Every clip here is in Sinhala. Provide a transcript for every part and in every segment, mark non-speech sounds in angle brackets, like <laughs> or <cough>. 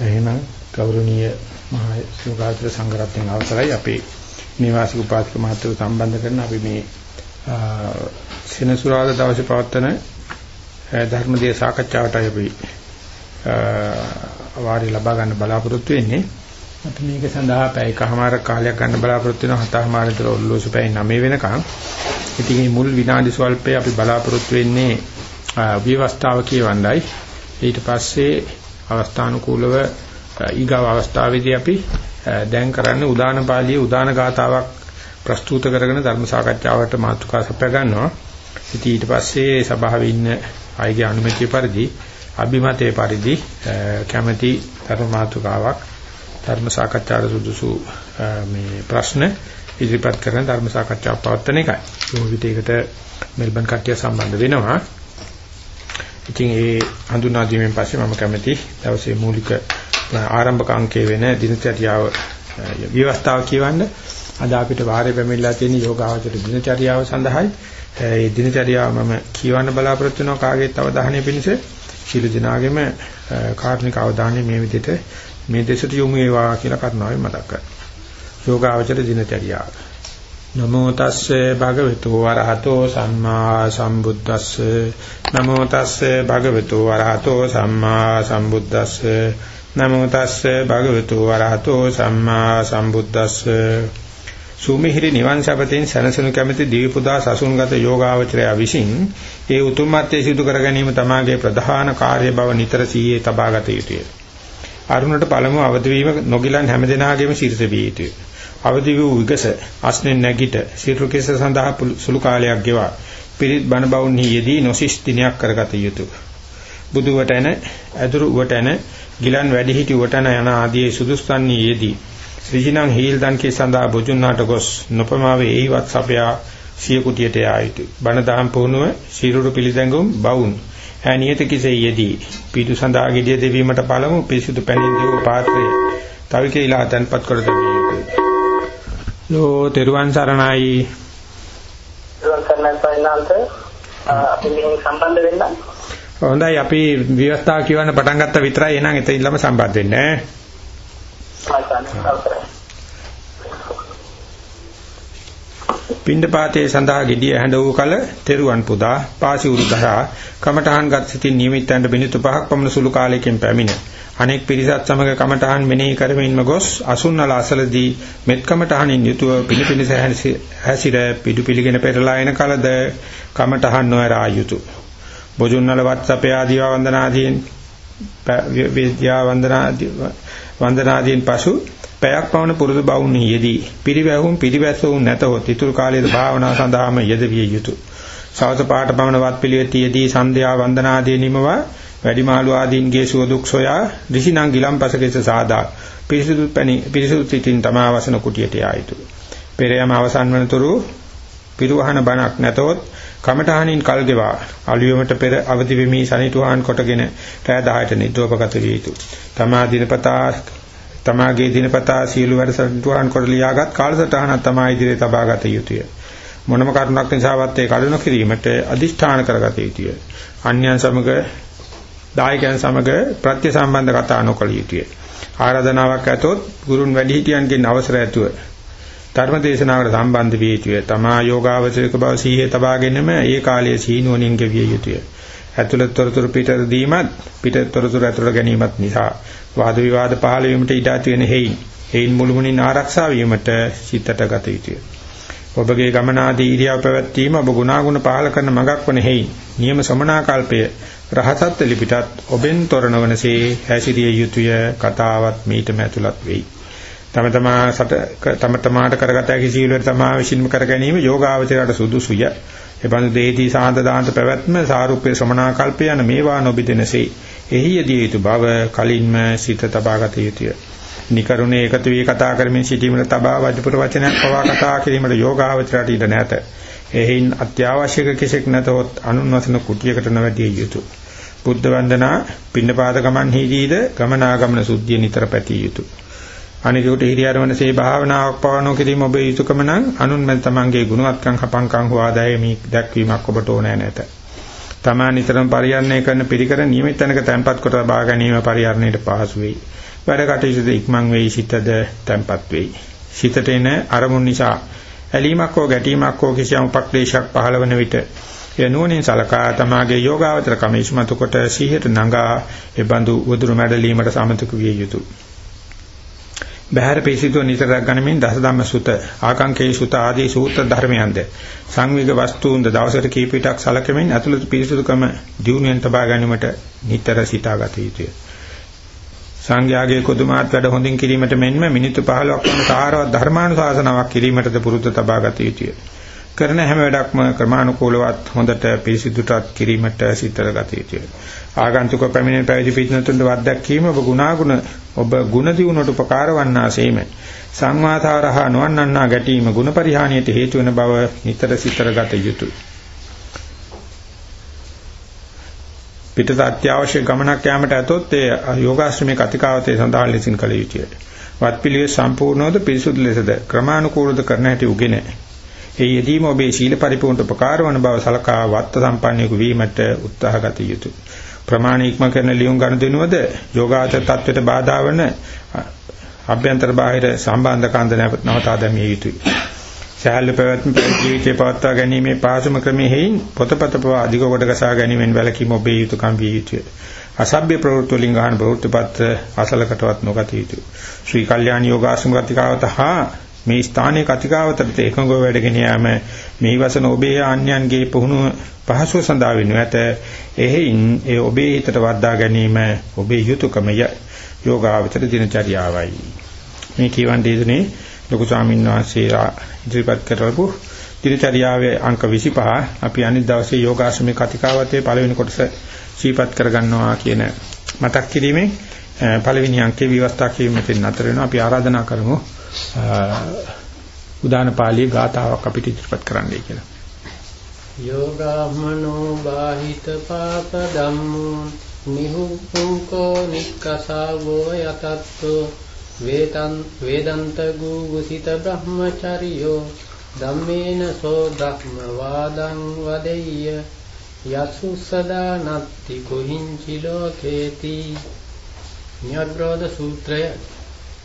එහෙනම් ගෞරවනීය මහා යෝගාචර සංඝරත්නයන් අවසරයි අපේ නිවාසික උපාසක මහත්වරු සම්බන්ධ කරන අපි මේ සෙනසුරාදා දවසේ පවත්වන ධර්මදේ සාකච්ඡාවටයි අපි වාරි ලබා ගන්න බලාපොරොත්තු වෙන්නේ. අපි මේක සඳහා පැයකමාර කාලයක් ගන්න බලාපොරොත්තු වෙනවා හතමාර විතර ඔල්ලෝසු පැය 9 වෙනකන්. ඉතින් මේ මුල් විනාඩි ස්වල්පේ අපි බලාපොරොත්තු වෙන්නේ විවස්ථාව කියවන්නයි. ඊට පස්සේ අවස්ථානුකූලව ඊගාව අවස්ථාවේදී අපි දැන් කරන්නේ උදාන පාළියේ උදාන ගාතාවක් ප්‍රස්තුත කරගෙන ධර්ම සාකච්ඡාවට මාතෘකා සපයා ගන්නවා. ඉතින් ඊට පස්සේ සභාවේ ඉන්න අයගේ අනුමැතිය පරිදි අභිමතයේ පරිදි කැමැති ධර්ම මාතෘකාවක් ධර්ම සාකච්ඡාට සුදුසු මේ ප්‍රශ්න ඉදිරිපත් කරන ධර්ම සාකච්ඡාවක් පවත්වන එකයි. ඒ විදිහකට මෙල්බන් කට්ටිය සම්බන්ධ වෙනවා. ඉතින් ඒ හඳුනා දීමෙන් පස්සේ මම කැමති දවසේ මූලික ආරම්භක අංකයේ වෙන දිනචර්යාව විවස්ථාව කියවන්න. අද අපිට වාරේ පැමිණලා තියෙන යෝගාවචර දිනචර්යාව සඳහායි. ඒ දිනචර්යාව මම කියවන්න බලාපොරොත්තු වෙනවා කාගේත් අවධානය පිණිස. සියලු දෙනාගේම කාර්මික අවධානය මේ විදිහට මේ දෙසට යොමු වේවා කියලා කරුණාවෙන් මතක් කරනවා. යෝගාවචර දිනචර්යාව. නමෝ තස්සේ භගවතු වරහතෝ සම්මා සම්බුද්දස්සේ නමෝ තස්සේ භගවතු වරහතෝ සම්මා සම්බුද්දස්සේ නමෝ තස්සේ භගවතු වරහතෝ සම්මා සම්බුද්දස්සේ සුමිහිරි නිවන් සපතෙන් සනසනු කැමැති දීපුදා සසුන්ගත යෝගාවචරය විසින් ඒ උතුම්මත්යේ සිදු කර ගැනීම තමාගේ ප්‍රධාන කාර්ය බව නිතර සීයේ තබාගත යුතුය. අරුණට පළමුව අවදි වීම නොගිලන් හැමදෙනාගේම ශීර්ෂ විය යුතුය. අවදි වූ විගස අස්නෙන් නැගිට සිරු කෙස සඳහා සුළු කාලයක් ගෙවා පිරිත් බණ බවුන්හි යෙදී නොසිස් දිනයක් කරගත යුතුය. බුදු වටන ඇදුරු වටන ගිලන් වැඩි හිටි වටන යන ආදී සුදුස්තන්නේ යෙදී ඍජිනං හීල් දන්කේ සඳහා බුදුන්නාට ගොස් නොපමාවේ ඒවත් සපයා සිය කුටියට යා යුතුය. බණ දහම් පුහුණුව සිරුරු පිළිදැඟුම් බවුන් ඈනියත කිසේ යෙදී පිටු සඳහා ගෙඩිය දෙවීමට පළමු පිරිසුදු පැනින් දෙව පාත්‍රය තවිකේලා තන්පත් කර දෙවිය යෝ තෙරුවන් සරණයි. තෙරුවන් සරණයි පයින්නාන්ත අපි මෙහෙන් සම්බන්ධ වෙන්න. හොඳයි අපි විවස්ථාව කියවන්න පටන් ගත්ත විතරයි එහෙනම් එතන ඉල්ලම සම්බන්ධ වෙන්න ඈ. පින්ඩපාතයේ සඳහා gediya හැඬ වූ කල තෙරුවන් පුදා පාසි උරුදහා කමඨහන් ගත් සිටින් නියමිතයන්ට බිනිතු පහක් පමණ සුළු කාලයකින් පැමිණ අනෙක් පිරිසත් සමග කමඨහන් මෙනෙහි කරමින්ම ගොස් අසුන්නල අසලදී මෙත් කමඨහනින් යුතුව පිළිපිලිස හැසිර පිටු පිළිගෙන පෙරලා එන කලද කමඨහන් නොයරා යුතුය බොජුන්නල වත්සපේ ආදී වන්දනාදීන් විද්‍යා වන්දනාදී වන්දනාදීන් පසු පැයක් පවන පුරුදු බවුන් යෙදී පිරිවැහුම් පිරිවැසුම් නැතහොත් ඉතුරු කාලයේ භාවනා සඳහාම යෙදවිය යුතුය සවස පාට පවන වත් පිළිවෙතියේදී සන්ධ්‍යා වන්දනාදී නිමවා වැඩිමාළු ආදීන්ගේ සුව දුක් සොයා ඍෂිනම් ගිලම්පසකෙස සාදා පිරිසුදු පැණි පිරිසුදු සිතින් තමා වසන කුටියට යා යුතුය. පෙරයම අවසන් වනතුරු පිරුවහන බණක් නැතොත් කමඨහනින් කල් ගෙවා අලියොමට පෙර අවදි වෙමි සනිටුහන් කොටගෙන රෑ 10ට නිද්‍රෝපගත විය යුතුය. තමා දිනපතා තමාගේ දිනපතා සියලු වැඩ සනිටුහන් කොට ලියාගත් කාලසටහනක් තමා ඉදිරියේ තබාගත යුතුය. මොනම කරුණක් නිසාවත් ඒ කඩන කිරීමට අදිෂ්ඨාන කරගත යුතුය. අන්‍යයන් සමග දායකයන් සමග ප්‍රත්‍ය සම්බන්ධ කතා නොකළ යුතුය. ආරාධනාවක් ඇතොත් ගුරුන් වැඩිහිටියන්ගෙන් අවසර ඇතුව ධර්ම දේශනාවකට සම්බන්ධ විය යුතුය. තමා යෝගාවචරික බව සීහේ තබාගෙනම ඒ කාලයේ සීනුවණින් ගෙවිය යුතුය. ඇතුළත තොරතුරු පිටත දීමත් පිටත තොරතුරු ඇතුළට ගැනීමත් නිසා වාද විවාද පහළ වීමට ඉඩ ඇති වෙන හේයින් හේයින් මුළුමනින් ආරක්ෂා වීමට සිතට ගත යුතුය. ඔබගේ ගමනාදී ඉරියව් පැවැත්වීම ඔබ ගුණාගුණ පහල කරන මඟක් වන හේයින් නියම සමනාකල්පය රහසත් ලිපිටත් ඔබෙන් තොරණවනසේ හැසිරිය යුතුය කතාවත් මීටම ඇතුළත් වෙයි. තම තමා සට තම තමාට කරගත හැකි සීලවල තමා විසින්ම කර ගැනීම යෝගාවචරයට සුදුසුය. එබඳු දේදී සාන්ත දාන්ත පැවැත්ම සාරුප්‍ය ශ්‍රමණාකල්ප යන මේවා නොබිදෙනසේ. එහි යෙදිය යුතු බව කලින්ම සිත තබාගත යුතුය. නිකරුණේ එකතු වී කතා කරමින් සිටීමට තබා වජ්පුර වචනයක් පවා කතා කිරීමට යෝගාවචරයට ඉඩ නැත. එහින් අත්‍යවශ්‍යක කිසික් නැතොත් අනුන්වසන කුටියකට නොවැදී යුතුය. බුද්ධ වන්දනා පින්නපාත ගමන්හිදීද ගමනාගමන සුද්ධිය නිතර පැතිය යුතුය. අනිකුට හිරියරවනසේ භාවනාවක් පවනෝ කිරීම ඔබේ යුතුයකම නම් අනුන් මත තමන්ගේ ගුණවත්කම් හපංකම් හොවා දැයීමක් දැක්වීමක් ඔබට ඕනෑ නැත. තමා නිතරම පරිහරණය කරන පිරිකර නියමිත තැනක තැන්පත් කොට බා ගැනීම පරිහරණයට පහසු වෙයි. වැඩ කටයුතු ඉක්මන් වෙයි සිතද තැන්පත් වෙයි. සිතට එන අරමුණ නිසා ඇලීමක් හෝ ගැටීමක් හෝ කිසියම් උපක්ලේශයක් පහළ වන විට එය නුවණින් සලකා තමාගේ යෝගාවචර කම ඉස්මතු කොට සිහියට නඟා ඒ බඳු උදුරු මැඩලීමට සමතක විය යුතුය. බහැර පිසිදුව නිතරක් ගනිමින් දස ධම්ම සුත ආකාංකේ සුත ආදී සූත්‍ර ධර්මයන්ද සංවිග වස්තුන්ද දවසට කීප විටක් සලකමින් අතුලත පිරිසුදුකම දියුණුවෙන් තබා ගැනීමට නිතර සිතාගත යුතුය. සංඝයාගේ කුදුමාත් වැඩ හොඳින් කිරීමට මෙන්ම මිනිත්තු 15ක් වන සාරවත් ධර්මානුශාසනාවක් කිරීමටද පුරුද්ද තබාගත යුතුය. කරන හැම වැඩක්ම ක්‍රමානුකූලවත් හොඳට පිරිසිදුටත් කිරීමට සිතරගත යුතුය. ආගන්තුක පැමිණෙන පැවිදි පිටනතුන්ට වද්දක්කීම ඔබ ගුණාගුණ ඔබ ගුණ දියුණුවට උපකාර වන්නාseම සංවාතාරහ නොවන්නන්නා ගැටීම ගුණ පරිහානියට හේතු වෙන බව නිතර සිතරගත යුතුය. පිටත අත්‍යවශ්‍ය ගමනක් යාමට ඇතොත් ඒ යෝගාශ්‍රමයේ කතිකාවතේ සඳහන් ලෙසින් කළ යුතුය. වත්පිළිවෙල සම්පූර්ණවද පිරිසුදු ලෙසද ක්‍රමානුකූලව කරන හැටි උගෙන. ඒ යෙදීම ඔබේ සීල පරිපූර්ණ උපකාර වන බව සලකා වත්ත සම්පන්නයෙකු වීමට උත්සාහ ගත යුතුය. ප්‍රමාණ ඉක්ම කරන ලියුම් ගනුදෙනුවද යෝගාචර තත්වයට බාධා වන අභ්‍යන්තර බාහිර සම්බන්ධකන්ද නවතා දැමිය යුතුය. සෑහළු පැවැත්ම ජීවිතේ පවත්වා ගැනීමේ පාසුම ක්‍රමයේ හේයින් පොතපත පවා අධික කොට ගසා ගැනීමෙන් වැළකීම ඔබේ යුතුයකම් විය යුතුය. අසභ්‍ය ප්‍රවෘත්ති වලින් ගන්න ප්‍රවෘත්තිපත් අසලකටවත් නොගත යුතුය. ශ්‍රී කල්යාණ යෝගාශ්‍රම කතිකාවත හා මේ ස්ථානයේ කතිකාවතට එකඟව වැඩගෙන යාම මේ වසන ඔබේ ආන්‍යයන්ගේ පුහුණුව පහසුව සඳහා වෙනු ඇත. එහෙයින් ඒ ඔබේ හිතට වද්දා ගැනීම ඔබේ යුතුයකමය යෝගාවචර දිනචරියාවයි. මේ කියවන් දෙන්නේ ලොකු ස්වාමීන් වහන්සේලා ඉදිරිපත් කරපු දිනචරියාවේ අංක 25 අපි අනිත් දවසේ යෝගාශ්‍රමයේ කතිකාවතේ පළවෙනි කොටස සීපත් කරගන්නවා කියන මතක් කිරීමෙන් පළවෙනි අංකේ විවස්ථා කිරීමෙන් නතර වෙනවා අපි ආරාධනා කරමු උදාන පාළියේ ගාතාවක් අපිට ඉදිරිපත් කරන්නයි කියලා. යෝගාමනෝ බාහිත පාප ධම්මෝ නිහුංකෝ නික්කසාවෝ යතත්තෝ වේතං වේදන්ත ගුසිත බ්‍රහ්මචරියෝ ධම්මේන සෝ ධම්ම වාදං වදෙය්‍ය යසු සදා නත්ති කුහිංචි ලෝකේති. ඤ්ඤබ්‍රෝධ සූත්‍රය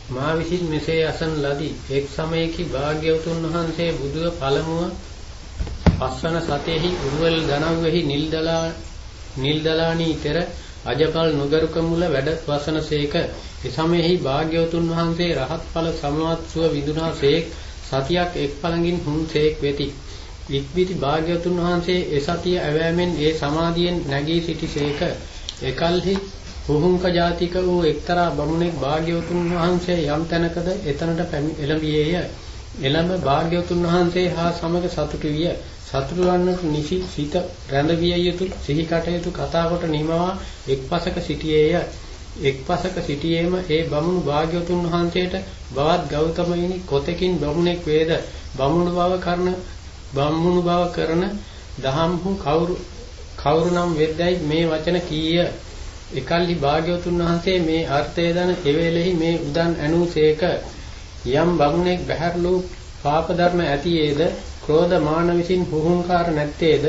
මා විසින් මෙසේ අසන ලදී එක් සමයේකි භාග්‍යවතුන් වහන්සේ බුදුව පළමුව පස්වන සතෙහි උරුවල් දනව්වෙහි නිල්දලා නිල්දලානී තෙර අජපල් නුගරුක මුල වැඩ වසනසේක එසමෙහි භාග්‍යවතුන් වහන්සේ රහත් ඵල සමවත් සුව විදුනාසේක් සතියක් එක් පළඟින් හුන්සේක් වෙති. වික්විති භාග්‍යවතුන් වහන්සේ ඒ සතිය ඇවෑමෙන් ඒ සමාධියෙන් නැගී සිටිසේක. එකල්හි හුහුංක ජාතික වූ එක්තරා බමුණෙක් භාග්‍යවතුන් වහන්සේ යම් තැනකද එතනට එළඹියේය. එළඹ භාග්‍යවතුන් වහන්සේ හා සමග සතුටු විය. සතුටු වන්නට නිසි සිත රැඳවිය යුතු සිහි කටයුතු කතා කොට නිමවා එක්පසක සිටියේය. එක්පසක සිටියේම ඒ බමුණු භාග්‍යවතුන් වහන්සේට බවත් ගෞතමයිනි කොතකින් බමුණෙක් වේද බමුණු බව කරන බමුණු බව කරන දහම්හු කවුරු කවුරු නම් වෙද්දයි මේ වචන කීය එකල්හි භාග්‍යවතුන් වහන්සේ මේ අර්ථය දන එවේලෙහි මේ උදන් ඇනුසේක යම් බමුණෙක් බහැරලු පාප ධර්ම ඇතියේද ක්‍රෝධ මාන විසින් හුහුංකාර නැත්තේද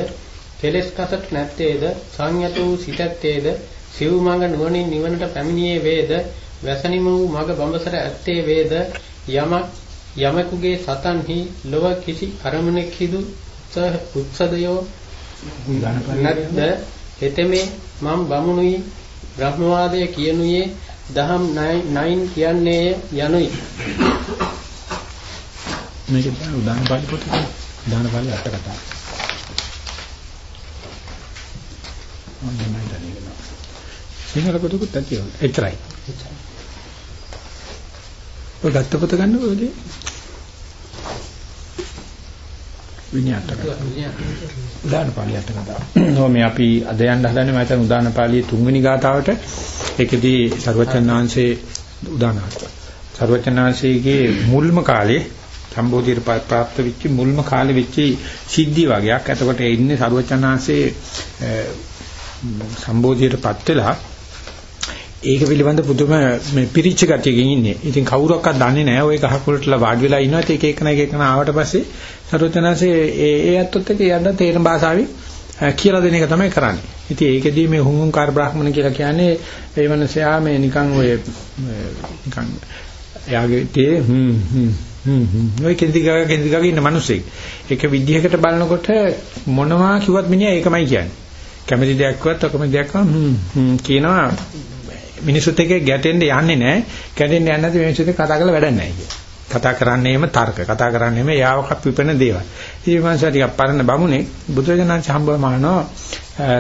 කෙලෙස් කසට නැත්තේද සංයත වූ සිතත්තේද සිව් මඟ නුවණින් නිවනට පැමිණියේ වේද වැසනිම වූ මඟ බඹසර ඇත්තේ වේද යමක් යමකුගේ සතන්හි ලොව කිසි අරමුණෙක් හිදු උත්සදයෝ නැද්ද? හෙතෙමේ මම් බමුණුයි බ්‍රහ්මවාදය කියනුයේ දහම් නයින් කියන්නේය යනුයි. මේක උදාන පාළි පොතේ උදාන පාළි අට කතා. මොන්නේ මම දන්නේ සිංහල පොතකුත් ඇති එච්චරයි. ඔය ගත්ත පොත ගන්න ඕනේ. විඤ්ඤාතක උදාන පාළියට කතාව. නෝ මේ අපි අද යන්න හදන්නේ මම හිතන උදාන පාළියේ තුන්වෙනි ගාතාවට ඒකෙදී ਸਰවචන්නාංශේ උදානහත්. ਸਰවචන්නාංශයේ මුල්ම කාලේ සම්බෝධියට ප්‍රාප්ත වෙච්ච මුල්ම කාලේ වෙච්ච සිද්ධි වගේක්. එතකොට ඒ ඉන්නේ ਸਰවචන්නාංශේ සම්බෝධියටපත් වෙලා ඒක පිළිබඳ පුදුම මේ පිරිච්ච ගතියකින් ඉන්නේ. ඉතින් කවුරක්වත් දන්නේ නැහැ ඔය ගහකොළටලා වාඩි වෙලා ඉනවත් එක එකන එක එකන ආවට පස්සේ සරුවචනanse ඒ ඒ ඇත්තොත් එක්ක යන්න තේරෙන භාෂාවෙන් කියලා දෙන එක තමයි කරන්නේ. ඉතින් ඒකෙදී මේ හුඟුංකාර බ්‍රාහ්මණ කියලා කියන්නේ ඒ මනසයා මේ නිකන් ඔය නිකන් එයාගේ තේ හ්ම් හ්ම් හ්ම් ඔය කෙන්දි ගා කෙන්දි ගා ඉන්න මිනිස්සෙක්. ඒක විදිහකට බලනකොට මොනවා කිව්වත් මිනිහා ඒකමයි කියන්නේ. කැමති දෙයක් කිව්වත් ඔකම දෙයක් හ්ම් හ්ම් කියනවා මිනිසුත් එක්ක ගැටෙන්න යන්නේ නැහැ. ගැටෙන්න යන්නේ නැති මිනිසුත් එක්ක කතා කරලා වැඩක් නැහැ කිය. කතා කරන්නේම තර්ක. කතා කරන්නේම යාවක පිපෙන දේවල්. ඉතින් මං ටිකක් පරණ බමුණේ බුදුරජාණන් සම්බව මහනෝ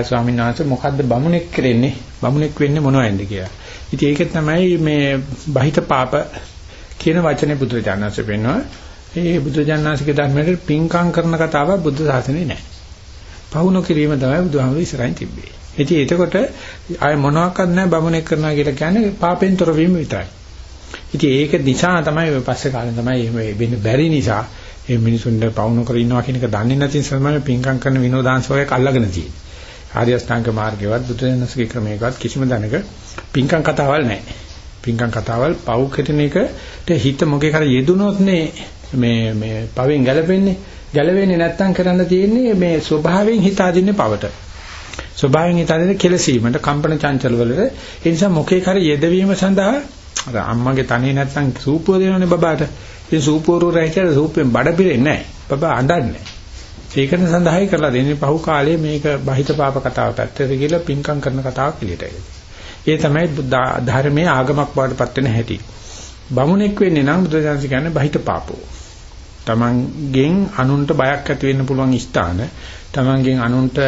ස්වාමීන් වහන්සේ මොකද්ද බමුණෙක් කරන්නේ? බමුණෙක් වෙන්නේ මොනවයින්ද කියලා. ඉතින් ඒක තමයි මේ බහිත පාප කියන වචනේ බුදුරජාණන්සේ පෙන්වනවා. ඒ බුදුරජාණන්සේගේ ධර්මයේ පිංකම් කරන කතාව බුද්ධ ශාසනයේ නැහැ. පවුන කිරීම තමයි බුදුහාමුදුරු ඉස්සරහින් තිබ්බේ. ඉතින් එතකොට ආය මොනවාක්වත් නැහැ බමුණෙක් කරනවා කියලා කියන්නේ පාපෙන් තොර වීම විතරයි. ඉතින් ඒක නිසා තමයි පස්සේ කාලේ තමයි මේ වෙන්න බැරි නිසා මේ මිනිසුන්ට පවුන කර ඉන්නවා කියන එක දන්නේ නැති නිසා තමයි පිංකම් කරන විනෝදාංශ වගේ අල්ලගෙන තියෙන්නේ. ආර්ය අෂ්ටාංග මාර්ගයවත් බුදුරජාණන්සේගේ ක්‍රමයකවත් කිසිම දැනක පිංකම් කතාවල් නැහැ. පිංකම් කතාවල් පව් කෙටෙන එකට හිත මොකේ කර යෙදුනොත් මේ මේ පවෙන් ගැලපෙන්නේ ගැලවෙන්නේ නැත්තම් කරන්න තියෙන්නේ මේ ස්වභාවයෙන් හිත අදින්නේ පවට. ස්වභාවයෙන් හිත අදින්නේ කෙලසීමට කම්පන චංචල වලට ඒ නිසා මොකේ කර යෙදවීම සඳහා අර අම්මගේ තනිය නැත්තම් සූපුව දෙනවනේ බබාට. ඉතින් සූපුවරු රැහිලා සූපෙන් බඩ පිරෙන්නේ නැහැ. බබා අඬන්නේ. ඒකන සඳහායි කරලා දෙන්නේ පහු කාලේ මේක බහිත පාප කතාව පැත්තට කියලා පිංකම් කරන කතාවක් එළියට ඒ තමයි ධර්මයේ ආගමක් බවටපත් වෙන හැටි. බමුණෙක් වෙන්නේ නම් බුදුසසුන කියන්නේ බහිත පාපෝ. තමන්ගෙන් අනුන්ට බයක් ඇති වෙන්න පුළුවන් ස්ථාන, තමන්ගෙන් අනුන්ට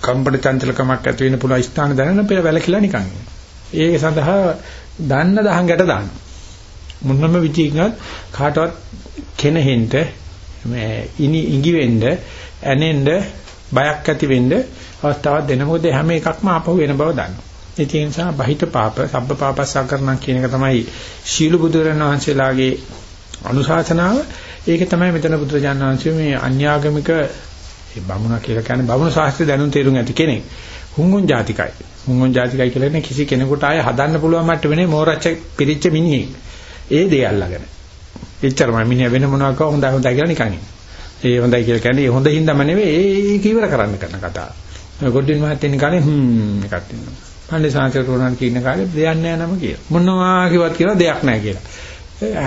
කම්පන චංචලකමක් ඇති වෙන්න පුළුවන් ස්ථාන දැනන පෙර වැලකිලා නිකන්. ඒක සඳහා දන්න දහං ගැට දාන්න. මොනම විදිහකින්වත් කාටවත් කෙනෙහින්ට මේ ඉනි ඉඟි වෙන්න ඇනෙන්න බයක් ඇති වෙන්න අවස්ථාවක් දෙන මොකද හැම එකක්ම ආපහු වෙන බව දන්නවා. ඒ නිසා බහිත පාප, සබ්බ පාපස්සකරණ කියන එක තමයි ශීල බුදුරණන් වහන්සේලාගේ අනුශාසනාව. ඒක තමයි මෙතන බුදුරජාණන් වහන්සේ මේ අන්‍යාගමික ඒ බමුණ කියලා කියන්නේ බමුණ ශාස්ත්‍රය දැනුම් තේරුම් ඇති කෙනෙක්. හුංගුන් ජාතිකයි. හුංගුන් ජාතිකයි කියලා කියන්නේ කිසි කෙනෙකුට ආයේ හදන්න පුළුවන් මට්ටමේ මෝරච්ච පිරිච්ච මිනිහෙක්. ඒ දේ අල්ලගෙන. එච්චරමයි මිනිහා වෙන මොනවා කව හොඳයි හොඳයි කියලා නිකන් ඒ හොඳයි කියලා කියන්නේ ඒ හොඳින්දම නෙවෙයි ඒක ඉවර කරන්න කරන කතාව. ගොඩින් මහත්තයන් කාලේ හ්ම් එකක් තියෙනවා. පණ්ඩේ සාංශරුණන් කියන කාලේ දෙයක් නැහැ නම කියලා. මොනවා කිව්වත් කියලා දෙයක් නැහැ කියලා.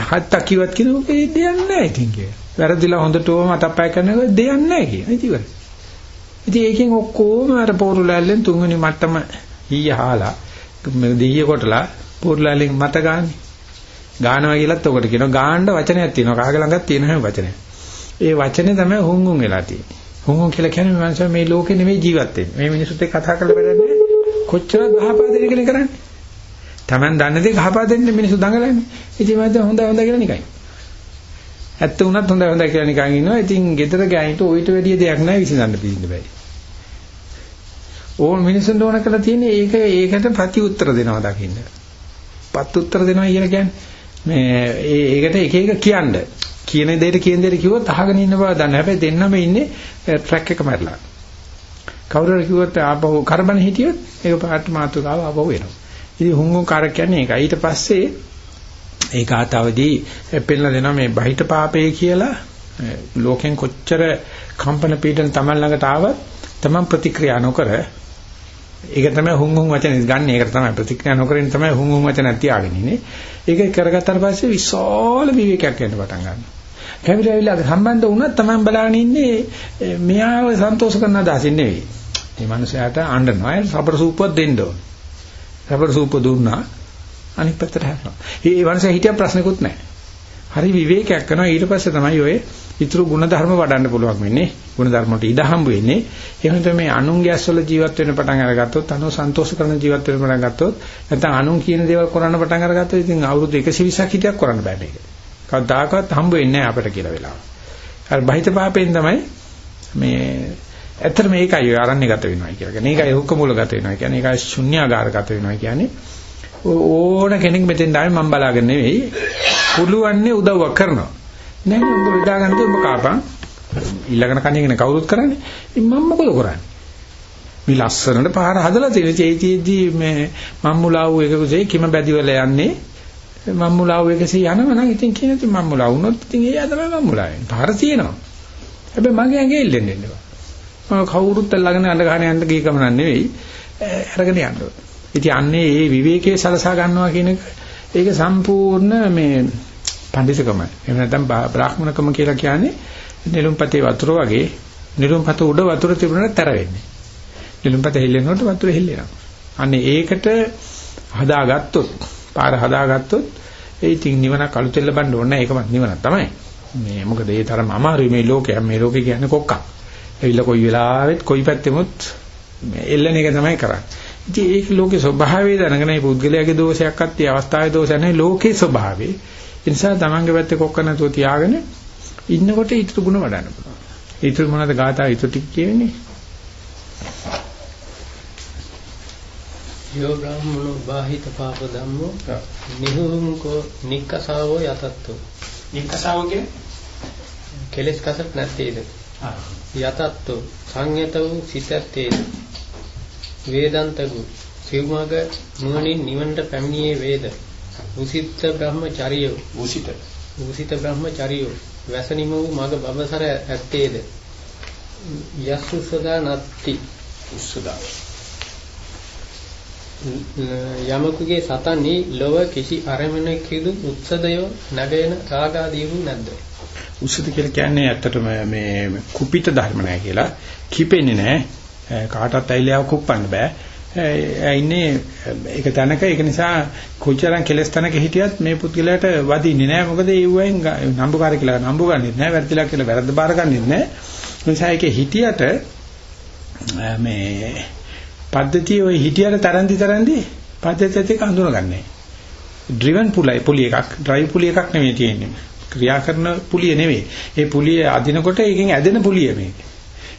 හත්තක් කිව්වත් කියනකොට ඒ දෙයක් නැහැ ඉතින් කියලා. වැරදිලා හොඳටම අතප්පය කරනකොට දෙයක් නැහැ කියන. ඉතින් ඉවරයි. ඉතින් ඒකෙන් ඔක්කොම අර පෝරුලැල්ලෙන් තුන්වෙනි මට්ටම ඊය හාලා දෙයිය කොටලා පෝරුලැල්ලෙන් මත ගාන්නේ. ගානවා කියලත් ඔකට කියනවා. ගාන්න වචනයක් තියෙනවා. කාගේ ළඟත් තියෙන හැම වචනයක්. ඒ වචනේ තමයි හුංගුන් වෙලා තියෙන්නේ. හුංගුන් කියලා කියන්නේ මනුස්සය මේ ලෝකේ නෙමෙයි ජීවත් වෙන්නේ. මේ මිනිසුත් එක්ක කතා කරලා වැඩන්නේ කොච්චර ගහපා දෙන කෙනෙක් කරන්නේ. Taman දන්න දේ ගහපා දෙන්න මිනිස්සු දඟලන්නේ. ඉතින් මම හොඳ හොඳ කියලා නිකයි. ඇත්ත උනත් හොඳ හොඳ කියලා නිකන් ඉන්නවා. ඉතින් ගෙදර ගෑනිට ඔయిత වැඩිය දෙයක් නැහැ විසඳන්න පිළිඳ බෑ. ඕන මිනිසුන්ට ඕන කරලා තියෙන්නේ ඒක ඒකට ප්‍රති උත්තර දෙනවා දකින්න. පත් උත්තර දෙනවා කියලා කියන්නේ මේ ඒකට එක එක කියන්න. කියන දෙයට කියන දෙයට කිව්වොත් අහගෙන ඉන්න බව දන්න. හැබැයි දෙන්නම ඉන්නේ ට්‍රැක් එක මැරලා. කවුරු හරි කිව්වොත් ආපහු කරබන හිටියොත් ඒක පාට මාතුකාව ආපහු එනවා. ඉතින් හුඟුන් කාර්ය කියන්නේ ඒකයි. ඊට පස්සේ ඒ කාතාවදී පෙන්නලා දෙනවා මේ බහිත පාපේ කියලා ලෝකෙන් කොච්චර කම්පන පීඩන තමන් ළඟට ආවත් තමන් ප්‍රතික්‍රියා නොකර ඒක තමයි හුම් හුම් වචනේ ගන්න. ඒකට තමයි ප්‍රතික්‍රියා නොකරින් තමයි හුම් හුම් වචන තියාගෙන ඉන්නේ. ඒක කරගත්තාට පස්සේ විශාල විවේකයක් එන්න පටන් ගන්නවා. කැමිරාවිලා සම්බන්ධ වුණත් තමයි බලන්න ඉන්නේ මෙයාව සන්තෝෂ කරන අදහසින් නෙවෙයි. මේ මනුස්සයාට අඬනවා. සබර සූපුවක් දෙන්න ඕන. සබර සූප දුන්නා. අනිත් පැත්තට හැරෙනවා. ඒ වanse හිටියම් ප්‍රශ්නකුත් නැහැ. හරි විවේකයක් කරනවා ඊට පස්සේ තමයි ඔය ඊතුරු ගුණ ධර්ම වඩන්න පුළුවන් වෙන්නේ. ගුණ ධර්ම වලට ඉඩ හම්බ වෙන්නේ. එහෙම නැත්නම් මේ අනුන්ගේ ඇස්වල ජීවත් වෙන්න පටන් අරගත්තොත්, අනුව සන්තෝෂ කරන ජීවත් වෙන්න පටන් ගත්තොත්, නැත්නම් අනුන් කියන දේවල් කරන්න පටන් අරගත්තොත් ඉතින් අවුරුදු 120ක් හිටියක් කරන්න බෑ මේක. කවදාකවත් හම්බ වෙන්නේ නැහැ අපිට කියලා වෙලාව. අර බහිත පාපෙන් තමයි මේ ඇත්තට මේකයි ආරණ්‍ය ගත වෙනවා කියලා කියන්නේ. මේකයි හුක්කමූල ගත වෙනවා කියන්නේ. මේකයි ශුන්‍යාගාර ගත වෙනවා කියන්නේ. ඕන කෙනෙක් මෙතෙන් ආවේ මම බලාගෙන නෙවෙයි. පුළුවන්නේ උදව්වක් කරනවා. නෑ නෑ උඹ වෙදා ගන්න උඹ කාපන්. ඊළඟන කණේගෙන කවුරුත් කරන්නේ. ඉතින් මම මොකද කරන්නේ? මේ ලස්සනට පාර හදලා තියෙන චේතියේදී මේ මම්මුලාව් එකකුසේ කිම බැදිවල යන්නේ මම්මුලාව් එකසේ යනවා නම් ඉතින් කියන ඉතින් මම්මුලා වුණොත් ඉතින් ඒ අතම මම්මුලා වෙනවා. පාර තියෙනවා. හැබැයි මගේ ඇඟේ ඉල්ලෙන්න එන්නවා. මම කවුරුත් ළඟන අඬ ගන්න යන්න ගිය ගමන නෙවෙයි අරගෙන යන්න ඕනේ. ඉතින් අන්නේ මේ විවේකයේ සලසා ගන්නවා කියන එක ඒක සම්පූර්ණ මේ පඬිසකම. එහෙම නැත්නම් බ්‍රාහ්මණකම කියලා කියන්නේ නිලුම්පතේ වතුර වගේ නිලුම්පත උඩ වතුර තිබුණාට තර වෙන්නේ. නිලුම්පත හෙල්ලෙනකොට වතුර හෙල්ලෙනවා. අන්නේ ඒකට හදාගත්තොත් පාර හදාගත්තොත් ඒ ඉතින් නිවනක් අලුතෙන් ලබන්න ඕනේ ඒකමත් නිවනක් තමයි. මේ මොකද ඒ තරම අමාරුයි මේ ලෝකය. මේ ලෝකේ කියන්නේ කොක්කක්. එවිල කොයි වෙලාවෙත් කොයි පැත්තෙමුත් එල්ලන එක තමයි කරන්නේ. ඉතින් ඒක ලෝකේ ස්වභාවය දැනගෙන මේ පුද්ගලයාගේ දෝෂයක්වත් ඒ අවස්ථාවේ දෝෂයක් නෙවෙයි ලෝකේ ස්වභාවය. ඒ නිසා තමන්ගේ පැත්තේ කොක්ක නැතුව තියාගෙන ඉන්නකොට ඊටු ගුණ වඩන්න පුළුවන්. ඊටු මොනවද ගාථා ඊටු ටික කියන්නේ? යෝ බ්‍රාහ්මනෝ බාහිත පාප ධම්මෝ නිහුංකෝ නික්කසාවෝ යතත්තෝ. නික්කසාව කියන්නේ? කෙලස් කසක් නැත්තේද? යතත්තෝ. සංයත වූ සිතත්තේද වේදන්තගු සිව්මග නුවණින් නිවනට පැමිණියේ වේද? උසිත බ්‍රහ්මචරියෝ. උසිත. උසිත බ්‍රහ්මචරියෝ. වැසනිම වූ මග බබසර ඇත්තේද? යස්සු සදා නත්ති. උස්සදා. යමකුගේ සතන්හි ලොව කිසි අරමුණකිදු උත්සදය නැගෙන රාගාදීහු නැද්ද? උත්සද කියලා කියන්නේ ඇත්තටම මේ කුපිත ධර්ම නැහැ කියලා. කිපෙන්නේ නැහැ. කාටවත් ඇයිලාව කුප්පන්න බෑ. ඉන්නේ ඒක තැනක ඒක නිසා කොච්චරම් කෙලස් තැනක හිටියත් මේ පුද්ගලයාට වදින්නේ නැහැ මොකද ඒ වයින් නම්බුකාර කියලා නම්බු ගන්නෙත් නැහැ වැරදිලා කියලා වැරද්ද බාර ගන්නෙත් නැහැ නිසා ඒකේ හිටියට මේ පද්ධතිය ඔය හිටියට තරන්දි තරන්දි පද්ධතියත් එක්ක හඳුනගන්නේ. ඩ්‍රිවන් පුලයි පුලි එකක්, ඩ්‍රයිව් පුලි එකක් නෙමෙයි තියෙන්නේ. ක්‍රියා කරන පුලිය නෙවෙයි. ඒ පුලිය අදිනකොට ඒකෙන් ඇදෙන පුලිය මේක.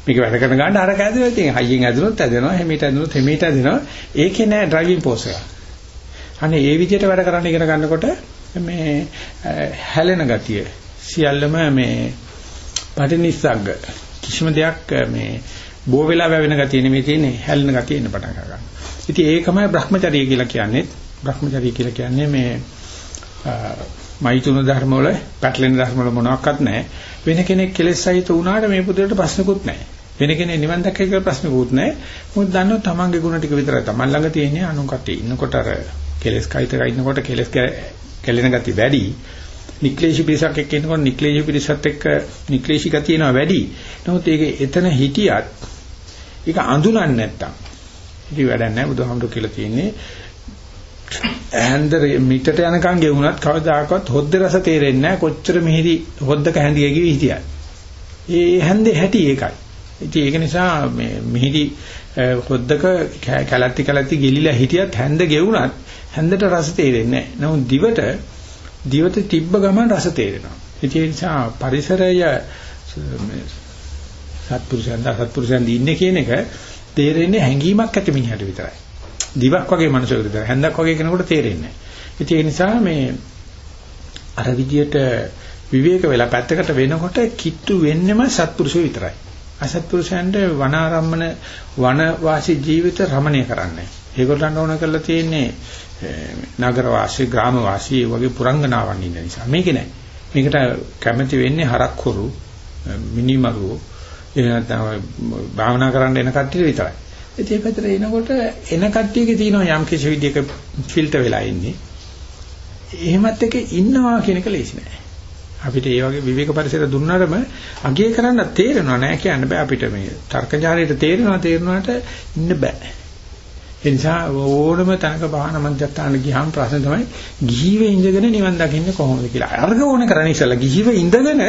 මේක වැඩ කරන ගන්න අර කැදෙනවා. ඉතින් හයියෙන් ඇදුනොත් ඇදෙනවා, හැමීට ඇදුනොත් හැමීට ඇදෙනවා. ඒකේ නෑ ඩ්‍රයිවිං පෝස් එක. අනේ ඒ විදිහට වැඩ කරන්න ඉගෙන ගන්නකොට මේ හැලෙන ගතිය සියල්ලම මේ පටිනිස්සග්ග කිසිම දෙයක් මේ බෝ වෙලා වැවෙන ගතිය නෙමෙයි තියෙන්නේ හැලෙන ගතිය එන්න පටන් ගන්නවා. ඉතින් ඒකමයි Brahmacharya කියලා කියන්නේ. Brahmacharya කියලා කියන්නේ මේ මෛතුන ධර්ම වල පැටලෙන ධර්ම වල මොනවත් නැහැ. වෙන කෙනෙක් කෙලෙස් සහිත වුණාට මේ පුදුරට ප්‍රශ්නකුත් නැහැ. වෙන කෙනෙක් නිවන් දැක්කේ කියලා ප්‍රශ්නකුත් නැහැ. මොකද දන්නව තමන්ගේ ගුණ ටික විතරයි තමන් ළඟ තියෙන්නේ අනුන් කටේ ඉන්නකොට අර කෙලෙස් කයිතක ඉන්නකොට කෙලෙස් කැලෙන ගතිය වැඩි. නික්ලේශී පිරිසක් එක්ක ඉන්නකොට නික්ලේශී පිරිසත් එක්ක නික්ලේශී ගතිය එනවා වැඩි. නමුත් ඒක එතන හිටියත් ඒක අඳුනන්නේ නැත්තම් ඉතින් වැඩක් නැහැ බුදුහාමුදුරු කියලා තියෙන්නේ ඇහන්දර මිටට යනකම් ගෙවුනත් කවදාකවත් හොද්ද රස තේරෙන්නේ නැහැ කොච්චර මිහිරි හොද්දක හැඳිය ගිවි හිටියත්. ඒ හැන්දේ හැටි ඒකයි. ඉතින් ඒක නිසා මේ මිහිරි හොද්දක කැලැත්ති කැලැත්ති ගිලිලා හිටියත් හැන්ද ගෙවුනත් හැන්දට රස තේරෙන්නේ නැහැ. නමුත් දිවට දිවට තිබ්බ ගමන් රස තේරෙනවා. ඒ නිසා පරිසරය සත්පුරුෂයන් සත්පුරුෂයන් ඉන්නේ කියන එක තේරෙන්නේ හැඟීමක් ඇති මිනිහට විතරයි. දිවක් වගේ මනුස්සයෙකුට විතරයි. හැන්දක් වගේ කෙනෙකුට තේරෙන්නේ නැහැ. ඒ නිසා මේ අර විදියට විවේක වෙලා පැත්තකට වෙනකොට කිට්ටු වෙන්නෙම සත්පුරුෂය විතරයි. අසත්පුරුෂයන්ට වනාරම්මන වන වාසී ජීවිත රමණීය කරන්නේ. ඒගොල්ලන්ට ඕන කරලා තියෙන්නේ නගර වාසී ග්‍රාම වාසී වගේ පුරංගනාවන් ඉන්න නිසා. මේක නෑ. මේකට කැමති වෙන්නේ හරක් හොරු මිනිමරුවෝ එහෙම නැත්නම් භාවනා කරන්න එන කට්ටිය විතරයි. ඉතින් ඒ පැත්තට එනකොට එන කට්ටියගේ තියෙනවා යම් කිසි විදිහක ෆිල්ටර් වෙලා ඉන්නේ. එහෙමත් එක ඉන්නවා කියන එක ලේසි නෑ. අපිට ඒ වගේ විවේක පරිසර දුන්නාම අගය කරන්න තේරෙනවා නෑ කියන්න බෑ අපිට මේ තර්කජාලයට තේරෙනවා තේරෙනාට ඉන්න බෑ. ඒ නිසා ඕනම තැනක බාහන මන්ත්‍රාන ගියාම ප්‍රශ්න තමයි ගිහිව ඉඳගෙන නිවන් දකින්නේ කොහොමද කියලා. අර්ග ඕනේ කරන්නේ ඉස්සලා ගිහිව ඉඳගෙන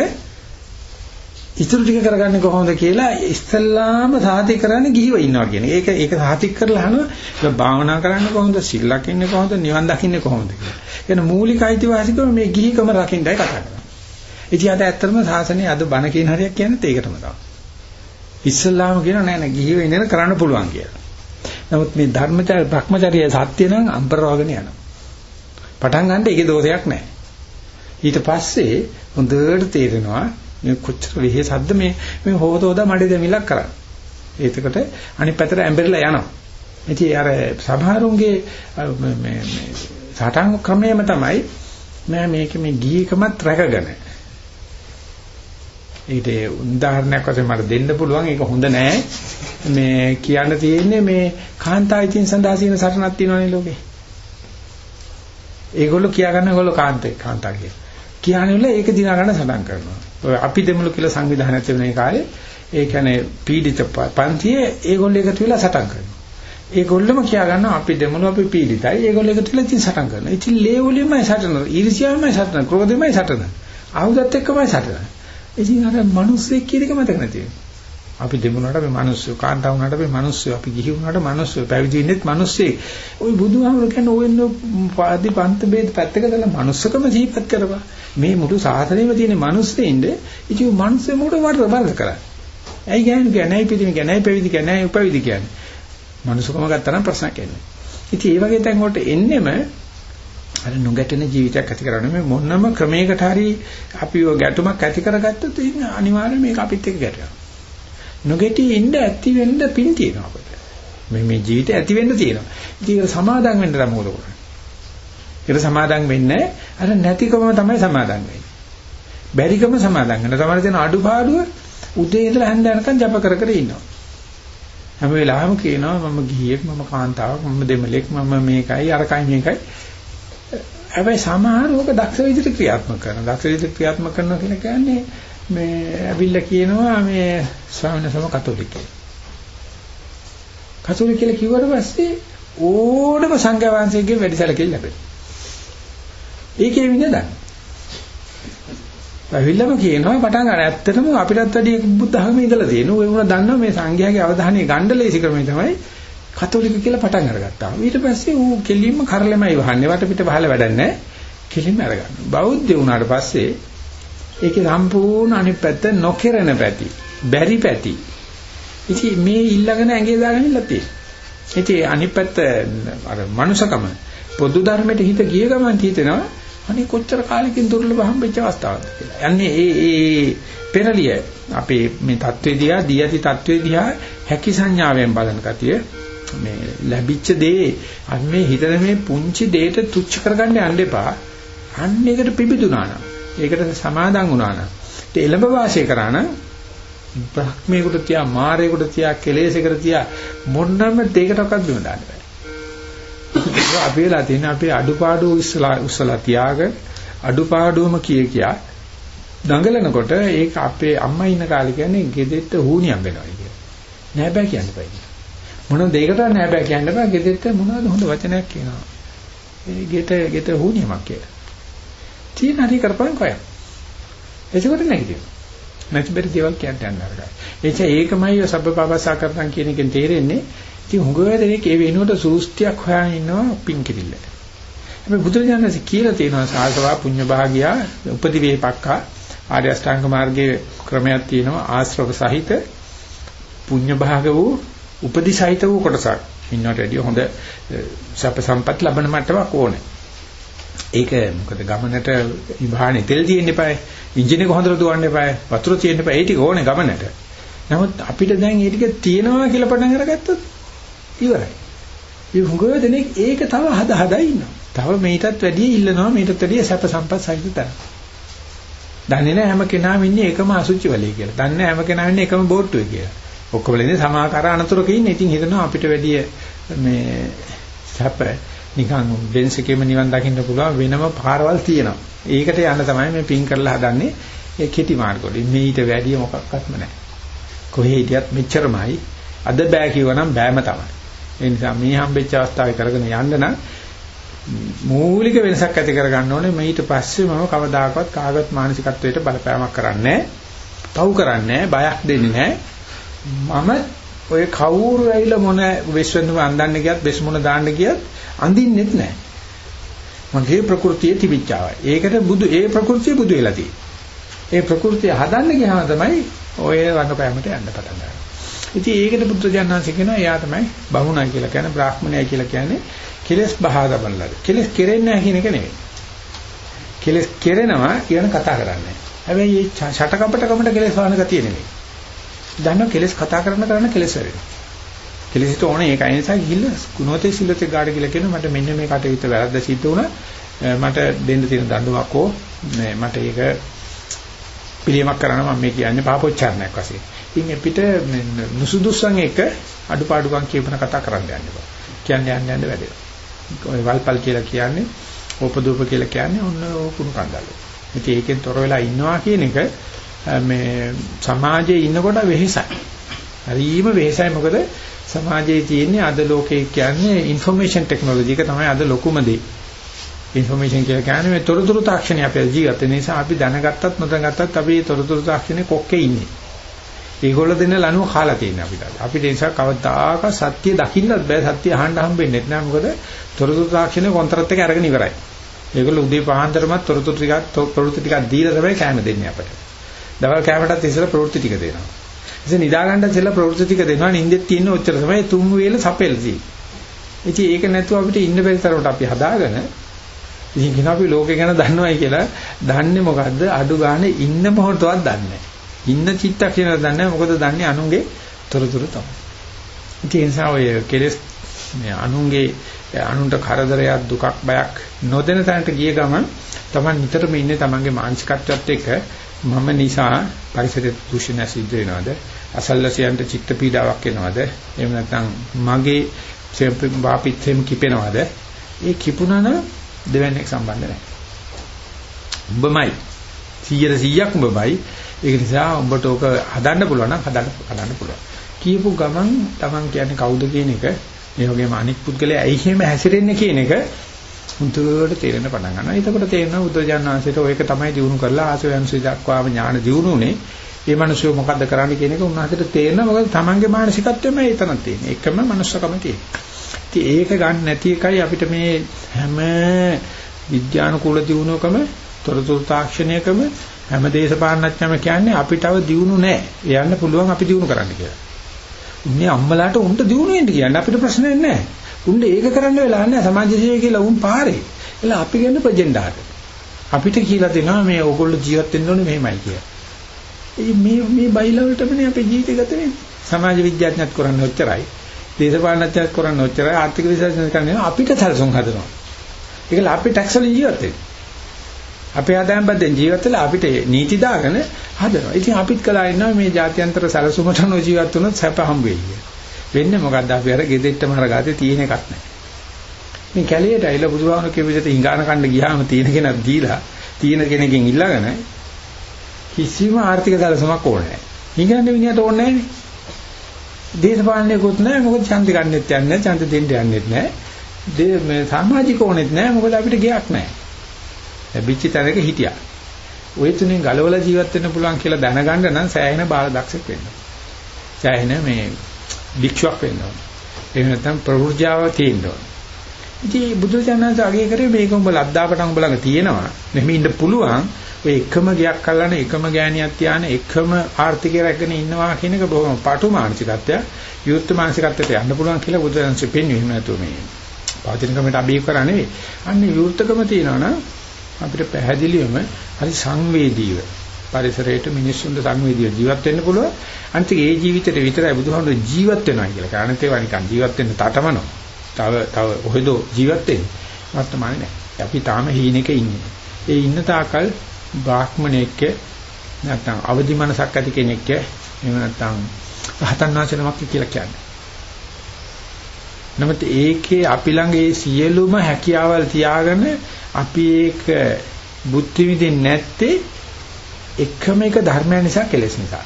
ඉතුරු ටික කරගන්නේ කොහොමද කියලා ඉස්සල්ලාම සාතික කරන්නේ ගිහිව ඉන්නවා කියන එක. ඒක සාතික කරලා අහනවා ඒක භාවනා කරන්නේ කොහොමද? සිල් ලකින්නේ කොහොමද? නිවන් දකින්නේ කොහොමද කියලා. කියන මූලික අයිතිවාසිකම මේ ගිහිකම රකින්නයි කතා කරන්නේ. ඉතින් අද ඇත්තටම සාසනයේ අද බණ කියන හරියක් කියන්නේ ඒකටම තමයි. ඉස්සල්ලාම කියන නෑ නෑ ගිහිව ඉඳන් කරන්න පුළුවන් කියලා. නමුත් මේ ධර්මචර්ය භ්‍රමචර්ය සත්‍ය නම් අම්පරවගෙන යනවා. පටන් ගන්න ඒකේ දෝෂයක් නෑ. ඊට පස්සේ හොඳට තේරෙනවා මේ කොච්චර විහෙසක්ද මේ මේ හොතෝදා මඩේ දෙමිලක් කරන්නේ. ඒකට අනිත් පැත්තට ඇඹරිලා යනවා. ඉතින් අර සමහරුන්ගේ මේ මේ සටන් ක්‍රමයේම තමයි මම මේක මේ ගීකමත් රැකගෙන ඒකට උදාහරණයක් වශයෙන් මට දෙන්න පුළුවන් ඒක හොඳ නෑ. මේ කියන්න තියෙන්නේ මේ කාන්තායිතින් සඳහා තියෙන සටනක් තියෙනවනේ ලෝකේ. ඒගොල්ලෝ කියා ගන්න ඒගොල්ලෝ කාන්තේ කාන්තා කියලා. කියන්නේ වල ඒක දිනා ගන්න සටන් කරනවා. ඔය අපි දෙමුළු කියලා සංවිධානය තිබුණේ කාලේ ඒ කියන්නේ පීඩිත පන්තියේ ඒගොල්ලෝ එකතු වෙලා සටන් කරනවා. ඒගොල්ලොම කියා ගන්නවා අපි දෙමුළු අපි පීඩිතයි. ඒගොල්ලෝ එකතු වෙලා ඉතින් සටන් කරනවා. ඉතින් ලේවලින්මයි සටන. ඊර්ෂ්‍යාවමයි සටන. ක්‍රෝධෙමයි සටන. ආයුධත් එක්කමයි සටන. ඉතින් අර මිනිස්සෙක් කියන එක මතක නැති වෙනවා. අපි දෙමුණාට අපි මිනිස්සු කාන්තාව වුණාට අපි මිනිස්සු අපි ගිහි වුණාට මිනිස්සු. පැවිදි වෙන්නෙත් මිනිස්සෙක්. ওই බුදුහාමුදුරු කියන්නේ ඔයන්න පාදි පන්ත බේද පැත්තක දාලා මිනිස්සකම ජීවත් කරපන්. මේ මුළු සාසනෙම තියෙන මිනිස්සෙින්ද ඉතින් මිනිස්සු මොකට වරද බල කරන්නේ ඇයි කියන්නේ? කියන්නේ පිටිම කියන්නේ පැවිදි කියන්නේ උපවිදි කියන්නේ. මිනිස්සුකම ගත්තා නම් ප්‍රශ්නයක් එන්නේ. ඉතින් ඒ වගේ තැන් වලට එන්නෙම අර නොගැටෙන ජීවිතයක් ඇති කරගන්න මේ මොනම ක්‍රමයකට හරි අපි ඔය ගැටුමක් ඇති කරගත්තොත් අනිවාර්යයෙන් මේක අපිත් එක්ක ගැටෙනවා නොගෙටි ඉන්න ඇති වෙන්න පින් තියෙනවා අපිට. මේ මේ ජීවිතේ ඇති වෙන්න තියෙනවා. ඉතින් ඒක සමාදම් වෙන්න නම් මොකද කරන්නේ? ඒක සමාදම් වෙන්නේ අර නැතිකම තමයි සමාදම් වෙන්නේ. බැරිකම සමාදම් වෙන. තමයි තියෙන අඩුපාඩුව උදේ ඉඳලා හැන්ද යනකම් ජප කර කර ඉන්නවා. හැම වෙලාවෙම කියනවා මම ගිහියෙක් මම කාන්තාවක් මම දෙමළෙක් මම මේකයි අරකයි මේකයි. හැබැයි සමහර ඕක දක්ෂ විදිහට ක්‍රියාත්මක කරනවා. දක්ෂ විදිහට ක්‍රියාත්මක කරනවා කියලා කියන්නේ මේ ඇවිල්ලා කියනවා මේ ස්වාමීන් වහන්සේ කතෝලිකයි. කතෝලික කියලා කිව්වට පස්සේ ඕනම සංඝ වහන්සේගේ වැඩසැලකිලි ලැබෙනවා. ඒකේ විඳදන්න. ඇවිල්ලාම කියනවා පටන් ගන්න ඇත්තටම අපිටත් වැඩි බුද්ධ ධර්මයේ ඉඳලා තියෙනවා. ඒ වුණා දන්නවා මේ සංඝයාගේ අවධානය ගන්න ලේසි ක්‍රමය තමයි කතෝලික කියලා පටන් අරගත්තා. ඊට පස්සේ ඌ කෙලින්ම කරලමයි වහන්නේ. වටපිට බහලා වැඩක් නැහැ. කෙලින්ම අරගන්න. බෞද්ධ වුණාට පස්සේ ඒකේ සම්පූර්ණ අනිත් පැත්ත නොකිරන පැති, බැරි පැති. ඉතින් මේ ඊළඟන ඇඟේ දාගෙන ඉල්ල තියෙනවා. ඉතින් අනිත් පැත්ත අර මනුෂකම පොදු ධර්මයට හිත ගිය ගමන් හිතෙනවා අනේ කොච්චර කාලෙකින් දුර්ලභ හම්බෙච්ච අවස්ථාවක්ද කියලා. යන්නේ ඒ ඒ පෙරලිය අපේ මේ தත්ත්වේ දිහා, දී ඇති தත්ත්වේ දිහා හැකි සංඥාවෙන් බලන කතිය මේ ලැබිච්ච දේ අන්නේ හිතන මේ පුංචි දෙයට තුච්ච කරගන්න යන්න එපා. අන්න ඒකට පිබිදුනා නම් ඒකට සමාදන් වුණා නම් ඒ එළඹ වාසය කරා නම් බ්‍රහ්මේකට තියා මාරේකට තියා කෙලෙසයකට තියා මොන්නම දෙයකටවත් බිම දාන්න බෑ. අපි වෙලා තියෙන අපේ අඩුපාඩු ඉස්සලා උස්සලා තියාග අඩුපාඩුවම කිය කියා දඟලනකොට ඒක අපේ අම්මා ඉන්න කාලේ කියන්නේ ගෙදෙට්ට හුනියම් වෙනවා කියලා. නෑ බෑ කියන්න බෑ. මොන දෙයකට නෑ බෑ කියන්න බෑ ගෙදෙට්ට මොනවද හොඳ වචනයක් කියනවා. ඒ ගෙට ගෙට හුනියමක් කියලා. තියෙන හරි කරපන් කොයක්. එතකොට නැගිටිනවා. නැති බැරි දේවල් කියන්න යන්න අරගන්න. එනිසා ඒකමයි සබ්බපාපසා කරන්න කියන එකෙන් තේරෙන්නේ. ඉතින් හුඟව දෙනෙක් ඒ වෙනුවට සූස්තියක් හොයන ඉන්නවා පින් කිරිල්ල. හැබැයි බුදුරජාණන්සේ කියලා තියෙනවා සාසවා පුඤ්ඤ භාගියා උපදි වේපක්ඛා ආර්ය අෂ්ටාංග මාර්ගයේ ක්‍රමයක් තියෙනවා ආශ්‍රව සහිත පුඤ්ඤ භාග වූ උපදි සහිත වූ කොටසක්. ඉන්නට වැඩිය හොඳ සප සම්පත් ලබන මට්ටමක් ඕනේ. ඒක මොකද ගමනට ඉබහානේ තෙල් තියෙන්න එපායි. එන්ජින් එක හොඳට දුවන්න එපායි. වතුර තියෙන්න එපායි. ඒ ටික ඕනේ ගමනට. නමුත් අපිට දැන් ඒ ටික තියෙනවා කියලා පටන් අරගත්තොත් ඉවරයි. මේ හුඟව දෙනෙක් ඒක තව හද හදා ඉන්නවා. තව මේකටත් වැඩිය ඉල්ලනවා මේකටත් වැඩිය සැප සම්පත් සහිත තැන. දන්නේ නැහැ හැම කෙනාම ඉන්නේ එකම අසුචි වලේ කියලා. දන්නේ නැහැ හැම කෙනාම ඉන්නේ එකම බෝට්ටුවේ කියලා. ඔක්කොම ඉන්නේ සමාකාර අනතුරක ඉන්නේ. ඉතින් හිතනවා අපිට වැඩිය මේ සැප නිකන් බෙන්ස් එකේම නිවන් දකින්න පුළුවන් වෙනම පාරවල් තියෙනවා. ඒකට යන්න තමයි මේ පින් කරලා හදන්නේ. ඒ කෙටි මාර්ගවලින් මේිට වැඩිය මොකක්වත්ම නැහැ. කොහේ හිටියත් මෙච්චරමයි. අද බෑ කිව්වනම් බෑම තමයි. ඒ නිසා මේ හම්බෙච්ච අවස්ථාවේ කරගෙන යන්න නම් මූලික වෙනසක් ඇති කරගන්න ඕනේ. ඊට පස්සේ මම කවදාකවත් කාගවත් මානසිකත්වයට බලපෑමක් කරන්නේ පව් කරන්නේ බයක් දෙන්නේ මම ඔය කවුරු ඇවිල්ලා මොන විශ්වෙන්දුම අඳන්න ගියත් බෙස් මොන දාන්න ගියත් අඳින්නෙත් නැහැ. මගේ ප්‍රകൃතිය තිබිච්චාවයි. ඒකට බුදු ඒ ප්‍රകൃතිය බුදු වෙලා ඒ ප්‍රകൃතිය හදන්න ගියාම තමයි ඔය රඟපෑමට යන්න පටන් ගන්නේ. ඉතින් ඒකට බුදුජානනාංශ කියනවා එයා තමයි බහුණා කියලා කියන්නේ බ්‍රාහ්මණය කියලා කියන්නේ කෙලස් බහා දබන්නලද. කෙලස් කෙරෙන්නේ නැහැ කියන එක නෙමෙයි. කෙලස් කෙරෙනවා කියන කතා කරන්නේ. හැබැයි මේ ෂටකපට කමට කෙලස් වහන ගතිය නෙමෙයි. දන්නව කෙලස් කතා කරන කරන කෙලස් වෙනවා. කෙලෙසිට ඕනේ ඒක අයින්සා ගිහිල්ලා ගුණෝතේ සිල්ලතේ ගාඩ කියලා කියනවා මට මෙන්න මේ කටයුත්ත වැරද්ද සිද්ධ වුණා මට දෙන්න තියෙන දඬුවමක් ඕ මට ඒක පිළියමක් කරනවා මම මේ කියන්නේ පාපොච්චාරණයක් වශයෙන්. ඉතින් අපිට නුසුදුස්සන් එක අඩුපාඩුකම් කියපන කතා කරන්න යන්න බෑ. කියන්නේ යන්න යන්න වැඩේ. ඔය වල්පල් කියලා කියන්නේ ඕපදූප කියලා කියන්නේ ඔන්න ඕකුණු කන්දල්. ඉතින් ඒකෙන් තොර වෙලා ඉන්නවා කියන එක මේ සමාජයේ ඉන්නකොට වෙහෙසයි. හරිම වෙහෙසයි මොකද සමාජයේ තියෙන්නේ අද ලෝකේ කියන්නේ ইনফরমේෂන් ටෙක්නොලොජි එක තමයි අද ලොකුම දේ. ইনফরমේෂන් කියලා කියන්නේ මේ තොරතුරු තාක්ෂණය අපේ ජීවිතේ නිසා අපි දැනගත්තත් නොදැනගත්තත් අපි තොරතුරු තාක්ෂණේ කොක්කේ ඉන්නේ. ඒගොල්ලෝ දෙන ලනුව කාලා තියෙන අපිට. අපිට ඒ නිසා කවදාක සත්‍ය දකින්නත් බෑ සත්‍ය අහන්න හම්බෙන්නේ නැහැ. මොකද තොරතුරු තාක්ෂණේ කොන්ත්‍රාත් එක අරගෙන ඉවරයි. ඒගොල්ලෝ උදේ පහන්තරමත් තොරතුරු ටිකක් තොරතුරු ටිකක් දීලා තමයි කැම දෙන්නේ අපට. දවල් කැමටත් ඉස්සෙල්ලා ප්‍රවෘත්ති ටික දෙනවා. ඉතින් නිදා ගන්න ඉස්සෙල්ලා ප්‍රවෘත්ති ටික දෙනවා. නිින්දෙත් තියෙන ඔච්චර තමයි තුන් වේල සපෙල් තියෙන්නේ. ඉතින් ඒක නැතුව අපිට ඉන්න බැරි තරමට අපි හදාගෙන ඉතින් කියන අපි ලෝකේ ගැන දන්නවයි කියලා දන්නේ මොකද්ද අඩු ගානේ ඉන්න මොහොතවත් දන්නේ නැහැ. ඉන්න චිත්තක්ෂණය දන්නේ මොකද දන්නේ අනුන්ගේ තොරතුරු තමයි. ඉතින් ඒ නිසා ඔය කෙලස් මේ අනුන්ගේ අනුන්ට කරදරයක් දුකක් බයක් නොදෙන තැනට ගිය ගමන් Taman නිතරම ඉන්නේ Tamanගේ මානසිකත්වයත් එක්ක මම නිසා පරිසර දූෂණය සිද්ධ වෙනවද? අසල්ලසියන්ට චිත්ත පීඩාවක් එනවද? එහෙම නැත්නම් මගේ වාපිත්ෙම කිපෙනවද? ඒ කිපුණන දෙවන්නේක් සම්බන්ධ නැහැ. උඹමයි. 100 100ක් උඹමයි. ඒක නිසා උඹට ඕක හදන්න පුළුවන් නම් හදන්න හදන්න පුළුවන්. කියපු ගමන් Taman කියන්නේ කවුද කියන එක මේ වගේම අනික් පුද්ගලයා ඇයි එහෙම හැසිරෙන්නේ කියන එක මුතුවට තේරෙන්න පටන් ගන්නවා. එතකොට තේරෙනවා බුදුරජාණන් වහන්සේට ඔයක තමයි දිනු කරලා ආසවයන්සි දක්වාම ඥාන දිනුනේ. මේ මිනිස්සු මොකද්ද කරන්නේ කියන එක උන්වහන්සේට තේරෙනවා. මොකද Tamanගේ මානසිකත්වෙම ඒතන තියෙන. එකම මනුස්සකම තියෙන. ඉතින් ඒක ගන්න නැති එකයි අපිට මේ හැම විද්‍යානුකූල දිනුවකම තොරතුරු තාක්ෂණයකම හැම දේශපාලනඥයම කියන්නේ අපිටව දියුණු නැහැ. යන්න පුළුවන් අපි දියුණු කරන්න කියලා. උන්නේ අම්මලාට උන්ට දියුණු වෙන්න කියන්නේ අපිට ප්‍රශ්නයක් නැහැ. උන්ට ඒක කරන්න වෙලා නැහැ සමාජ සේවය කියලා උන් පාරේ. එලා අපි ගන්න ප්‍රජෙන්ඩාට. අපිට කියලා දෙනවා මේ ඕගොල්ලෝ ජීවත් වෙන්න ඕනේ මෙහෙමයි කියලා. මේ මේ බයිලා වලටමනේ අපේ ජීවිතය ගත වෙන්නේ. සමාජ විද්‍යාඥයත් කරන්නේ ඔච්චරයි. දේශපාලනඥයත් කරන්නේ ඔච්චරයි. ආර්ථික විශේෂඥයත් කරන්නේ අපිට සැලසුම් හදනවා. ඒකල අපි ටැක්ස් වලින් ජීවත් වෙන්නේ. අපේ ආදායම් බද්දෙන් ජීවත් වෙලා අපිට නීති දාගෙන හදනවා. ඉතින් අපිත් කළා ඉන්නවා මේ ජාත්‍යන්තර සැලසුමට නො ජීවත් වුණොත් සැප හම්බ වෙයි. වෙන්නේ මොකද්ද අපි අර ගෙදෙට්ටම හරගාතේ තියෙන එකක් නැහැ. මේ කැලේට ඇවිල්ලා බුදුහාමුදුරු කියපු විදිහට ඉංගාන කණ්ඩ ගියාම තියෙන කෙනක් දීලා තියෙන කෙනකින් ඉල්ලගෙන කිසිම ආර්ථික සැලසුමක් ඕනේ නැහැ. ඉංගාන මිනිහට ඕනේ නැහැ. දේශපාලනයකුත් නැහැ මොකද ඡන්ද ගන්නෙත් යන්නේ නැහැ ඡන්ද දෙන්න යන්නෙත් නැහැ. දේ මේ සමාජික ඕනෙත් නැහැ මොකද අපිට ගයක් නැහැ. ලැබිච්ච තැනක හිටියා. ওই තුنين ගලවලා ජීවත් වෙන්න පුළුවන් කියලා දැනගන්න නම් සෑහෙන බාල දක්ෂෙක් වෙන්න. සෑහෙන මේ භික්ෂුවක් වෙන්න ඕනේ. එහෙම නැත්නම් ප්‍රවෘජාව තියෙන්න ඕනේ. ඉතින් බුදුචානන්ස අගය කරේ මේක උඹ ලද්දාකට උඹ ළඟ තියෙනවා. මෙහෙම ඉන්න පුළුවන්. ඔය එකම ගයක් අල්ලන එකම ගෑණියක් තියාන එකම ආර්ථිකය රැගෙන ඉන්නවා කියන එක බොහොම පාටු මානසිකත්වය. යුක්ත මානසිකත්වයට යන්න පුළුවන් කියලා බුදුරජාණන් පෙන්වන්නේ එහෙම නැතුව මේ පවතිනකමට අභිය කරා නෙවෙයි. අන්නේ විවෘතකම තියෙනවා නම් අපිට පැහැදිලිවම හරි සංවේදීව පරිසරයට මිනිස්සුන්ට සංවේදීව ජීවත් වෙන්න පුළුවන්. අනිත් ඒ ජීවිතේට විතරයි බුදුහාමුදුරු ජීවත් වෙනවා කියලා. කාරණේ ඒවා නිකන් ජීවත් වෙන්න තටමනවා. තව තව ඔහෙදෝ ජීවත් වෙන්නේ. වර්තමානේ නැහැ. අපි තාම හීනෙක ඉන්නේ. ඒ ඉන්න තාකල් බ්‍රාහ්මණයෙක් නැත්නම් අවදි මනසක් ඇති කෙනෙක් එහෙම නැත්නම් රහතන් වහන්සේ නමක් කියලා කියන්නේ. නමුත් ඒකේ අපි ළඟ ඒ සියලුම හැකියාවල් තියාගෙන අපි ඒක බුද්ධ විදින් නැත්තේ එකම එක ධර්මය නිසා කෙලෙස් නිසා.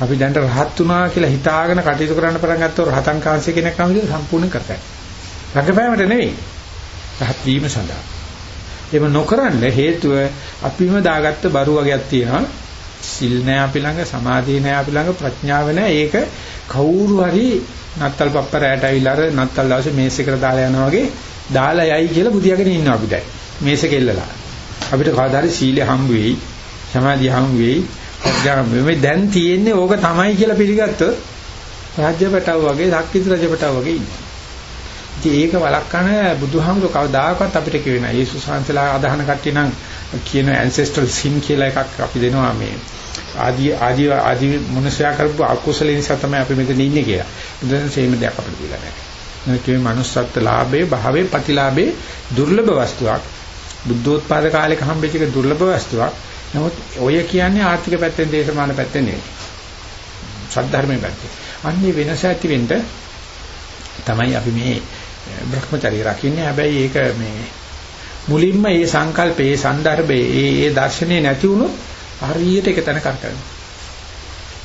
අපි දැන් රහත් වුණා කියලා හිතාගෙන කටයුතු කරන්න පටන් ගත්තොත් රහතන් කාංශය කෙනෙක් නම් විදිහට සම්පූර්ණ කරතයි. රඟපෑමට නෙවෙයි. රහත් වීම සඳහා. එහෙම නොකරන්න හේතුව අපිම දාගත්ත බරු වගේක් තියෙනවා. සිල් නැහැ අපි ළඟ, සමාධිය නැහැ අපි ළඟ, ප්‍රඥාව නැහැ. ඒක කවුරු හරි නත්තල් පප්පරයට ඇවිල්ලා අර නත්තල් දවසේ මේස් එකට දාලා යනවා වගේ දාලා යයි කියලා බුදියාගෙන ඉන්නවා අපි දැන්. මේස කෙල්ලලා. අපිට කවදාද සීලය හම්බ වෙයි, සමාධිය හම්බ වෙයි, ප්‍රඥා මේ දැන් තියෙන්නේ ඕක තමයි කියලා පිළිගත්තොත් රාජ්‍යපටව වගේ, ධක්කිත රජපටව වගේ ඉන්නවා. ඉතින් ඒක වළක්වන බුදුහාමුදුර කවදාකවත් අපිට කියවෙනවා. යේසුස් වහන්සේලා අදහන කට්ටිය නම් කියන ancestral sin කියලා එකක් අපි දෙනවා මේ ආදී ආදී ආදී මොනසයා කරපු අකුසල නිසා තමයි අපි මෙතන ඉන්නේ කියලා. බුදුන් සේම දෙයක් අපිට දීලා නැහැ. නැකේ manussත්ත්ව ලාභේ භාවේ ප්‍රතිලාභේ දුර්ලභ වස්තුවක් බුද්ධෝත්පාද කාලයක හම්බෙච්ච එක දුර්ලභ වස්තුවක් නමුත් ඔය කියන්නේ ආර්ථික පැත්තෙන් දේශමාන පැත්තෙන් නෙවෙයි. සද්ධර්මයේ පැත්තේ. අන්නේ වෙනස ඇති වෙන්න තමයි අපි මේ eh, භ්‍රමචරි රකින්නේ. හැබැයි ඒක මේ මුලින්ම මේ සංකල්පේ, සන්දර්භේ, මේ මේ දර්ශනේ නැති වුණොත් හරියට එක තැන කරකවනවා.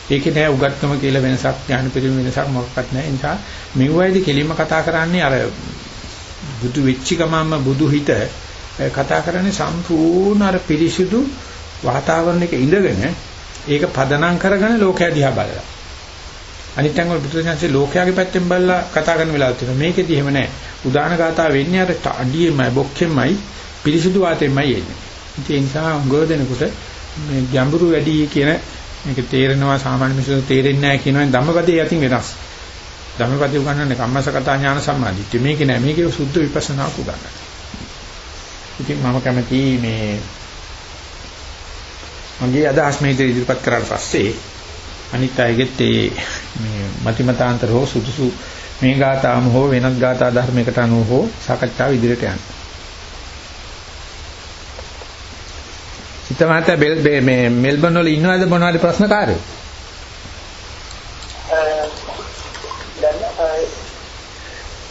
ඒකේ නෑ උගත්කම කියලා වෙනසක්, ඥාන පිළිම වෙනසක් මොකක්වත් නෑ. ඒ නිසා මෙවයිද කෙලින්ම කතා කරන්නේ අර බුදු වෙච්ච ගමන්ම බුදු හිත eh, කතා කරන්නේ සම්පූර්ණ අර පිරිසිදු වාතාවරණයක ඉඳගෙන ඒක පදනම් කරගෙන ලෝකය දිහා බලලා. අනිත් අංගවල බුදුසසුනේ ලෝකයාගේ පැත්තෙන් බලලා කතා කරන වෙලාවක් තියෙනවා. මේකෙදි එහෙම නැහැ. උදාන ගාථා වෙන්නේ අර අඩියෙමයි බොක්කෙමයි පිරිසිදු වාතෙමයි එන්නේ. ඒ නිසා උගව දෙනකොට මේ ගැඹුරු වැඩි කියන මේක තේරෙනවා සාමාන්‍ය මිනිස්සුන්ට තේරෙන්නේ නැහැ කියනවා ධම්මපදයේ යටින් වෙනස්. ධම්මපදයේ උගන්වන්නේ කම්මසකතා ඥාන සම්මාදිට්ඨිය. මේක නෑ මේකේ සුද්ධ විපස්සනාක් උගන්වන්නේ. ඉතින් මම කැමති මේ මගේ අදහස් මේ ඉදිරිපත් කරාට පස්සේ අනිත් අයගෙත් ඒ මේ මතිමතාන්තර හෝ සුදුසු මේ ගාතාම හෝ වෙනත් ගාථා ධර්මයකට අනුව හෝ සාකච්ඡාව ඉදිරියට යන්න. හිතමත මේ මෙල්බන් වල ඉන්නවද මොනවද ප්‍රශ්න කාර්යෝ?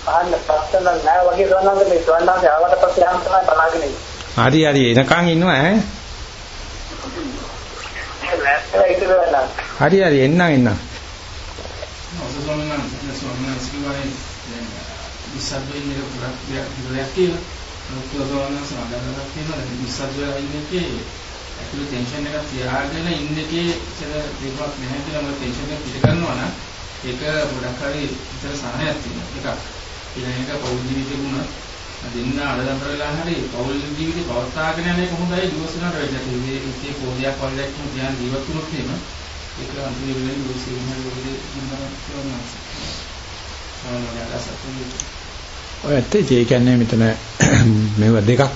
ආන්න ප්‍රශ්න නැහැ වගේ දවනන්ද මේ ස්වර්ණාගේ ආවට පස්සේ ආන් තමයි බලාගෙන ඉන්නේ. හරි හරි එනකන් ඉන්නවා ඈ. හරි හරි එන්නම් එන්නම්. ඉස්සබ්බේ එක පුරක් දෙයක් කියලා. මුතුවදවන්න සමාදන්නක් තියෙනවා. ඉස්සබ්බේ ඉන්නකේ ඇතුලේ ටෙන්ෂන් එකක් තියාගෙන ඉන්නකේ ඉතල දෙයක් නැහැ කියලා මම ටෙන්ෂන් එක පිට කරනවා නම් ඒක ගොඩක් හරි ඉතල සහනයක් තියෙනවා. එකක්. ඊළඟ එක පෞද්ගලික ජීවිතේ වුණා දෙන්න අඩදම් කරලා හරි පෞල් ජීවිතේ පවත්වාගෙන යන්නේ කොහොමදයි දිවසනට වෙන්නේ මේ ඉතිේ පොඩියක් වලක් කියන ධ්‍යාන ජීවත් වුණොත් එහෙම ඒක අන්තිම වෙලෙන් දිවසින් හරි වගේ ඉන්නවා ඔය ඇත්තේ ඒ කියන්නේ මෙතන මේව දෙකක්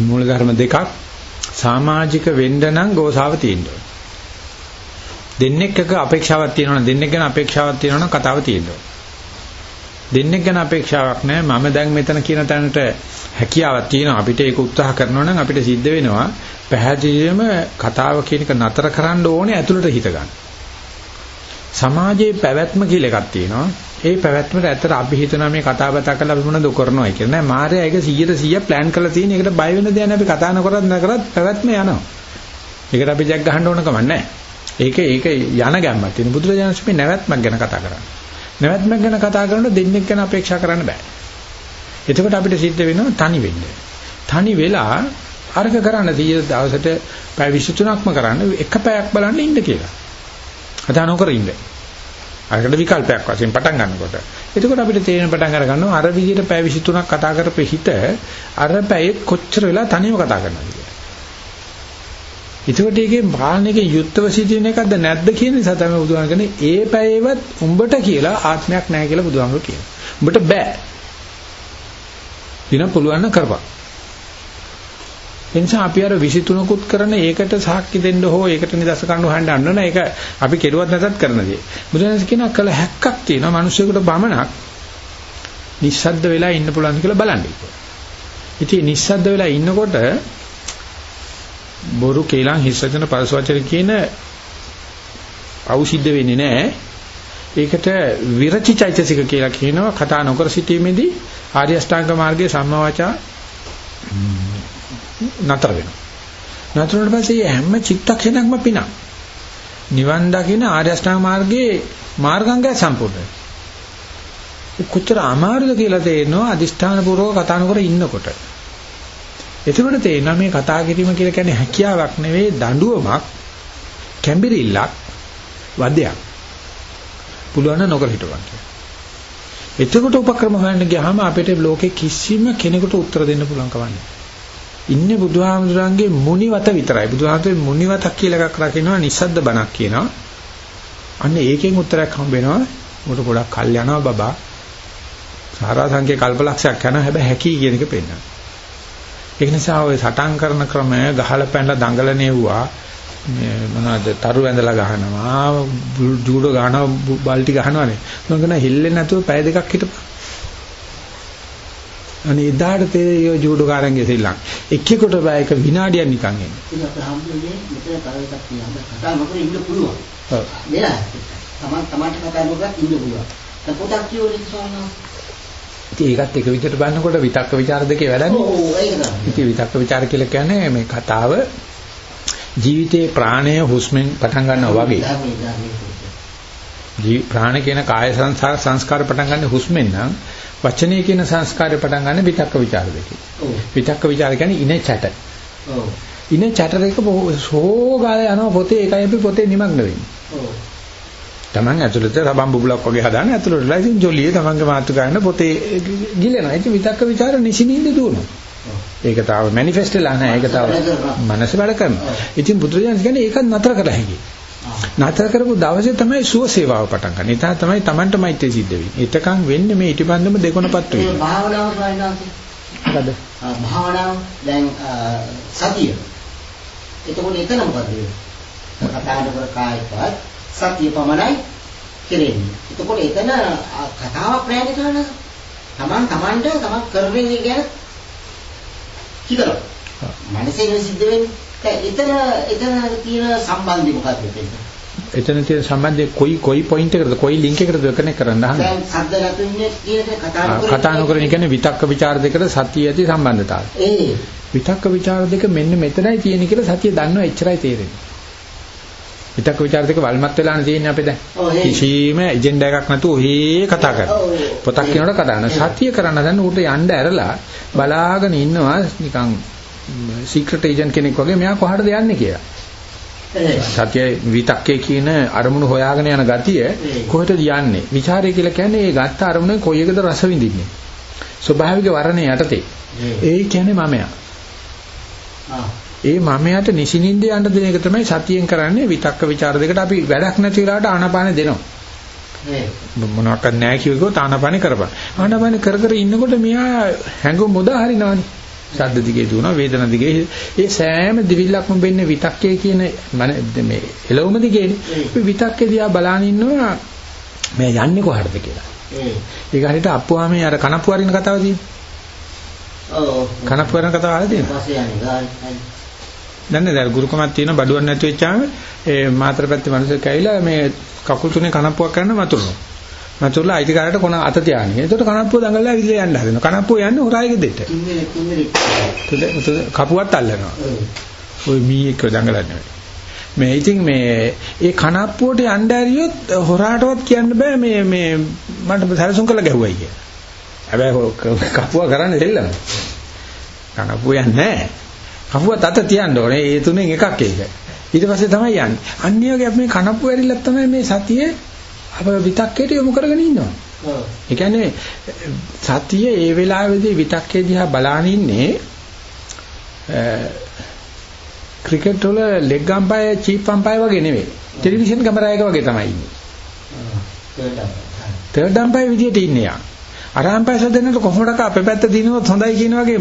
මූලධර්ම දෙකක්. සමාජික වෙන්න නම් ගෝසාව තියෙනවා දෙන්නෙක් එක අපේක්ෂාවක් තියෙනවා දෙන්නෙක් ගැන අපේක්ෂාවක් තියෙනවා කතාව තියෙනවා දෙන්නෙක් ගැන අපේක්ෂාවක් නැහැ මම දැන් මෙතන කියන තැනට හැකියාවක් තියෙනවා අපිට ඒක උත්සාහ කරනවා නම් අපිට සිද්ධ වෙනවා පැහැදිලිවම කතාව කියන එක නතර කරන්න ඕනේ ඇතුළට හිත ගන්න. සමාජයේ පැවැත්ම කියලා එකක් තියෙනවා. ඒ පැවැත්මට ඇත්තට අපි හිතනවා මේ කතා බතා කරලා අපි මොනවද කරනවා කියලා නෑ. මාර්යා ඒක 100ට 100 ප්ලෑන් කරලා තියෙන. ඒකට බය වෙන දෙයක් නෑ. අපි කතා නොකරත් නැකරත් පැවැත්ම යනවා. ඒකට අපි ජග් ගහන්න ඕන කම නැහැ. ඒක ඒක යන ගැම්මක් තියෙන. බුදුරජාණන් ශ්‍රී නැවැත්මක් ගැන කතා කරන්නේ. නැවැත්මක් ගැන කතා කරනකොට දෙන්නෙක් ගැන අපේක්ෂා කරන්න බෑ. එතකොට අපිට සිද්ධ වෙනවා තනි වෙන්න. තනි වෙලා අර්ග කරන්න 100 දවසට පැය 23ක්ම කරන්න එක පැයක් බලන්න ඉන්න කියලා. කතා නොකර ඉන්න. අරකට විකල්පයක් වශයෙන් පටන් ගන්නකොට. එතකොට අපිට තේරෙන පටන් අර ගන්නවා අර විදිහට පැය 23ක් කතා කරපේ හිත අර පැයෙත් කොච්චර වෙලා තනියම කතා කරනවද කියලා. එතකොට ඒකේ පාලනයේ යුද්ධව සිටින එකක්ද නැද්ද කියන නිසා තමයි බුදුහාම කියන්නේ ඒ පැයේවත් උඹට කියලා ආත්මයක් නැහැ කියලා බුදුහාම කියනවා. උඹට බෑ. දින පුළුවන් නම් කරපන්. එනිසා අපි අර 23කුත් කරන ඒකට සාක්ෂි දෙන්න හෝ ඒකට නිදර්ශ කරන්න හොයන්න යන්න නෑ ඒක අපි කෙරුවත් නැතත් කරන දේ. බුදුරජාණන් කියන කල හැක්කක් තියෙනවා මිනිස්සුෙකුට බමනක් නිස්සද්ද වෙලා ඉන්න පුළුවන් කියලා බලන්න. ඉතින් නිස්සද්ද වෙලා ඉන්නකොට බොරු කේලම් හිස්සචන පරසවචන කියන අවුසිද්ධ වෙන්නේ නැහැ. ඒකට විරචිචෛතසික කියලා කියනවා කතා නොකර සිටීමේදී ආර්ය අෂ්ටාංග මාර්ගයේ සම්මාවාචා නතර වෙනවා. නතර වුණාට පස්සේ හැම චිත්තක්ෂණයක්ම පිනක්. නිවන් දකින ආර්ය අෂ්ටාංග මාර්ගයේ මාර්ගංගය සම්පූර්ණයි. කොච්චර අමාරුද කියලා තේරෙනවා අදිෂ්ඨාන පූර්වක කතා නොකර ඉන්නකොට. එතකොට තේරෙනවා මේ කතා කිරීම කියලා කියන්නේ හැකියාවක් නෙවෙයි දඬුවමක් කැම්බිරිල්ලක් වදයක්. පුළුවන් නම් නොකර හිටපන් කියලා. එතකොට උපක්‍රම හොයන්න ගියාම අපිට ලෝකේ කිසිම කෙනෙකුට උත්තර දෙන්න පුළුවන් කවන්නේ. ඉන්නේ බුදුහාමුදුරන්ගේ මුනිවත විතරයි. බුදුහාමුදුරේ මුනිවතක් කියලා එකක් රකින්නවා නිස්සද්ද බණක් කියනවා. අන්න ඒකෙන් උත්තරයක් හම්බ වෙනවා. උකට ගොඩක් කල් යනවා බබා. සාරා සංකේ කල්පලක්ෂයක් යනවා හැබැයි හැකි කියන එක පෙන්නනවා. ඒක නිසා ඔය සටන් කරන ක්‍රමය ගහලා පැනලා දඟලනෙව්වා මේ මොනවද තරු ඇඳලා ගහනවා ජූඩෝ ගහනවා බල්ටි ගහනවානේ මම කියන හිල්ලෙන්නේ නැතුව පැය දෙකක් හිටපන් අනේ එදාට තේරෙයි ඔය ජූඩෝ කාරංගේ සෙල්ලම් එක්කෙකුට බෑ එක විනාඩියක් නිකන් එන්නේ. ඉතින් අපේ හම්බුනේ මෙතන තව එකක් තියෙනවා. කතා නොකර ඉන්න පුළුවන්. ඔව්. නේද? තමන් තමන්ට කතා නොකර ඉන්න පුළුවන්. දැන් පොතක් කියවලින් සෝනවා. ඉතින් ඒකත් එක විදිහට බලනකොට විතක්ක ਵਿਚාර දෙකේ වැඩන්නේ. ඔව් ඒක තමයි. ඉතින් විතක්ක ਵਿਚාර කියලා කියන්නේ මේ කතාව ජීවිතයේ ප්‍රාණය හුස්මෙන් පටන් ගන්නවා වගේ. ජී ප්‍රාණ කියන කාය සංස්කාර සංස්කාර පටන් ගන්න හුස්මෙන් නම් වචනය කියන සංස්කාරය පටන් ගන්න විතක්ක ਵਿਚාර දෙකේ. විතක්ක ਵਿਚාර කියන්නේ ඉන චැට. ඔව්. ඉන චැටරේක බොහෝ සෝගාල යනවා පොතේ ඒකයි අපි පොතේ නිමග්න වෙන්නේ. ඔව්. Taman ඇතුළත රබම් බුබුලක් වගේ හදාන ඇතුළට ඉතින් ජොලියේ Tamanගේ මාතෘ ගන්න පොතේ ගිලෙනවා. ඉතින් විතක්ක ਵਿਚාර නිසිනින්ද දුවනවා. ඒක තාම මැනිෆෙස්ට් වෙලා නැහැ. ඒක තාම මනස වැඩ කරනවා. ඉතින් බුදුරජාණන් කියන්නේ ඒකත් නතර කළ හැකියි. නතර කරපු දවසේ තමයි සුව සේවාව පටන් ගන්න. එතන තමයි Tamanට මෛත්‍රිය සිද්ධ වෙන්නේ. එතකන් වෙන්නේ මේ ඉටිපන්දම දෙකොණපත් ඒ වෙනවා. භාවනාව. මොකද? භාවනාව දැන් සතිය. එතකොට එතන මොකද වෙන්නේ? කතා කරන කායකවත් සතිය පමණයි කෙරෙන්නේ. එතකොට එතන කතාවක් නෑනේ කරන. Taman tamanට තමන් කරමින් ගැන හිතනවා. මනසේ සිද්ධ වෙන්නේ. එතන එතන තියෙන සම්බන්ධය මොකක්ද කියන්නේ? එතන තියෙන සම්බන්ධය කොයි කොයි පොයින්ට් එකකටද කොයි ලින්ක් එකකටද කනෙක් කරන්න අහන්නේ දැන් සද්ද නැතුන්නේ කියන එක කතා කරන්නේ කතා නොකරන කියන්නේ විතක්ක ਵਿਚාර දෙකට සතිය ඇති සම්බන්ධතාවය ඒ විතක්ක ਵਿਚාර දෙක මෙන්න මෙතනයි තියෙන්නේ කියලා සතිය දන්නවා එච්චරයි තේරෙන්නේ විතක් ਵਿਚාර දෙක වල්මත් වෙලානේ තියෙන්නේ අපි දැන්. කිසිම එජෙන්ඩා එකක් නැතුව ඔහේ කතා කරනවා පොතක් කියනකොට කතා කරන. සතිය කරන්න දැන් ඌට යන්න ඇරලා බලාගෙන ඉන්නවා නිකන් සීක්‍රට් ඒජන්ට් කෙනෙක් වගේ මෙයා කොහටද යන්නේ කියලා. සතිය විතක්කේ කියන අරමුණු හොයාගෙන යන ගතිය කොහෙටද යන්නේ? ਵਿਚාරය කියලා කියන්නේ ඒ ගත්ත අරමුණේ කොයි එකද රස විඳින්නේ? ස්වභාවික වරණේ යටතේ. ඒ කියන්නේ මමයා. ආ. ඒ මමයාට නිසිනින්ද යන්න දෙන එක තමයි සතියෙන් කරන්නේ විතක්ක ਵਿਚාර දෙකට අපි වැඩක් නැති වෙලාවට ආනාපානෙ දෙනවා. මොනවාක්වත් නැහැ කිව්වොත් ආනාපානෙ කරපන්. ආනාපානෙ කර කර ඉන්නකොට මෙයා හැඟුම් මුදා හරිනවනේ. ශබ්ද දිගේ දුවනවා වේදනා දිගේ ඒ සෑම දිවිල්ලක්ම වෙන්නේ විතක්කේ කියන මේ එළවුම දිගේනේ. විතක්කේ දිහා බලාන ඉන්නවා මේ යන්නේ කොහටද කියලා. ඒක හරියට අප්පුවාමේ අර කනප්පු වරින කතාව තියෙන්නේ. ඔව් කනප්පු වරින කතාව අහලා තියෙනවා. දන්නේ නැහැ ගුරුකමක් තියෙන බඩුවක් නැති වෙච්චාම ඒ මාතර පැත්තේ මිනිස්සු කැවිලා මේ කකුල් තුනේ කනප්පුවක් කරන්න වතුරනවා. වතුරලා අයිතිකාරයට කොන අත තියාගෙන. එතකොට කනප්පුව දඟලලා විදිහට යන්න හදනවා. කනප්පුව යන්නේ හොරායිගේ දෙට. කපුවත් අල්ලනවා. ওই මීයක දඟලන්නේ. මේ ඉතින් මේ ඒ කනප්පුවට යන්න ඇරියොත් හොරාටවත් කියන්න බෑ මේ මේ මට සැලසුම් කරලා ගැහුවයි කියලා. හැබැයි කපුවා කරන්නේ දෙල්ලම. කනප්පුව යන්නේ නැහැ. කපුවත් අත තියන්න ඕනේ. ඒ තුනෙන් එකක් ඒක. ඊට පස්සේ තමයි යන්නේ. අනිත් වගේ අපි මේ කනප්පුව ඇරිලක් තමයි මේ සතියේ අප විතක්කේට යොමු කරගෙන ඉන්නවා. ඔව් ඒ කියන්නේ සතිය ඒ වෙලාවේදී විතක්කේ දිහා බලාන ඉන්නේ ක්‍රිකට් වල ලෙග් අම්පයර් චීප් අම්පයර් වගේ නෙවෙයි. ටෙලිවිෂන් කැමරා එක වගේ තමයි ඉන්නේ. තර්ඩ් අම්පයර් විදියට ඉන්නේ යා. අර අම්පයර් දෙන්නට කොහොමඩක අපේ පැත්ත දිනුවොත් හොඳයි කියන වගේ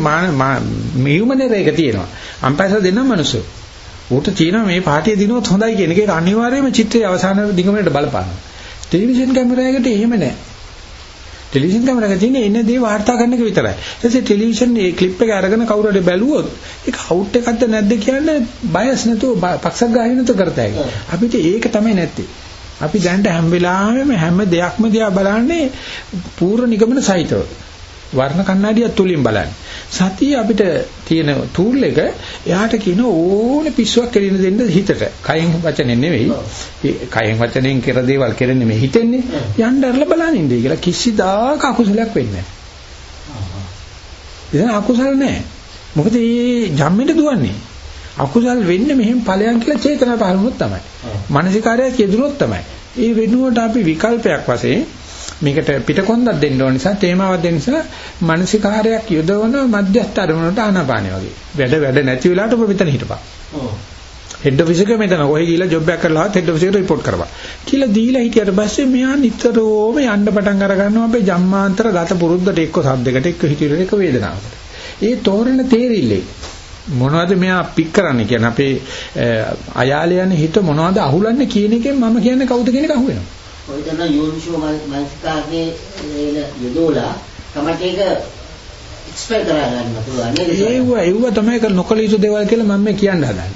මියුමනේ එක තියෙනවා. අම්පයර් දෙන්නම මිනිස්සු. ඌට තියෙනවා මේ පාටිය දිනුවොත් හොඳයි කියන එක ඒක අනිවාර්යයෙන්ම චිත්‍රයේ අවසාන දිගමනට බලපානවා. ටෙලිවිෂන් කැමරා එකට එහෙම නැහැ. ටෙලිවිෂන් කැමරාවක තියෙන එන දේ වාර්තා කරන එක විතරයි. ඊට පස්සේ ටෙලිවිෂන් මේ ක්ලිප් එක අරගෙන කවුරු හරි බැලුවොත් ඒක අවුට් එකක්ද නැද්ද කියන්නේ බයස් නැතුව පක්ෂග්‍රාහී නැතුව කරතයි. අපිට ඒක තමයි නැත්තේ. අපි දැනට හැම වෙලාවෙම හැම දෙයක්ම දිහා බලන්නේ පූර්ව නිගමන සහිතව. වර්ණ කණ්ණාඩිය තුලින් බලන්නේ. සතිය අපිට තියෙන ටූල් එක එයාට කියන ඕනේ පිස්සුවක් කෙලින දෙන්න හිතට. කයෙන් වචනෙන් නෙවෙයි. කයෙන් වචනෙන් කර දේවල් කරන්නේ මේ හිතෙන්නේ. යන්න අරලා බලන්න ඉන්නේ කියලා කිසිදාක අකුසලයක් වෙන්නේ නැහැ. ඉතින් අකුසල නැහැ. මොකද මේ ජම්මෙට දුවන්නේ. අකුසල් වෙන්නේ මෙහෙම ඵලයන් කියලා චේතනා පහළුනොත් තමයි. මානසිකාරයක් යෙදුනොත් තමයි. ඒ වෙනුවට අපි විකල්පයක් වශයෙන් මේකට පිටකොන්දක් දෙන්න ඕන නිසා තේමාවක් දෙන්න නිසා මානසිකාරයක් යොදවන මධ්‍යස්ථ අරමුණට ආනාපානෙ වගේ. වැඩ වැඩ නැති වෙලාවට ඔබ මෙතන හිටපන්. ඔව් හෙඩ් ඔෆිස් එක මෙතන කොහේ ගිහලා ජොබ් එකක් කරලා හෙඩ් ඔෆිස් එකට රිපෝට් කරපන්. කියලා දීලා හිටියට පස්සේ මෙයා නිතරම යන්න පටන් අර ගන්නවා අපේ ජම්මාන්තර ගත පුරුද්දට එක්ක සද්දකට එක්ක හිතිරට එක්ක වේදනාවකට. ඒ තෝරන තේරිල්ලේ මොනවද මෙයා පික් කරන්නේ කියන්නේ අපේ අයාලේ යන හිත මොනවද අහුලන්නේ කියන එකෙන් මම කියන්නේ කවුද කියන එක අහුවෙනවා. ඔය තමයි යෝනිසෝ මනසිකාගේ යදෝලා තමයි ඒක එක්ස්පෙල් කරගන්න පුළුවන් නේද? ඒව ඒව තමයි කර නොකල යුතු දේවල් කියලා මම කියන්න හදන්නේ.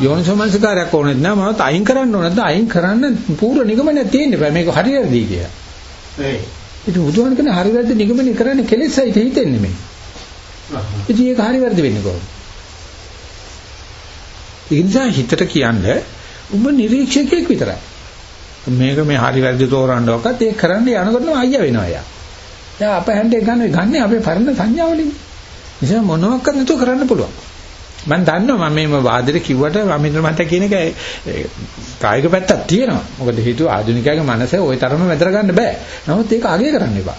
යෝනිසෝමනසිකාරයක් ඕනෙත් නෑ මමත් අයින් කරන්න ඕනද අයින් කරන්න පූර්ව නිගමනයක් තියෙන්න බෑ මේක හරියටද කියලා. ඒ. ඉතින් බුදුහාම කියන හරි වැරදි නිගමනය කරන්නේ කෙලෙසයි හිතෙන්නේ මේ. ඉතින් ඒක හරි වැරදි වෙන්නේ කොහොමද? ඒ නිසා හිතට කියන්නේ උඹ නිරීක්ෂකයෙක් විතරයි. මේක මේ හරි වැරදි තෝරන්නවක්වත් ඒක කරන්න යනකොටම අයියා වෙනවා යා. දැන් අප හැන්ඩේ ගන්න ගන්නේ අපේ පරණ සංඥාවලින්. නිසා මොනවත් නැතුව කරන්න පුළුවන්. මම දන්නවා මම මේ වාදෙට කිව්වට රමින්ද්‍ර මහත්තයා කියන එක කායික පැත්තක් තියෙනවා. මොකද හේතුව ආධුනිකයාගේ මනස ওই තරම වැදර ගන්න බෑ. නමුත් ඒක අගය කරන්න එපා.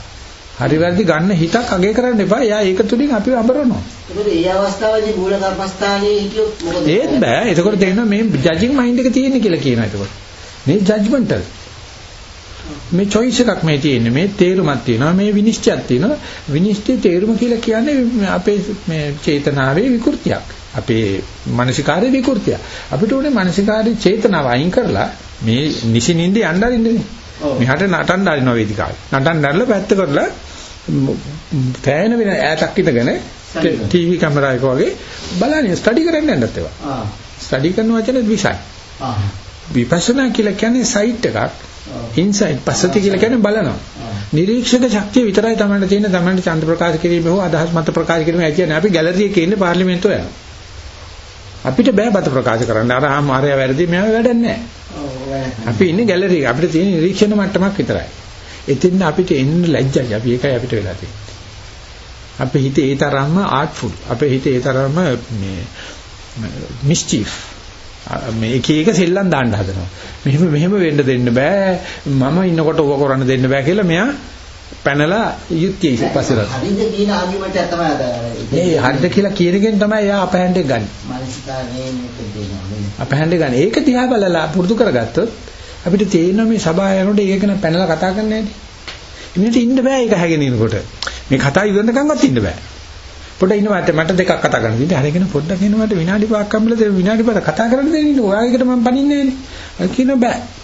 හරි වැරදි ගන්න හිතක් අගය කරන්න එපා. එයා ඒක තුලින් අපිව අඹරනවා. ඒකද ඒ අවස්ථාවේදී මූල කර්මස්ථානයේ හිටියොත් මොකද ඒත් බෑ. එතකොට තේරෙනවා මේ ජජින් මයින්ඩ් එක තියෙන්නේ කියලා කියනවා එතකොට. මේ ජජ්මන්ටල්. මේ choice එකක් මේ තියෙන්නේ. මේ තේරුමක් තියෙනවා. මේ විනිශ්චයක් තියෙනවා. විනිශ්චය තේරුම කියලා කියන්නේ අපේ මේ චේතනාවේ විකෘතියක්. අපේ මානසිකාරයේ විකෘතිය. අපිට උනේ මානසිකාරයේ චේතනාව අයින් කරලා මේ නිසිනින්ද යන්න අරින්නේ. මෙහාට නටන්න අරිනවා වේදිකාවේ. නටන්න අරලා පැත්ත කරලා පෑන වෙන ඈතක් ඉඳගෙන ටීවී කැමරාවක වගේ බලන්නේ ස්ටඩි කරන්න යන්නත් ඒවා. ආ. ස්ටඩි කරන වචනේ විසයි. ආ. විපස්සනා කියලා කියන්නේ සයිට් එකක්. ඉන්සයිඩ් පස්සති කියලා කියන්නේ බලනවා. නිරීක්ෂක ශක්තිය විතරයි තමයි තියෙන තමයි චන්ද්‍ර ප්‍රකාශ කිරීම හෝ අදහස් මත ප්‍රකාශ කිරීම කියන්නේ අපි ගැලරි එකේ ඉන්නේ පාර්ලිමේන්තුව යනවා. අපිට බෑ බත ප්‍රකාශ කරන්න. අර ආ මාර්යා වැරදි මෙයා වැඩක් නැහැ. අපි ඉන්නේ ගැලරි එක. අපිට තියෙන නිරීක්ෂණ මට්ටමක් විතරයි. එතින් අපිට එන්න ලැජ්ජයි. අපි ඒකයි අපිට වෙලා තියෙන්නේ. අපේ හිතේ ඒ තරම්ම ආර්ට්ෆුල්. අපේ හිතේ ඒ තරම්ම මේ මිස්චීෆ්. මේ එක එක සෙල්ලම් දාන්න හදනවා. මෙහෙම මෙහෙම වෙන්න දෙන්න බෑ. මම ඉන්නකොට ඕක කරන්න දෙන්න බෑ කියලා මෙයා පැනලා යුක්තිය ඉස්සපස්සට. හරිද කියන ආගිමට තමයි අද. ඒ හරිද කියලා කියන එකෙන් තමයි එයා අපහැන්ඩේ ගන්න. අපහැන්ඩේ ගන්න. ඒක දිහා බලලා පුරුදු කරගත්තොත් අපිට තේරෙනවා මේ සභාව යනකොට ඒක ගැන පැනලා කතා කරන්න ඇති. ඉන්නට ඉන්න බෑ ඒක හැගෙන ඉනකොට. මේ කතා ඉවරනකන්වත් ඉන්න බෑ. පොඩ්ඩක් ඉන්න මට දෙකක් කතා කරන්න දෙන්න. හරියගෙන පොඩ්ඩක් එන්න මට විනාඩි 5ක් අම්බල දෙන්න විනාඩි 5ක් කතා කරන්න දෙන්න. ඔයාගෙට මම පනින්නේ නෑනේ. කියන බෑ.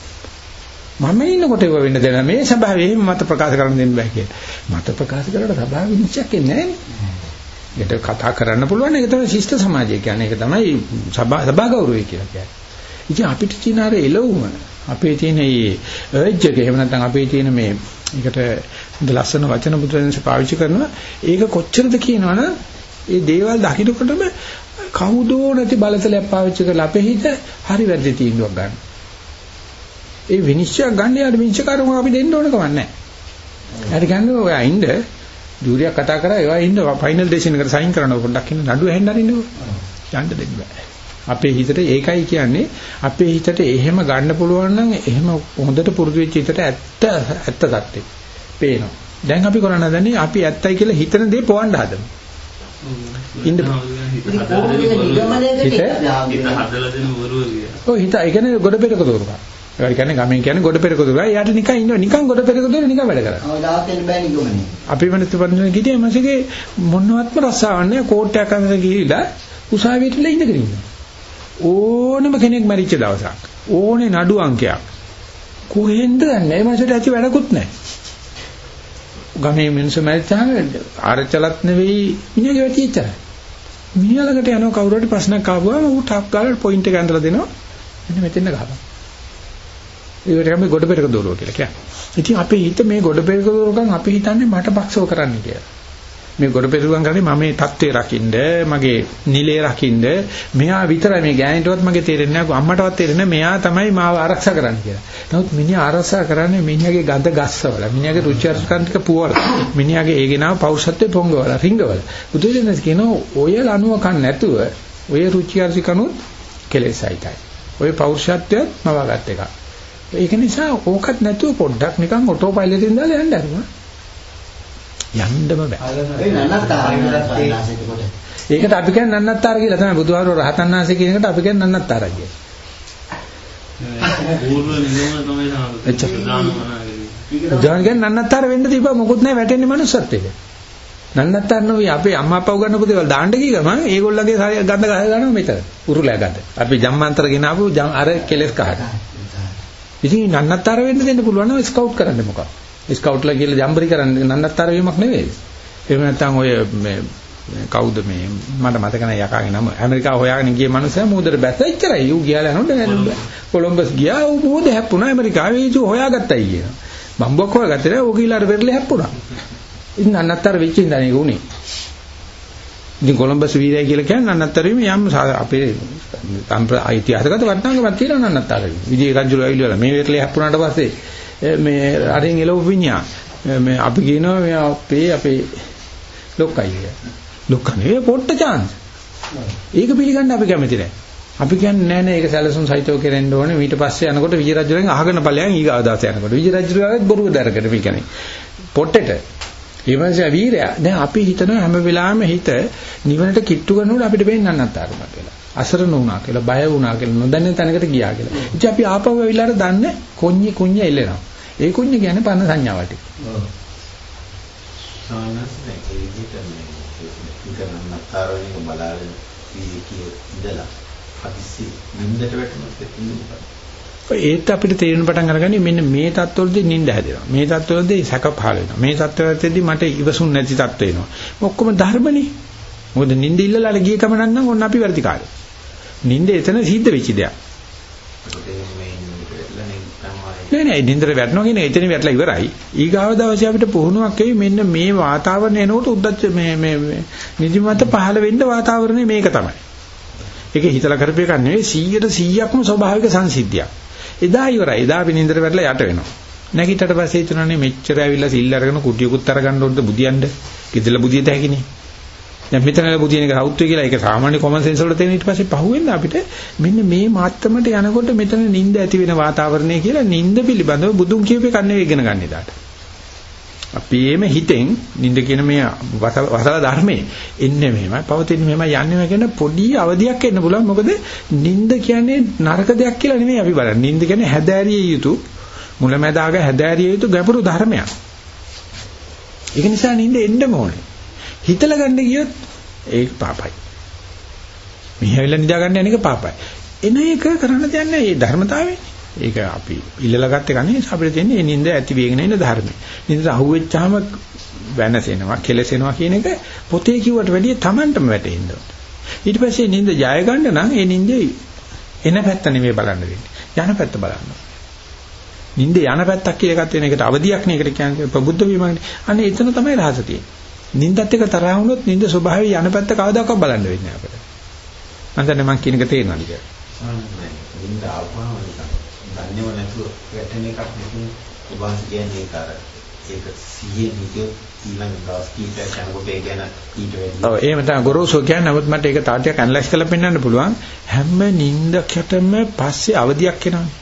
මම ඉන්නකොට ඒව වෙන්න දෙන්න මේ සභාවේ එහෙම මත ප්‍රකාශ කරන්න දෙන්න බෑ කියලා. මත ප්‍රකාශ කරලා සභාව විනිශ්චයක් එන්නේ නෑනේ. ඒකට කතා කරන්න පුළුවන් ඒක තමයි ශිෂ්ට සමාජය කියන්නේ. ඒක තමයි සභා සභා ගෞරවය කියලා කියන්නේ. ඉතින් අපිට තියෙන අර එළවුම අපේ තියෙන මේ අර්ජ් එක එහෙම නැත්නම් අපේ තියෙන මේ ඒකට හොඳ ලස්සන වචන බුදුරජාණන්සේ පාවිච්චි කරනවා ඒක කොච්චරද කියනවනම් ඒ දේවල් දකින්නකොටම කවුදෝ නැති බලතලයක් පාවිච්චි කරලා අපේ හිත හරි වැරදි තීන්දුවක් ගන්න. ඒ විනිශ්චය ගන්න යාට විනිශ්චයකාරකම අපි දෙන්න ඕන කමක් නැහැ. හරි ගන්න ඔයා ඉන්න ජූරියක් කතා කරා ඒවා ඉන්න ෆයිනල් ඩෙසිෂන් එකට සයින් කරනවා පොඩ්ඩක් ඉන්න නඩුව ඇහෙන්න අරින්නකෝ. යන්න දෙන්න බෑ. අපේ හිතට ඒකයි කියන්නේ අපේ හිතට එහෙම ගන්න පුළුවන් නම් එහෙම හොඳට පුරුදු වෙච්ච හිතට ඇත්ත ඇත්ත தත්ත්වේ පේනවා. දැන් අපි කරන්න හදන්නේ අපි ඇත්තයි කියලා හිතන දේ පොවන්න හදනවා. ඉන්න හිත? හදලා දෙන වරුව කියලා. ඔය හිත ඒ කියන්නේ ගොඩ පෙරක දෝරුකා. ඒවා කියන්නේ ගමෙන් කියන්නේ ගොඩ පෙරක දෝරුකා. එයාට නිකන් ඉන්න නිකන් ගොඩ පෙරක දෝරුක නිකන් වැඩ කරා. අවදාත් වෙන්න බෑ නිගමනය. අපි වෙනත් පන්සල ගිහින් මසගේ මොනවත්ම රස්සාවක් නැහැ කෝට් එකක් අතර ගිහිලා උසාවියට ඉඳගෙන ඉන්නවා. ඕනම කෙනෙක් මැරිච්ච දවසක් ඕනේ නඩු අංකයක් කොහෙන්ද දන්නේ මේ මාසෙට ඇති වැඩකුත් නැහැ. ගමේ මිනිස්සු මැරිච්චාම ආරචලත් නෙවෙයි මිනිහගේ වැටිච්චරයි. මිනිහලකට යනවා කවුරු හරි ප්‍රශ්නයක් ආවම ඌ ටක් ගාලා පොයින්ට් එක ඇඳලා දෙනවා. මෙන්න මෙතෙන්ද ගහපන්. ඒකට අපි ගොඩ පෙරක දෝරුව කියලා කියන්නේ. ඉතින් අපේ හිත මේ ගොඩ පෙරක දෝරුකම් අපි හිතන්නේ මට පක්ෂව කරන්න කියලා. මේ ගොඩ පෙරුවන් කරන්නේ මම මේ தත්ත්වේ රකින්න මගේ නිලයේ රකින්න මෙයා විතරයි මේ ගෑනිටවත් මගේ තේරෙන්නේ නැහැ අම්මටවත් තේරෙන්නේ මෙයා තමයි මාව ආරක්ෂා කරන්න කියලා. නමුත් මිනිහා ආරක්ෂා කරන්නේ මිනිහාගේ ගඳ ගස්සවල මිනිහාගේ රුචි අරුචිකම් ටික පුවල මිනිහාගේ ඒගෙනාව පෞරුෂත්වයේ පොංගවල රිංගවල. බුදුදෙනස් කියනවා ඔය ලනුව කන් නැතුව ඔය රුචි අරුචිකනුත් කෙලෙසයිතයි. ඔය පෞරුෂත්වයත් මවාගත් එක. ඒක නිසා ඕකත් නැතුව පොඩ්ඩක් නිකන් ඔටෝ පයිලට් එකෙන් දාලා යන්න හරිනවා. යන්නම බෑ. ඒකට අපි කියන්නේ නන්නත්තර කියලා තමයි බුදුහාරෝ රහතන් වහන්සේ කියන එකට අපි කියන්නේ නන්නත්තර කියලා. පූර්ව නිගමන තමයි. සාමාන්‍ය ජාන් කියන්නේ නන්නත්තර වෙන්න තිබ්බා මොකුත් නැහැ වැටෙන්නේ මනුස්සත් එක. නන්නත්තර නොවි අපේ අම්මා අප්පා උගන්නපු දේවල් දාන්න ගිය ගමන් ඒගොල්ලන්ගේ ගඳ ගහ ගන්නවා මෙතන. උරුලෑ ගඳ. අපි ජම්මාන්තර ගෙනාවු අර කෙලස් කහට. ඉතින් නන්නත්තර වෙන්න දෙන්න පුළුවන් නම් ස්කවුට් කරන්න මොකක්ද? ස්කවුට්ලා කියලා ජම්බරි කරන්නේ නන්නත්තර වීමක් නෙවෙයි. එහෙම නැත්නම් ඔය මේ කවුද මේ මට මතක නැහැ යකාගේ නම. ඇමරිකාව හොයාගෙන ගිය මනුස්සයා මූදට බැස්ස එච්චරයි. ඌ ගියාලා නෝද කොලොම්බස්. ගියා. ඌ මූද හැප්පුණා ඇමරිකාවේ ඌ හොයාගත්තයි කියනවා බම්බුවක් හොයාගත්තේ නෑ. ඌ ගිහලා පෙරලි හැප්පුණා. ඉතින් අන්නත්තර වෙච්ච ඉඳන් ඒක උනේ ඉතින් කොලොම්බස් වීරය කියලා කියන්නේ අන්නත්තර වීම යම් අපේ ඓතිහාසිකත වටිනාකමක් තියෙනවා අන්නත්තර වීම විජේ රජුල ඇවිල්ලා මේ පෙරලි හැප්පුණාට පස්සේ මේ අරින් එළව පිඤ්ඤා මේ අපි කියනවා මේ අපේ අපේ ලොක්කයි කියලා ලොක්ක නෙවෙයි පොට්ට chance. ඒක පිළිගන්න අපි කැමති නැහැ. අපි කියන්නේ නෑ නෑ ඒක සැලසුම් සහිතව කෙරෙන්න ඕනේ. ඊට පස්සේ යනකොට විජය රජුගෙන් අහගෙන ඵලයන් ඊගාව දාස යනකොට විජය රජුගෙන් බොරුව දරකට පිළිගන්නේ. පොට්ටෙට ඊමණසේ වීරයා. දැන් අපි හිතනවා හැම වෙලාවෙම හිත නිවනට කිට්ටු කරනකොට අපිට වෙන්නේ නන්නත්තාරුම කියලා. අසරණ වුණා කියලා, බය වුණා කියලා, නොදැන්න තැනකට ගියා කියලා. ඉතින් අපි ආපහු වෙලාවට දන්නේ කොඤ්ඤි කුඤ්ඤ එල්ලෙනවා. ඒ කුඤ්ඤ කියන්නේ පන්න සංඥාවට. ඔව්. සානස් දැන් ඒ විදිහට කරන නතර වෙන එක බලාගෙන ඉඳලා හදිස්සි නිින්දට වැටුණොත් එන්නේ ඒත් අපිට තේරෙන පටන් අරගන්නේ මෙන්න මේ தත්වලදී නිින්ද හැදෙනවා. මේ தත්වලදී සැක පහල වෙනවා. මේ தත්වලදී මට ඉවසුන් නැති தත්ව වෙනවා. ඔක්කොම ධර්මනේ. මොකද නිින්ද ඉල්ලලා ගිය ගමනක් නම් ඔන්න අපි වැඩි කාලේ. නිින්ද එතන සිද්ධ වෙච්ච දෙයක්. නෑ නෑ නින්දර වැටෙනවා කියන එතන වැටලා ඉවරයි. ඊගාව දවසේ අපිට පුහුණුවක් එයි මෙන්න මේ වාතාවරණය එනකොට උද්දච්ච මේ මේ නිදිමත පහළ වෙන්න වාතාවරණය මේක තමයි. ඒක හිතලා කරපු එකක් නෙවෙයි 100ට 100ක්ම ස්වභාවික සංසිද්ධියක්. එදා ඉවරයි. එදා අපි නින්දර වැටලා යට වෙනවා. නැගිටට පස්සේ හිතනනේ මෙච්චර ඇවිල්ලා සිල් අරගෙන කුටියකුත් අරගන්න ඕනද බුදියන්ද? කිදලා බුදියට හැකිනේ. දැන් මෙතන බුදියන එක සෞත්වය කියලා ඒක සාමාන්‍ය කොමන් සෙන්ස් වල තියෙන ඊට පස්සේ පහුවෙන්න අපිට මෙන්න මේ මාත්‍රමට යනකොට මෙතන නිින්ද ඇති වෙන වාතාවරණය කියලා නිින්ද පිළිබඳව බුදුන් කියපු එක නෙවෙයි ඉගෙන ගන්න ඉදාට. අපේම හිතෙන් නිින්ද කියන මේ වසල ධර්මයේ එන්නේ මෙහෙමයි පවතින මෙහෙමයි යන්නේ කියන පොඩි අවධියක් එන්න පුළුවන් මොකද නිින්ද කියන්නේ නරක දෙයක් කියලා නෙමෙයි අපි බලන්නේ නිින්ද කියන්නේ හැදෑරිය යුතු මුලැමැදාග හැදෑරිය යුතු ගැඹුරු ධර්මයක්. ඒක නිසා නිින්ද එන්න ඕනේ. හිතලා ගන්න ගියොත් ඒක පාපයි. මෙහෙවිලා නිදා ගන්න යන එක පාපයි. එන එක කරන්න දෙයක් නැහැ. ඒ ධර්මතාවය. ඒක අපි ඉල්ලලා ගත්ත එක නෙවෙයි අපිට තියෙන්නේ නින්ද ඇති වේගෙන ඉන්න ධර්මය. නින්ද අහුවෙච්චාම වෙනසෙනවා, කෙලසෙනවා කියන එක පොතේ කිව්වට වැඩිය Tamanටම වැටෙන්න ඕනේ. ඊට පස්සේ නින්ද ජය ගන්න නම් ඒ නින්දේ එන පැත්ත නෙවෙයි බලන්න වෙන්නේ. යන පැත්ත බලන්න. නින්ද යන පැත්තක් කියලා එකක් වෙන එකට අවදියක් නේ එකට කියන්නේ ප්‍රබුද්ධ වීමනේ. අනේ එතන තමයි රහස තියෙන්නේ. නින්දත් එක තරහ වුණොත් නින්ද ස්වභාවය යන පැත්ත කවදාකවත් බලන්න වෙන්නේ අපිට. මම දන්නේ මම කියන එක තේරෙනවද කියලා. නින්ද ආවම දන්නේව නැතුව වැටෙන එකක් නෙමෙයි. ඔබාස් කියන්නේ ඒක අර ඒක සිහියෙන් හිතියොත් ඊළඟ දවස් කීපයක් යනකොට ඒ ගැන ඊට වැඩි ඔව් එහෙම තමයි. ගොරෝසු කියන්නේ නමුත් මට ඒක තාටියක් ඇනලයිස් කරලා පෙන්වන්න පුළුවන්. හැම නින්දකටම පස්සේ අවදියක් එනවානේ.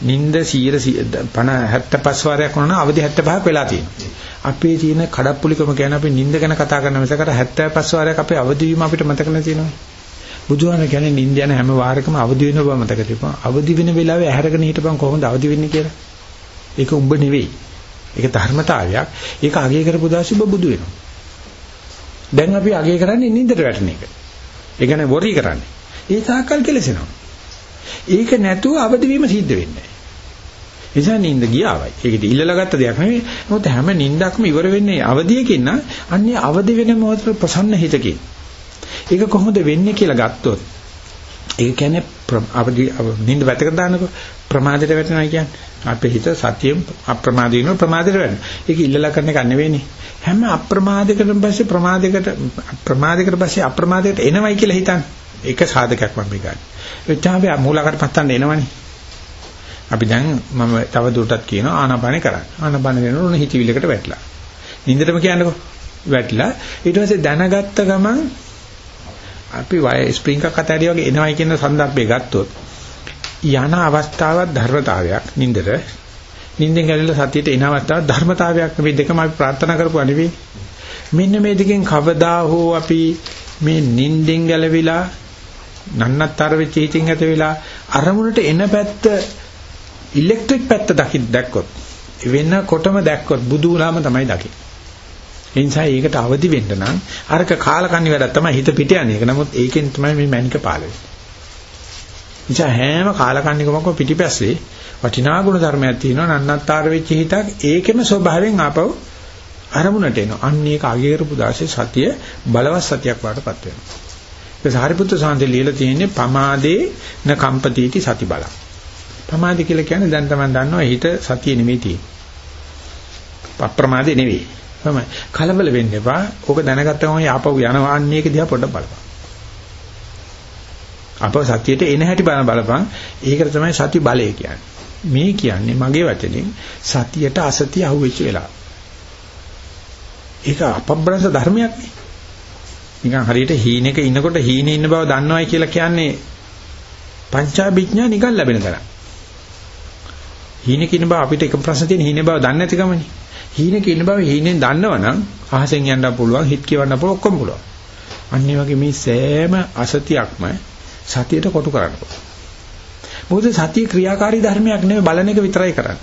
නින්ද 100 50 75 වාරයක් වුණා අවදි 75ක් වෙලා තියෙනවා. අපේ තියෙන කඩප්පුලිකම කියන්නේ අපි නිින්ද ගැන කතා කරන මිසකට 75 වාරයක් අපේ අවදි වීම අපිට මතක නැතිනවා. බුදුහාම කියන්නේ නිින්ද යන හැම වාරයකම අවදි වෙන බව මතක තියපන්. අවදි වෙන වෙලාවේ ඇහැරගෙන හිටපන් කොහොමද අවදි වෙන්නේ කියලා. ඒක උඹ නෙවෙයි. ඒක ධර්මතාවයක්. ඒක අගය කරපු දාසි ඔබ බුදු වෙනවා. දැන් අපි අගය කරන්නේ නිින්දට වැටෙන එක. ඒ කියන්නේ වොරි කරන්නේ. ඒ තාක්කල් කෙලසෙනවා. ඒක නැතුව අවදි වීම සිද්ධ වෙන්නේ නිසා නිින්ද ගියාවයි. ඒකට ඉල්ලලා ගත්ත දෙයක් නෙවෙයි. මොකද හැම නිින්දක්ම ඉවර වෙන්නේ අවදියකින් නම් අන්නේ අවදි වෙන මොහොතේ ප්‍රසන්න හිතකින්. ඒක කොහොමද වෙන්නේ කියලා ගත්තොත් ඒක කියන්නේ අවදි නිින්ද වැටක දානකො ප්‍රමාදයට වැටෙනවා කියන්නේ. අපේ හිත සතියෙන් අප්‍රමාදී වෙනවා ප්‍රමාදයට වැටෙනවා. ඒක ඉල්ලලා කරන එක නෙවෙයිනේ. හැම අප්‍රමාදයකට පස්සේ ප්‍රමාදයකට ප්‍රමාදයකට පස්සේ අප්‍රමාදයකට එනවයි කියලා හිතන්නේ. ඒක සාධකයක් මම ගන්න. එච්චාම මූලකට පත්තන්න එනවනේ. අපි දැන් මම තව දුරටත් කියනවා ආනාපානේ කරන්න. ආනාපාන වෙනකොට උන හිතවිලකට වැටලා. නින්දටම කියන්නකෝ. වැටලා ඊට පස්සේ දැනගත්ත ගමන් අපි වය ස්ප්‍රින්ග් එකක් අතහැරිය වගේ එනවයි කියන සන්දර්භය ගත්තොත් යන අවස්ථාවක් ධර්මතාවයක් නින්දට. නින්දෙන් ගැලවිලා සතියට එන අවස්ථාවක් ධර්මතාවයක් නෙවෙයි. දෙකම අපි ප්‍රාර්ථනා කරපුවා නෙවෙයි. මෙන්න මේ දෙකෙන් කවදා හෝ අපි මේ නින්දෙන් ගැලවිලා නන්නත්තර වෙච්ච හිතින් ඇත වෙලා අරමුණට එන පැත්ත ඉලෙක්ට්‍රික් පැත්ත දකින්න දැක්කොත් වෙනකොටම දැක්කොත් බුදු වුණාම තමයි දකින්නේ. ඒ නිසා ඒකට අවදි වෙන්න නම් අරක කාලකන්ණි වැඩක් තමයි හිත පිට යන්නේ. ඒක නමුත් ඒකෙන් තමයි මේ මැනික පාල වෙන්නේ. නිසා හැම කාලකන්ණිකමක පිටිපස්සේ වටිනා ගුණ ධර්මයක් තියෙනවා නන්නත්තර වෙච්ච හිතක් ඒකෙම ස්වභාවයෙන් ආපහු අරමුණට එනවා. අන්න ඒක අගේ කරපු දාසේ සතිය බලවත් සතියක් වඩටපත් වෙනවා. ඒක සාරිපුත්‍ර සාන්තේ ලියලා තියෙන්නේ පමාදේ න කම්පතිටි සති බල. පමාදේ කියලා කියන්නේ දැන් තමයි දන්නවා හිත සතිය නෙමෙයි තියෙන්නේ. අප්‍රමාදේ නෙවෙයි. තමයි. කලබල වෙන්න එපා. ඕක දැනගත්තම ආපහු යනවා අන්න ඒක දිහා පොඩ්ඩක් බලපන්. අපව සතියට එන හැටි බලන බලපන්. ඒකට තමයි සති බලය කියන්නේ. මේ කියන්නේ මගේ වචනෙන් සතියට අසතිය අහුවෙච්ච වෙලාව. ඒක අපබ්‍රංශ ධර්මයක් නේ. නිකන් හරියට හීනෙක ඉන්නකොට හීනේ ඉන්න බව දන්නවයි කියලා කියන්නේ පංචාභිඥා නිකන් ලැබෙන තරම්. හීනෙක ඉන්න බව අපිට එක ප්‍රශ්න තියෙන හීනේ බව දන්නේ නැතිකමනේ. හීනෙක ඉන්න බව හීනෙන් දන්නවනම් අහසෙන් යන්න පුළුවන්, හිත කියවන්න පුළුවන්, ඔක්කොම පුළුවන්. අනිත් වගේ මේ සෑම අසතියක්ම සතියට කොටු කරන්න පුළුවන්. මොකද සතිය ක්‍රියාකාරී ධර්මයක් නෙවෙයි බලන එක විතරයි කරන්නේ.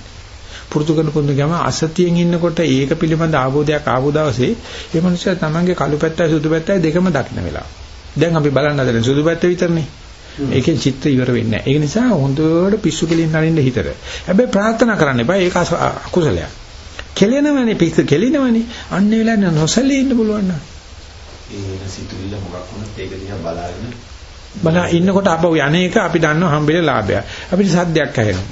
පුරුදු කරන පුරුදු ගම අසතියෙන් ඉන්නකොට ඒක පිළිබඳ ආબોධයක් ආපු දවසේ ඒ මනුස්සයා තමන්ගේ කළු පැත්තයි සුදු පැත්තයි දෙකම දකින්න වෙලාව. දැන් අපි බලන්න හදන්නේ සුදු පැත්ත විතරනේ. ඒකෙන් චිත්ත ඉවර වෙන්නේ නැහැ. ඒක නිසා හොඳට පිස්සු කෙලින් නරින්න හිතට. හැබැයි ප්‍රාර්ථනා කරන්න එපා. ඒක අකුසලයක්. කෙලෙනවනේ පිස්සු කෙලිනවනේ. අන්න ඒ වෙලාවේ නොසලී ඉන්න පුළුවන් නේද? ඒ සිතුවිල්ල මොකක් වුණත් ඒක දිහා බලාගෙන බලා ඉන්නකොට අපව යන්නේක අපි දන්නවා හම්බෙල ලාභය. අපිට සද්දයක් ඇහෙනවා.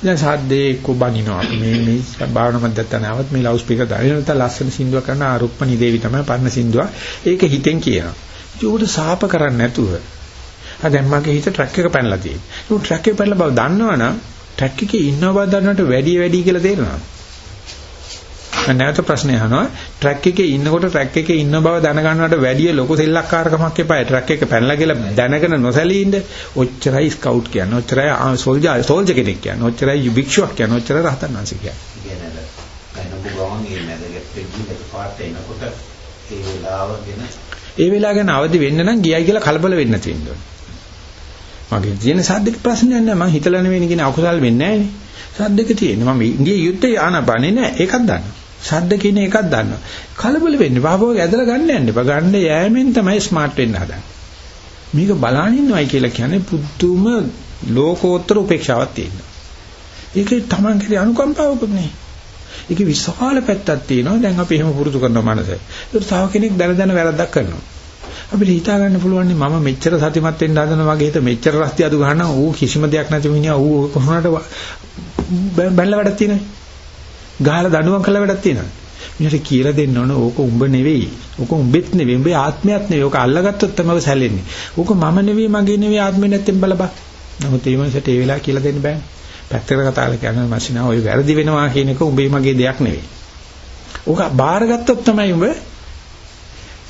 දැන් සද්දේ කොබනිනවා. මේ මේ භාවනා මැදත්තනාවත් මේ ලවුඩ් ස්පීකර් දාගෙන නැත්නම් ලස්සන සින්දුවක් කරන ආරුප්පනි දේවි තමයි පරණ සින්දුව. ඒක හිතෙන් කියනවා. ඒක සාප කරන්නේ නැතුව. ආ දැන් මගේ හිත ට්‍රැක් එක පැනලා තියෙනවා. ඒක ට්‍රැක් එක පැනලා බව දන්නවනම් ට්‍රැක් එකේ ඉන්න බව දන්නවට වැඩි වැඩි කියලා තේරෙනවා. නැවත ප්‍රශ්නය අහනවා. ට්‍රැක් එකේ ඉන්නකොට ට්‍රැක් එකේ ඉන්න බව දැනගන්නවට වැඩිය ලොකු සෙල්ලක්කාරකමක් එපා ට්‍රැක් එක පැනලා කියලා දැනගෙන නොසැලී ඉන්න. ඔච්චරයි ස්කවුට් කියන්නේ. ඔච්චරයි සෝල්ජර් සෝල්ජර් කෙනෙක් කියන්නේ. ඔච්චරයි භික්ෂුවක් කියන්නේ. ඔච්චරයි රහතන් වහන්සේ කියන්නේ. ඒ වෙලාව ගැන අවදි වෙන්න නම් ගියයි කියලා කලබල වෙන්න තියෙනවා. මගේ තියෙන සද්දක ප්‍රශ්නයක් නෑ. මම හිතලා නෙවෙයි කියන අකුසල් වෙන්නේ නෑනේ. සද්දක තියෙන මම ඉන්දිය යුද්ධේ ආනපානේ නෑ. ඒකක් දන්නවා ශබ්ද කියන එකක් දන්නවා. කලබල වෙන්න බාබෝග ඇදලා ගන්න යන්න එපා. ගන්න යෑමෙන් තමයි ස්මාර්ට් වෙන්න හදන්නේ. මේක බලන් ඉන්නවයි කියලා කියන්නේ පුදුම ලෝකෝත්තර උපේක්ෂාවක් තියෙනවා. ඒකේ තමන්ගේ අනුකම්පාවකුත් නේ. ඒකේ විශාල පැත්තක් තියෙනවා. දැන් අපි එහෙම පුරුදු කරනවා මනස. ඒක තව කෙනෙක් දැන දැන වැරද්දක් කරනවා. අපිට හිතා ගන්න පුළුවන් මම මෙච්චර සතිමත් වෙන්න හදනවා වගේ හිත මෙච්චර රස්ති අඩු ගන්නවා ඌ කිසිම දෙයක් නැති මිනිහා ඌ කොහොමද බැලලා වැඩක් තියෙනවා ගහලා දඬුවම් කළ වැඩක් තියෙනවා. මිනිහට කියලා දෙන්න ඕන ඕක උඹ නෙවෙයි. ඕක උඹෙත් නෙවෙයි. උඹේ ආත්මයක් නෙවෙයි. ඕක අල්ලගත්තොත් තමයි සැලෙන්නේ. ඕක මම නෙවෙයි මගේ නෙවෙයි ආත්මෙ නැත්තෙන් බලපන්. නමුත් ඒ මනසට ඒ වෙලාව කියලා දෙන්න බෑ. පැත්තකට කතා කරලා කියනවා මැෂිනා ඔය වැරදි වෙනවා කියන එක උඹේ මගේ දෙයක් නෙවෙයි. ඕක බාරගත්තොත් තමයි උඹ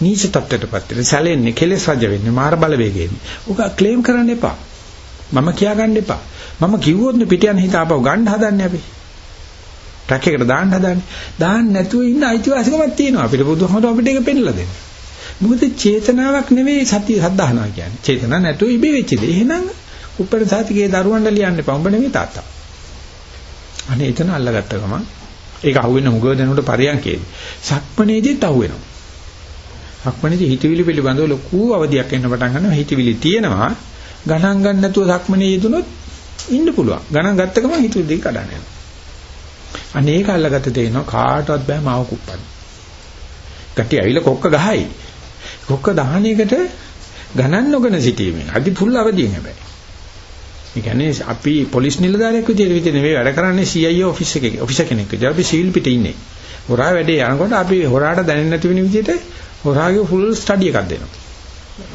නීච තත්ත්වයටපත් වෙන්නේ. සැලෙන්නේ, කෙලෙස් රජ වෙන්නේ, මාර බලවේගයෙන්. ඕක ක්ලේම් කරන්න එපා. මම කියා ගන්න එපා. මම කිව්වොත් පිට යන හිත ආපහු ගන්න හදන්නේ අපි. ට්‍රක් එකට දාන්න හදාන්නේ. දාන්න නැතුව ඉන්න අයිතිවාසිකමක් තියෙනවා. අපිට බුදුහමර අපිට ඒක පෙන්නලා දෙන්න. මොකද චේතනාවක් නෙවෙයි සතිය සද්ධාහනවා කියන්නේ. චේතනා නැතුව ඉබේ වෙච්ච දේ. එහෙනම් උපර සාතිකේ දරුවන්ට ලියන්න එපා. උඹ නෙවෙයි තාත්තා. අනේ එතන අල්ලගත්ත ගමන් ඒක අහුවෙන හුඟ දෙනකොට පරියන්කේදී. සක්මනේදීත් අහුවෙනවා. සක්මනේදී හිතවිලි පිළිබඳව ලොකු අවධියක් එන්න පටන් ගන්නවා. හිතවිලි තියෙනවා. ගණන් ගන්න නැතුව සක්මනේ යෙදුනොත් ඉන්න පුළුවන්. ගණන් ගත්ත ගමන් හිතවිලි දෙක කඩන යනවා. අනේක අල්ලගත තේනවා කාටවත් බෑ මාව කුප්පන්න. ගැටි ඇවිල්ලා කොක්ක ගහයි. කොක්ක දහන එකට ගණන් නොගෙන සිටීමෙන් අදි පුල් අවදියෙන් හැබැයි. ඒ කියන්නේ අපි පොලිස් නිලධාරියෙක් විදිහට විදිහට නෙවෙයි වැඩ කරන්නේ CIO ඔෆිස් එකේ ඔෆිසර් කෙනෙක් විදිහට අපි සීල් පිටේ ඉන්නේ. හොරා වැඩේ යනකොට අපි හොරාට දැනෙන්නේ නැති වෙන විදිහට හොරාගේ ෆුල් ස්ටඩි එකක් දෙනවා.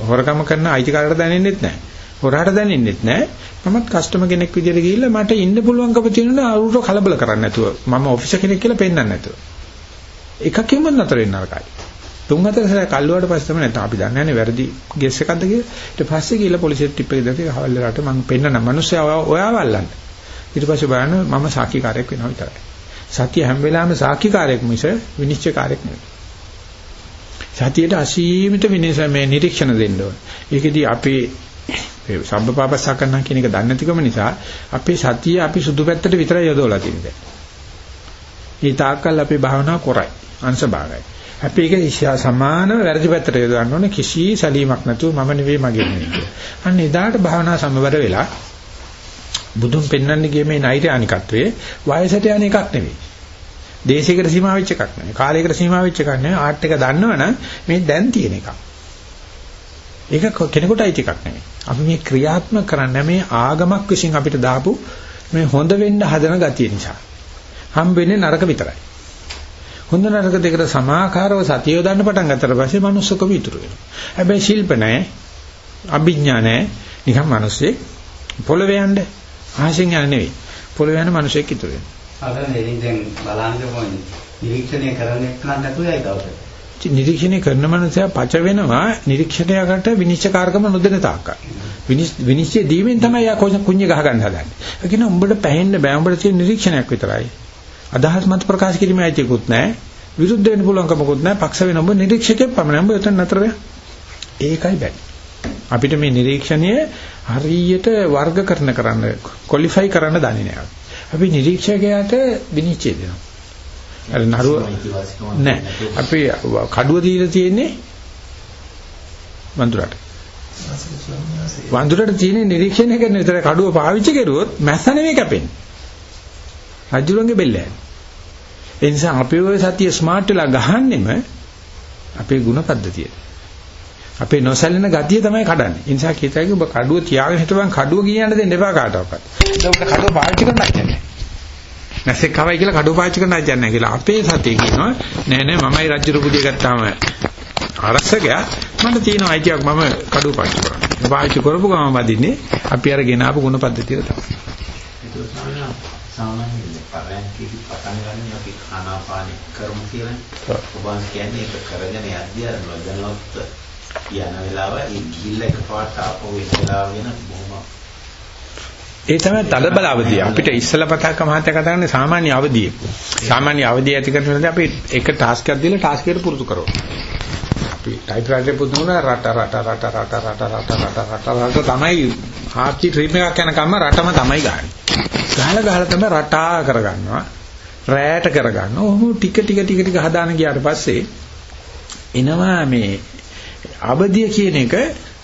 හොරකම කරන අයිතිකාරට දැනෙන්නෙත් නැහැ. හොරාට දැනෙන්නෙත් නැහැ. මමත් කස්ටමර් කෙනෙක් විදිහට ගිහිල්ලා මට ඉන්න පුළුවන්කම තියෙනවා අවුරුට කලබල කරන්නේ නැතුව. මම ඔෆිසර් කෙනෙක් කියලා පෙන්වන්න නැතුව. එකකින්ම නතර වෙන්න අරකයි. තුන් හතර සැරයක් කල්ලුවාට පස්සේ තමයි නැත්නම් අපි දන්නේ නැහැ වැරදි ගෙස් එකක්ද කියලා. ඊට පස්සේ ගිහිල්ලා පොලිසියට ටිප් එක දැක්කේ හවල්ලට මම පෙන්නන මිනිස්සයා ඔයාව අල්ලන්න. ඊට පස්සේ බලන්න මම සාක්ෂිකාරයෙක් වෙනවා විතරයි. සතිය හැම වෙලාවෙම සාක්ෂිකාරයෙක් මිස විනිශ්චයකාරයෙක් නෙවෙයි. සතියට අසීමිත විනිශ්චය මේ නිරීක්ෂණ දෙන්න ඕනේ. ඒකෙදි අපේ ඒ සම්බපාපස්සකරණ කියන එක දන්නේ නැතිකම නිසා අපේ සතිය අපි සුදු පැත්තට විතරයි යොදවලා තියෙන්නේ. මේ තාක්කල් අපේ භාවනාව කරයි අංශ භාගයි. අපි ඒක සමානව වැරදි පැත්තට යොදවන්න ඕනේ කිසි සැලීමක් නැතුව මම නෙවෙයි මගේ නෙවෙයි. අන්න එදාට භාවනා සමබර වෙලා බුදුන් පෙන්වන්නේ ගියේ මේ නෛර්යානිකත්වයේ වයසට යන එකක් නෙවෙයි. දේශයකට සීමා වෙච්ච එකක් නෙවෙයි. කාලයකට සීමා වෙච්ච එකක් නෙවෙයි. ආර්ට් එක දන්නවනම් මේ දැන් තියෙන එකක්. ඒක කෙනෙකුට අයිති එකක් නෙවෙයි. අපි මේ ක්‍රියාත්මක කරන්නේ මේ ආගමක් විසින් අපිට දාපු මේ හොඳ වෙන්න හදන ගතිය නිසා. හම් වෙන්නේ නරක විතරයි. හොඳ නරක දෙකට සමාකාරව සතිය යොදන්න පටන් ගත්තට පස්සේ manussකම ඉතුරු වෙනවා. හැබැයි ශිල්ප නැහැ, අභිඥා නැහැ. නිකන් මිනිස්සේ පොළවේ යන්න ආශෙන් යන්නේ නෙවෙයි. පොළවේ යන මිනිසෙක් ඉතුරු වෙනවා. අර ඉතින් දැන් බලන්න ඕනේ. නිරීක්ෂණය කරන්න එක්කන් නැතුවයි දවසට. නිරීක්ෂණය කරන මනුස්සයා පච වෙනවා නිරීක්ෂණයකට විනිශ්චයකාරකම නොදෙන තාක්කල්. විනිශ්චය දීමෙන් තමයි යා කුඤ්ඤ ගහ ගන්න හදන්නේ. ඒ කියන්නේ උඹට පැහෙන්න බෑ උඹට තියෙන නිරීක්ෂණයක් විතරයි. අදහස් මත ප්‍රකාශ කිරීමේ අයිතියකුත් නැහැ. විරුද්ධ වෙන්න පුළුවන්කමකුත් නැහැ. පක්ෂ වෙන ඔබ නිරීක්ෂකයෙක් පමණයි. ඔබ එතන නතර වෙන්න. ඒකයි බැරි. අපිට මේ නිරීක්ෂණය හරියට වර්ග කරන කරන්න ක්වොලිෆයි කරන්න දන්නේ නැහැ. අපි නිරීක්ෂකයාට විනිශ්චය දෙනවා. අර නරුව නෑ. අපි කඩුව දීලා තියෙන්නේ වඳුරට. වඳුරට තියෙන නිරීක්ෂණය කරන විතර කඩුව පාවිච්චි කරුවොත් මැස්ස නෙමෙයි කැපෙන්නේ. රජුලන්ගේ බෙල්ල යන්නේ. ඒ නිසා අපි ওই සතිය ස්මාර්ට් වෙලා ගහන්නෙම අපේ ಗುಣ පද්ධතිය. අපේ නොසැලෙන ගතිය තමයි කඩන්නේ. ඒ නිසා කීතයි ඔබ කඩුව තියාගෙන හිටපන් කඩුව ගියන්න දෙන්න එපා කාටවත්. ඒක ඔබ කඩුව පාවිච්චි කරන්න නැහැ. නැසෙක් කවයි කියලා කඩුව පාවිච්චි කරන්න නැහැ නැහැ කියලා. අපේ සතිය කියනවා නෑ නෑ මමයි රජු පුදිය ගත්තාම අරසකයා මට තියෙන අයිතියක් මම කඩුව පාවිච්චි කරනවා. පාවිච්චි කරපු ගමන් වදින්නේ අපි අර ගෙන ආපු ගුණ පද්ධතියට තමයි. සාමාන්‍යයෙන් පරයන්කේදී පටන් ගන්න අපි ආනාපාන කරමු කියලා. ඔබ කියන්නේ ඒක කරගෙන යද්දී අර නොදැනුවත් යන වෙලාව ඒ ගිහිල්ලා එකපාරට ආපහු එන වෙලාව වෙන බොහොම ඒ තමයි තද බල අවදිය. අපිට ඉස්සලා පතක මහත්ය කතා කරන්නේ සාමාන්‍ය අවදිය. සාමාන්‍ය අවදිය ඇති කරන වෙලාවදී අපි එක ටාස්ක් එකක් දීලා ටාස්ක් එකට පුරුදු කරනවා. අපි ටයිප්‍රයිටර් පුරුදු කරන රට රට රට රට රට රට රට රට රට තමයි ආර්චි ට්‍රීට් එකක් යනකම් රටම තමයි ගහන්නේ. ගහලා ගහලා තමයි රටා කරගන්නවා. රෑට කරගන්නවා. ඔහොම ටික ටික ටික ටික හදාන ගියාට පස්සේ එනවා මේ අවදිය කියන එක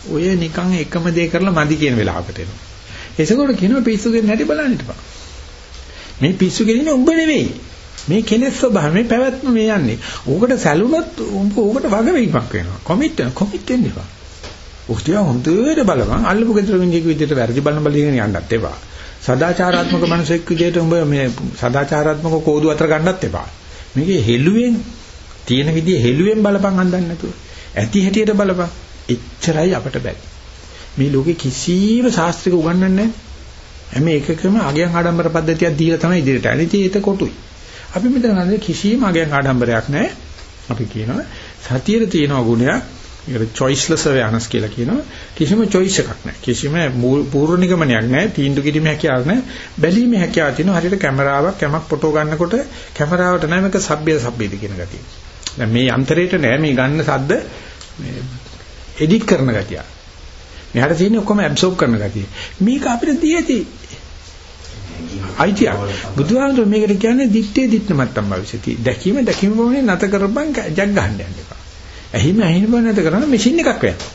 ඔය නිකන් එකම දේ කරලා මදි කියන වෙලාවකට එනවා. එසකොට කියනවා පිස්සු ගෙන්න හැටි බලන්න හිටපන්. මේ පිස්සු ගෙනින්නේ උඹ නෙවෙයි. මේ කෙනෙක් ස්වභාව මේ පැවැත්ම මේ යන්නේ. ඕකට සැලුනොත් උඹ ඕකට වග වෙයිමක් වෙනවා. කොමිට් කොමිට් වෙන්න එපා. උස්තිය හොඳට බලපන් අල්ලපු ගෙදර මිනිහෙක් විදිහට වැරදි බලන බලගෙන යන්නත් එපා. සදාචාරාත්මක මනසෙක් විදිහට උඹ මේ සදාචාරාත්මක කෝදු අතර ගන්නත් එපා. මේකේ හෙළුවෙන් තියෙන විදිහ හෙළුවෙන් බලපන් හන්දන්න නැතුව. ඇති හැටියට බලපන්. එච්චරයි අපට බැරි. මේ ලෝකේ කිසිම ශාස්ත්‍රික උගන්වන්නේ නැහැ. හැම එකකම අගයන් ආඩම්බර පද්ධතියක් දීලා තමයි ඉදිරියට යන්නේ. ඉතින් ඒක කොටුයි. අපි මෙතන ගන්නේ කිසිම අගයන් ආඩම්බරයක් නැහැ. අපි කියනවා සතියේ තියෙන ගුණයක් ඒකට choiceless awareness කියලා කියනවා. කිසිම choice එකක් නැහැ. කිසිම පූර්ව නිගමනයක් නැහැ. තීන්දුව කිරීමේ හැකියාවක් නැහැ. බැලීමේ හැකියාවක් තියෙනවා. හරියට කැමරාවක් යමක් ෆොටෝ ගන්නකොට කැමරාවට නෑ මේක සබ්බේ සබ්බේද කියන ගතිය. දැන් මේ යන්ත්‍රයට නෑ මේ ගන්න සද්ද එඩිට් කරන ගතිය. මෙහාට තියෙන ඔක්කොම ඇබ්සෝබ් කරන ගතිය. මේක අපිට දීයති. අයිතිය. බුදුහාමුදුරු මේකට කියන්නේ දිත්තේ දිත්ත මත්තම් භවිෂති. දැකීම දැකීම වගේ නැත කරපන් ජග් ගහන්න යන්න එපා. ඇහිම ඇහිම බව නැත කරන මැෂින් එකක් වෙනවා.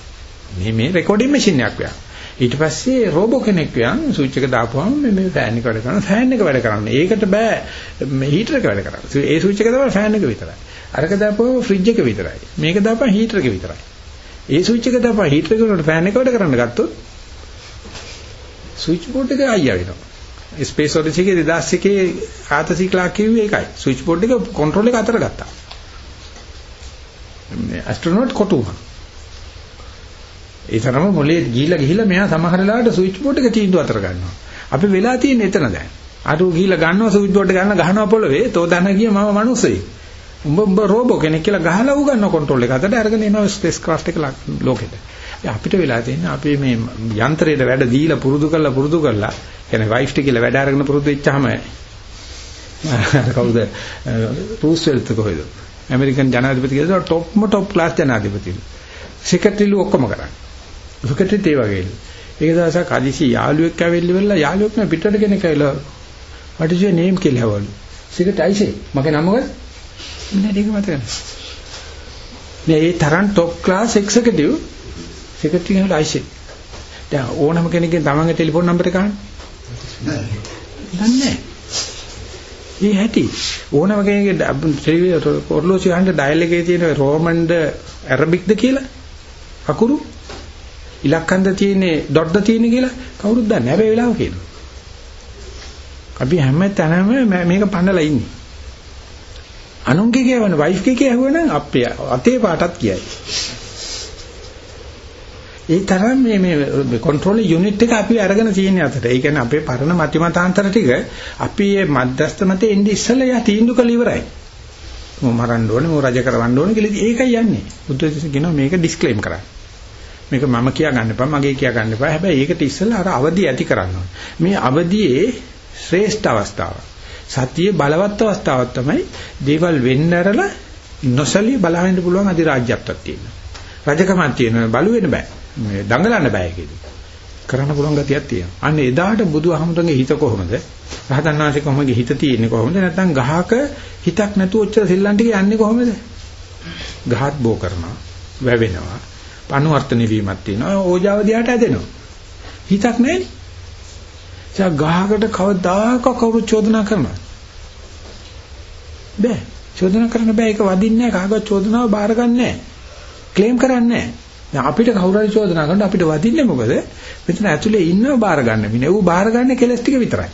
මේ මේ රෙකෝඩින් මැෂින් එකක් වෙනවා. ඊට පස්සේ රෝබෝ කෙනෙක් වයන් ස්විච් එක දාපුවම මේ ෆෑන් එක වැඩ කරනවා. ෆෑන් එක වැඩ කරන්නේ. ඒකට බෑ මේ හීටර් එක වැඩ කරන්නේ. ඒ ස්විච් එක තමයි ෆෑන් එක විතරයි. අරක දාපුවම ෆ්‍රිජ් එක විතරයි. මේක දාපුවම හීටර් එක විතරයි. ඒ ස්විච් එක දාපුවම හීටර් එක වලට ෆෑන් එක වැඩ කරන්න ගත්තොත් ස්විච් බෝඩ් එක අයියා වෙනවා. ස්පේස් ඔඩිසි එකේ 2001 ආතසි ක්ලාක් කිව්වේ ඒකයි. ස්විච් බෝඩ් එක කන්ට්‍රෝල් එක අතර ගත්තා. ඇස්ට්‍රොනොට් කොටුවා. ඒ තරම මොලේ ගිහිලා ගිහිලා මෙයා සමහර වෙලාවට ස්විච් බෝඩ් එක තීන්දුව අතර ගන්නවා. අපි වෙලා තියෙන්නේ එතන දැන්. අරු ගිහිලා ගන්නවා ස්විච් බෝඩ් එක ගන්න ගහනවා පොළවේ. තෝ දන ගිය මම මිනිස්සෙයි. උඹ උඹ රෝබෝ කෙනෙක් කියලා ගහලා ඌ ගන්න කන්ට්‍රෝල් එක අතට අරගෙන එනවා ස්පේස් ක්‍රාෆ්ට් එක ලෝකෙට. අපිට වෙලා තියෙන්නේ අපි මේ යන්ත්‍රයට වැඩ දීලා පුරුදු කරලා පුරුදු කරලා කියන්නේ වයිෆ්ට කියලා වැඩ අරගෙන පුරුදු වෙච්චාම කවුද රූස්වෙල්ට් කොහෙද ඇමරිකන් ජනාධිපති කියලා টොප්ම টොප් ක්ලාස් ජනාධිපතිලු. සෙක්‍රටරිලු ඔක්කොම කරන්නේ. සෙක්‍රටරිත් ඒ වගේලු. ඒක දවසක් අදිසි යාළුවෙක් ඇවිල්ලි වෙලා යාළුවෙක් නේ පිටරට කෙනෙක් ඇවිල්ලා what is your name කියලා හවලු. සෙක්‍රටරි අයිසේ මගේ නම මොකද? මම දෙක මතක නැහැ. මේ ඒ තරම් টොප් ක්ලාස් එක්සිකියුටිව් සෙක්‍රටරි කෙනෙක් අයිසේ. දැන් ඕනම කෙනෙක්ගෙන් තමන්ගේ ටෙලිෆෝන් නම්බර එක ගන්න. ඒ හැටි ඕනම කෙනෙක්ගේ ඔර්ලෝසි හන්ද ඩයල් එකේ තියෙන රෝමන්ද ඇරබික්ද කියලා අකුරු ඉලක්කන්ද තියෙන්නේ ඩොට්ද තියෙන්නේ කියලා කවුරුත් දන්නේ නැහැ. හැබැයි වෙලාව කියනවා. අපි හැම තැනම මේක පන්නලා ඉන්නේ. අනුන්ගේ කියවන වයිෆ් ගේ කියවන අපේ අතේ පාටත් කියයි. ඒ තරම් මේ මේ කන්ට්‍රෝල් යුනිට් එක අපි අරගෙන තියෙන අතට. ඒ කියන්නේ අපේ පරණ මතිමතාන්තර ටික අපි මේ මධ්‍යස්ථ මතේ එන්නේ ඉස්සෙල්ලා යා තීන්දුව කළ ඉවරයි. මම මරන්න ඕනේ, මම රජ කරවන්න ඕනේ කියලා ඒකයි යන්නේ. බුද්ධ දේශන කියනවා මේක ඩිස්ක්ලේම් කරන්න. මේක මම කියා ගන්න එපා, මගේ කියා ගන්න එපා. හැබැයි ඒකට ඉස්සෙල්ලා අර අවදි ඇති කරන්න ඕනේ. මේ අවදියේ ශ්‍රේෂ්ඨ අවස්ථාව. සතියේ බලවත් අවස්ථාවක් තමයි දේවල් වෙන්න ඇරලා නොසලී බලහින්න පුළුවන් අධිරාජ්‍යත්වයක් තියෙනවා. රජකමක් තියෙනවා බලු වෙන්න බෑ. මේ දඟලන්න බෑ ඒකෙදි. කරන්න පුළුවන් ගතියක් තියෙනවා. අන්න එදාට බුදුහාමුදුරන්ගේ හිත කොහොමද? රහතන් වහන්සේ කොහොමද හිත තියෙන්නේ කොහොමද? නැත්නම් ගහක හිතක් නැතුව ඔච්චර සෙල්ලම් ටික යන්නේ කොහොමද? ගහත් බෝ කරනවා, වැවෙනවා, අනුවර්තන වීමක් තියෙනවා. ඕජාව දිහාට ඇදෙනවා. හිතක් නැහැනේ. ඒ ගහකට කවදාක කවුරු චෝදනා කරනවා. බෑ. චෝදනා කරන්න බෑ. ඒක වදින්නේ නැහැ. කාගවත් චෝදනාව බාර ගන්න නැහැ. ක්ලේම් කරන්නේ නැහැ. දැන් අපිට කවුරු හරි චෝදනා කරනකොට අපිට වදින්නේ මොකද? මෙතන ඇතුලේ ඉන්නව බාර ගන්න මිනේ. ඌ බාර ගන්න කෙලස් ටික විතරයි.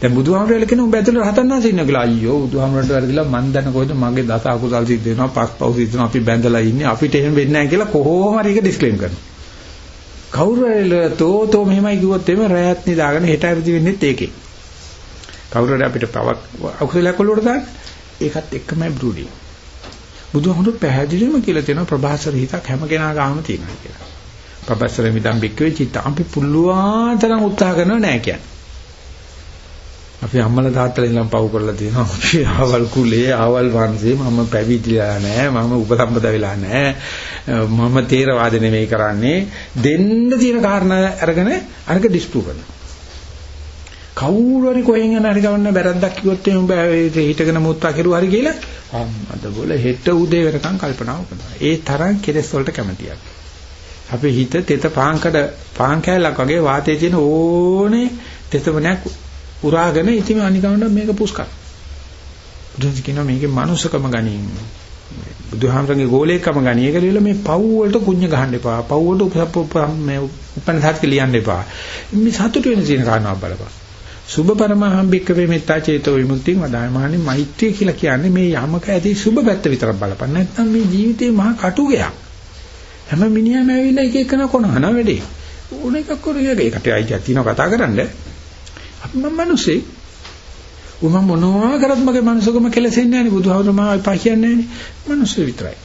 දැන් බුදුහාමරේ කියන උඹ ඇතුලේ රහතන් වහන්සේ ඉන්නවා කියලා අයියෝ බුදුහාමරට වැරදිලා මන් දන්න කොහෙද මගේ දස අකුසල් සිද්ධ වෙනවා පස් පව් සිද්ධ වෙනවා අපි බැඳලා ඉන්නේ අපිට එහෙම වෙන්නේ නැහැ කියලා කොහොම හරි ඒක ඩිස්ක්ලේම් කරනවා. කවුරු හරි තෝ තෝ මෙහෙමයි කිව්වොත් එimhe රැයත් නිදාගෙන හෙට අවදි වෙන්නෙත් ඒකේ. කවුරු හරි අපිට තවත් අකුසලයක් වලට දාන්න ඒකත් එක්කමයි බ්‍රූඩි. බුදුහාමුදුරු පැහැදිලිවම කියලා තියෙනවා ප්‍රභාසර හිතක් හැම කෙනා ගාම තියෙනවා කියලා. ප්‍රභාසර මිදම් බික්කවේ චිත්ත අපි පුළුවන් තරම් උත්සාහ කරනව නෑ කියන්නේ. අපි අම්මලා තාත්තලා ඉඳන් පව් කරලා තියෙනවා. අපි ආවල් කුලේ ආවල් වංශේ මම පැවිදිලා නෑ. මම උපසම්පද වෙලා නෑ. මම තේරවාද නෙමෙයි කරන්නේ. දෙන්න තියෙන කාරණා අරගෙන අරක ඩිස්ප්‍රූව් කරනවා. කවුරු හරි කොහෙන් යන හරි ගවන්න බැරද්දක් කිව්වොත් එහම හිටගෙන මුත්තා කෙරුවා හරි කියලා අම්මද බොල හෙට උදේ වෙනකන් කල්පනාව කරනවා. ඒ තරම් කෙලස් වලට කැමතියක්. අපේ හිත තෙත පාංකඩ පාං කැලක් වගේ වාතයේ තියෙන ඕනේ තෙතමනක් උරාගෙන ඉතින් අනිකවන්න මේක පුස්කක්. බුදුන් කියනවා මේකේ මනුස්සකම ගනින්. බුදුහාමරගේ ගෝලයකම ගනි. ඒක ලියලා මේ පව් වලට කුඤ්ඤ ගහන්න එපා. පව් වලට උපසප්ප මේ උපන්සහත් ලියන්න එපා. මේ සතුට වෙන තියෙන කාරණාවක් බලපන්. සුභ පරමහම්බික්ක වේ මෙත්තා චේතෝ විමුක්තිය වදායමානේ මෛත්‍රිය කියලා කියන්නේ මේ යමක ඇති සුභ පැත්ත විතරක් බලපන්. නැත්නම් මේ ජීවිතේ මහා කටුගයක්. හැම මිනිහම ඇවිල්ලා එක එකන කොනහන වැඩේ. ඕන එකක් කරේ ඒකට අයිතියක් තියෙනවා කතා කරන්නේ. අපි මම මිනිස්සේ. උම මොනවා කරත් මගේ මනුස්සකම කෙලෙසෙන්නේ නැහැ නේ බුදුහාමුදුරුවෝ මාව එපා කියන්නේ නැහැ නේ. මිනිස්සු විතරයි.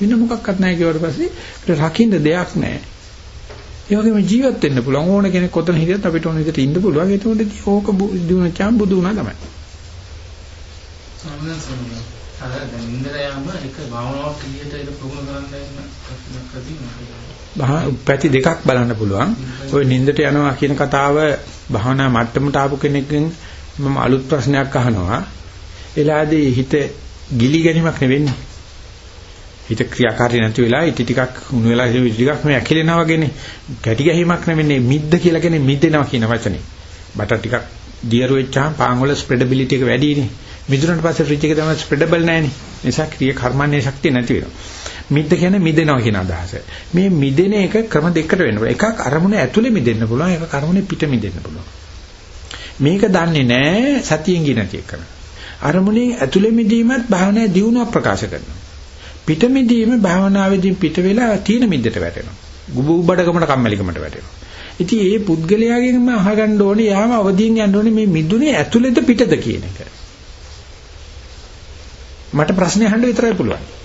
වෙන මොකක්වත් නැහැ කියවට පස්සේ රකින්න දෙයක් නැහැ. ඒ වගේම ජීවත් වෙන්න පුළුවන් ඕන කෙනෙක් කොතන හිටියත් අපිට ඕන විදිහට ඉන්න පුළුවන්. ඒකෝට ඕක දිනුනචාම් බුදු වුණා තමයි. අර දැන් ඉන්දර යාම එක භාවනාවක් විදිහට ඒක ප්‍රගුණ කරන්න යන ප්‍රතිමා. පැති දෙකක් බලන්න පුළුවන්. ওই නින්දට යනවා කියන කතාව භාවනා මට්ටමට ආපු කෙනෙක්ගෙන් මම අලුත් ප්‍රශ්නයක් අහනවා. එලාදී හිත ගිලි ගැනීමක් නෙවෙන්නේ. හිත ක්‍රියාකාරී නැති වෙලා ඉටි ටිකක් උණු වෙලා ඉටි ටිකක් මේ ඇකිලෙනවා වගේනේ. කැටි ගැහිමක් නෙවෙන්නේ මිද්ද කියලා කියන්නේ මිදෙනවා කියන වචනේ. බටර් ටිකක් දියර වෙච්චාම පාන් වල ස්ප්‍රෙඩබිලිටි එක වැඩිනේ. මිදුනට පස්සේ ෆ්‍රිජ් එකේ තමයි ස්ප්‍රෙඩබල් නැහැනේ. නිසා ක්‍රියා කර්මන්නේ ශක්තිය නැති වෙනවා. මිද්ද කියන්නේ මිදෙනවා කියන අදහස. මේ මිදෙන එක ක්‍රම දෙකකට වෙන්න පුළුවන්. එකක් අරමුණ ඇතුලේ මිදෙන්න පුළුවන්. එකක් අරමුණේ පිට මිදෙන්න පුළුවන්. මේක දන්නේ නැහැ සතියෙන් ගිනති එක. අරමුණේ ඇතුලේ මිදීමත් භාවනාවේ දියුණුවක් ප්‍රකාශ කරනවා. පිට මිදීම භාවනාවේදී පිට වෙලා තීන මිද්දට වැටෙනවා. ගුබු උබඩකමට කම්මැලිකමට වැටෙනවා. ඉතින් ඒ පුද්ගලයාගෙන්ම අහගන්න ඕනේ යාම අවදීන් යන්න ඕනේ මේ මිදුනේ ඇතුළේද පිටද කියන එක. මට ප්‍රශ්නේ අහන්න විතරයි පුළුවන්.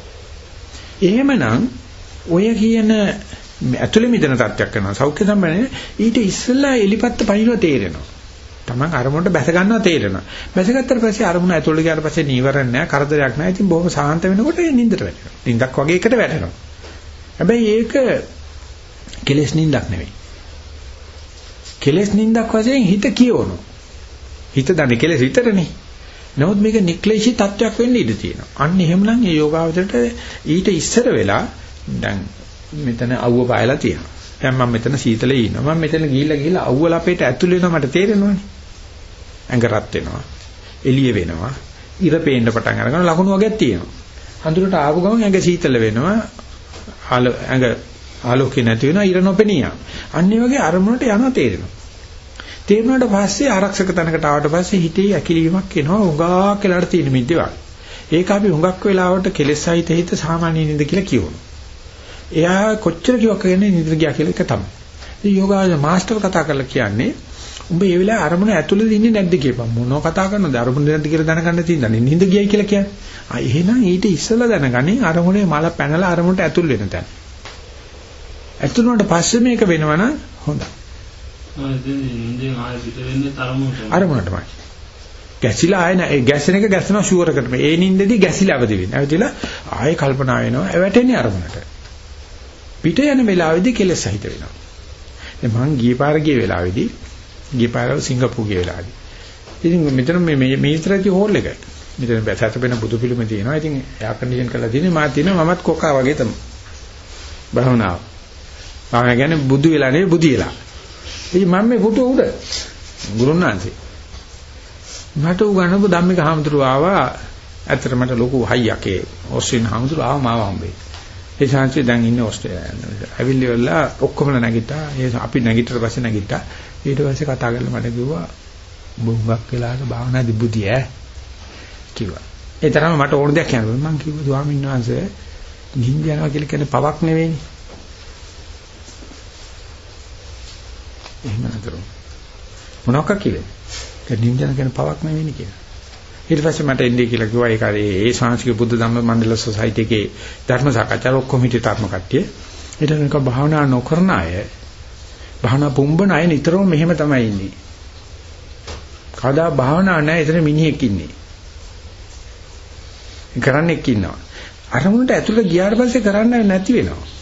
එහෙමනම් ඔය කියන ඇතුළේ මිදෙන තත්ත්වයක් කරනවා සෞඛ්‍ය සම්බන්ධනේ ඊට ඉස්සෙල්ලා එලිපත්ත පයින්ව තේරෙනවා. Taman අරමුණට බැස ගන්නවා තේරෙනවා. බැසගත්තට පස්සේ අරමුණ ඇතුළට ගියාට පස්සේ නීවරණ නැහැ, කරදරයක් නැහැ. ඉතින් බොහොම සාන්ත වෙනකොට නිින්දට වැටෙනවා. නිින්දක් වගේ එකට වැටෙනවා. හැබැයි ඒක කෙලෙස් නිින්දක් නෙවෙයි. කෙලෙස් නිින්දක් වශයෙන් හිත කියවනවා. හිත දන්නේ කෙලෙස් විතරනේ. නමුත් මේක නික්ලේශී තත්වයක් වෙන්න ඉඩ තියෙනවා. අන්න එහෙමනම් මේ යෝගාවචරයට ඊට ඉස්සර වෙලා දැන් මෙතන අවුව පායලා තියෙනවා. දැන් මම මෙතන සීතලේ ඉන්නවා. මම මෙතන ගිහිල්ලා ගිහිල්ලා අවුව ලපේට ඇතුල් වෙනවා මට තේරෙනවනේ. ඇඟ රත් වෙනවා. එළිය වෙනවා. ඉර පේන්න පටන් අරගෙන ලකුණු වගේක් තියෙනවා. අඳුරට ආපු ගමන් ඇඟ සීතල වෙනවා. ආල ඇඟ ආලෝකේ නැති වෙනවා ඉර නොපෙනියා. අන්න වගේ අරමුණට යනවා තේරෙනවා. තේරුණාට පස්සේ ආරක්ෂක තැනකට ආවට පස්සේ හිතේ ඇකිලීමක් එනවා උගා කියලාට තියෙන මිද්දේ වගේ. ඒක අපි හුඟක් වෙලාවට කෙලෙස් සහිත හිත සාමාන්‍ය නින්ද කියලා කියවනවා. එයා කොච්චර කිව්වක් කියන්නේ නින්ද ගියා කියලා එක තමයි. ඉතින් යෝගාවචර මාස්ටර් කතා කරලා කියන්නේ උඹ මේ වෙලාවේ අරමුණ ඇතුළේ ඉන්නේ නැද්ද කියපන් මොනව කතා කරනවද අරමුණ නැද්ද කියලා දැනගන්න තියෙනනේ නින්ද ගියයි කියලා කියන්නේ. ආ එහෙනම් ඊට ඉස්සෙල්ලා දැනගන්නේ අරමුණේ මල පැනලා අරමුණට ඇතුල් වෙන තැන. ඇතුල් වුණාට පස්සේ මේක වෙනවනම් හොඳයි. අරමුණටමයි. ගැසිලා ආය නෑ ගැසෙන එක ගැසෙනවා ෂුවර් එකට මේ ඒ නින්දදී ගැසිලා අවදි වෙන්නේ. අවදිලා ආයෙ කල්පනා වෙනවා. ඇවැටෙන්නේ අරමුණට. පිට යන වෙලාවේදී කෙලෙස් සහිත වෙනවා. දැන් මං ගිය පාර ගිය වෙලාවේදී ගිය පාරව සිංගප්පූ ගිය වෙලාවේදී. ඉතින් මෙතන මේ මේ මේතරති හෝල් එක. මෙතන බැසතපෙන බුදු පිළිම තියෙනවා. ඉතින් එයා කන්ඩිෂන් කරලා තියෙන්නේ මා තියෙනවා මමත් කොකා වගේ තමයි. භවනාව. මම කියන්නේ බුදු වෙලා නෙවෙයි බුදි වෙලා. ඉතින් මම මේ පුටුව උඩ. ගුරුනාන්සේ මට උගන්නපු ධම්මික හාමුදුරුව ආවා. ඇත්තට මට ලොකු හයියක් ඔස්ට්‍රේලියානු හාමුදුරුව ආව මාව හම්බේ ඒ ශාන්ති දැන් ඉන්නේ ඔස්ට්‍රේලියාවේ ඇවිල්ලි වෙලා ඔක්කොමලා නැගිට්ටා. ඒ අපි නැගිට්ටට පස්සේ නැගිට්ටා. ඊට පස්සේ කතා කරලා මට කිව්වා බුංගක් වෙලාට භාවනා දිබුදී ඈ? කිව්වා. ඒ තරම මට ඕන දෙයක් කියනවා මම කිව්වා ස්වාමීන් වහන්සේ නිින්ද යනවා කියලා කියන්නේ පවක් නෙවෙයිනේ එහෙම නතර මොනවක් කිව්වේ ඒක නින්දන කියන පවක් නෙවෙයි කියලා. ඊට පස්සේ මට එන්නේ කියලා කිව්වා ඒක ඒ ශාන්තික බුද්ධ ධම්ම මණ්ඩල සොසයිටි එකේ ධර්ම සාකච්ඡා ඔක්කොම හිටිය තරම කට්ටිය. ඊට නික භාවනා නොකරන අය භාවනා පුම්බන අය නිතරම මෙහෙම තමයි ඉන්නේ. කවදා භාවනා නැහැ එතන මිනිහෙක් ඉන්නේ. කරන්නෙක් ඉන්නවා. අරමුණට ඇතුළට ගියාට පස්සේ කරන්න නැති වෙනවා.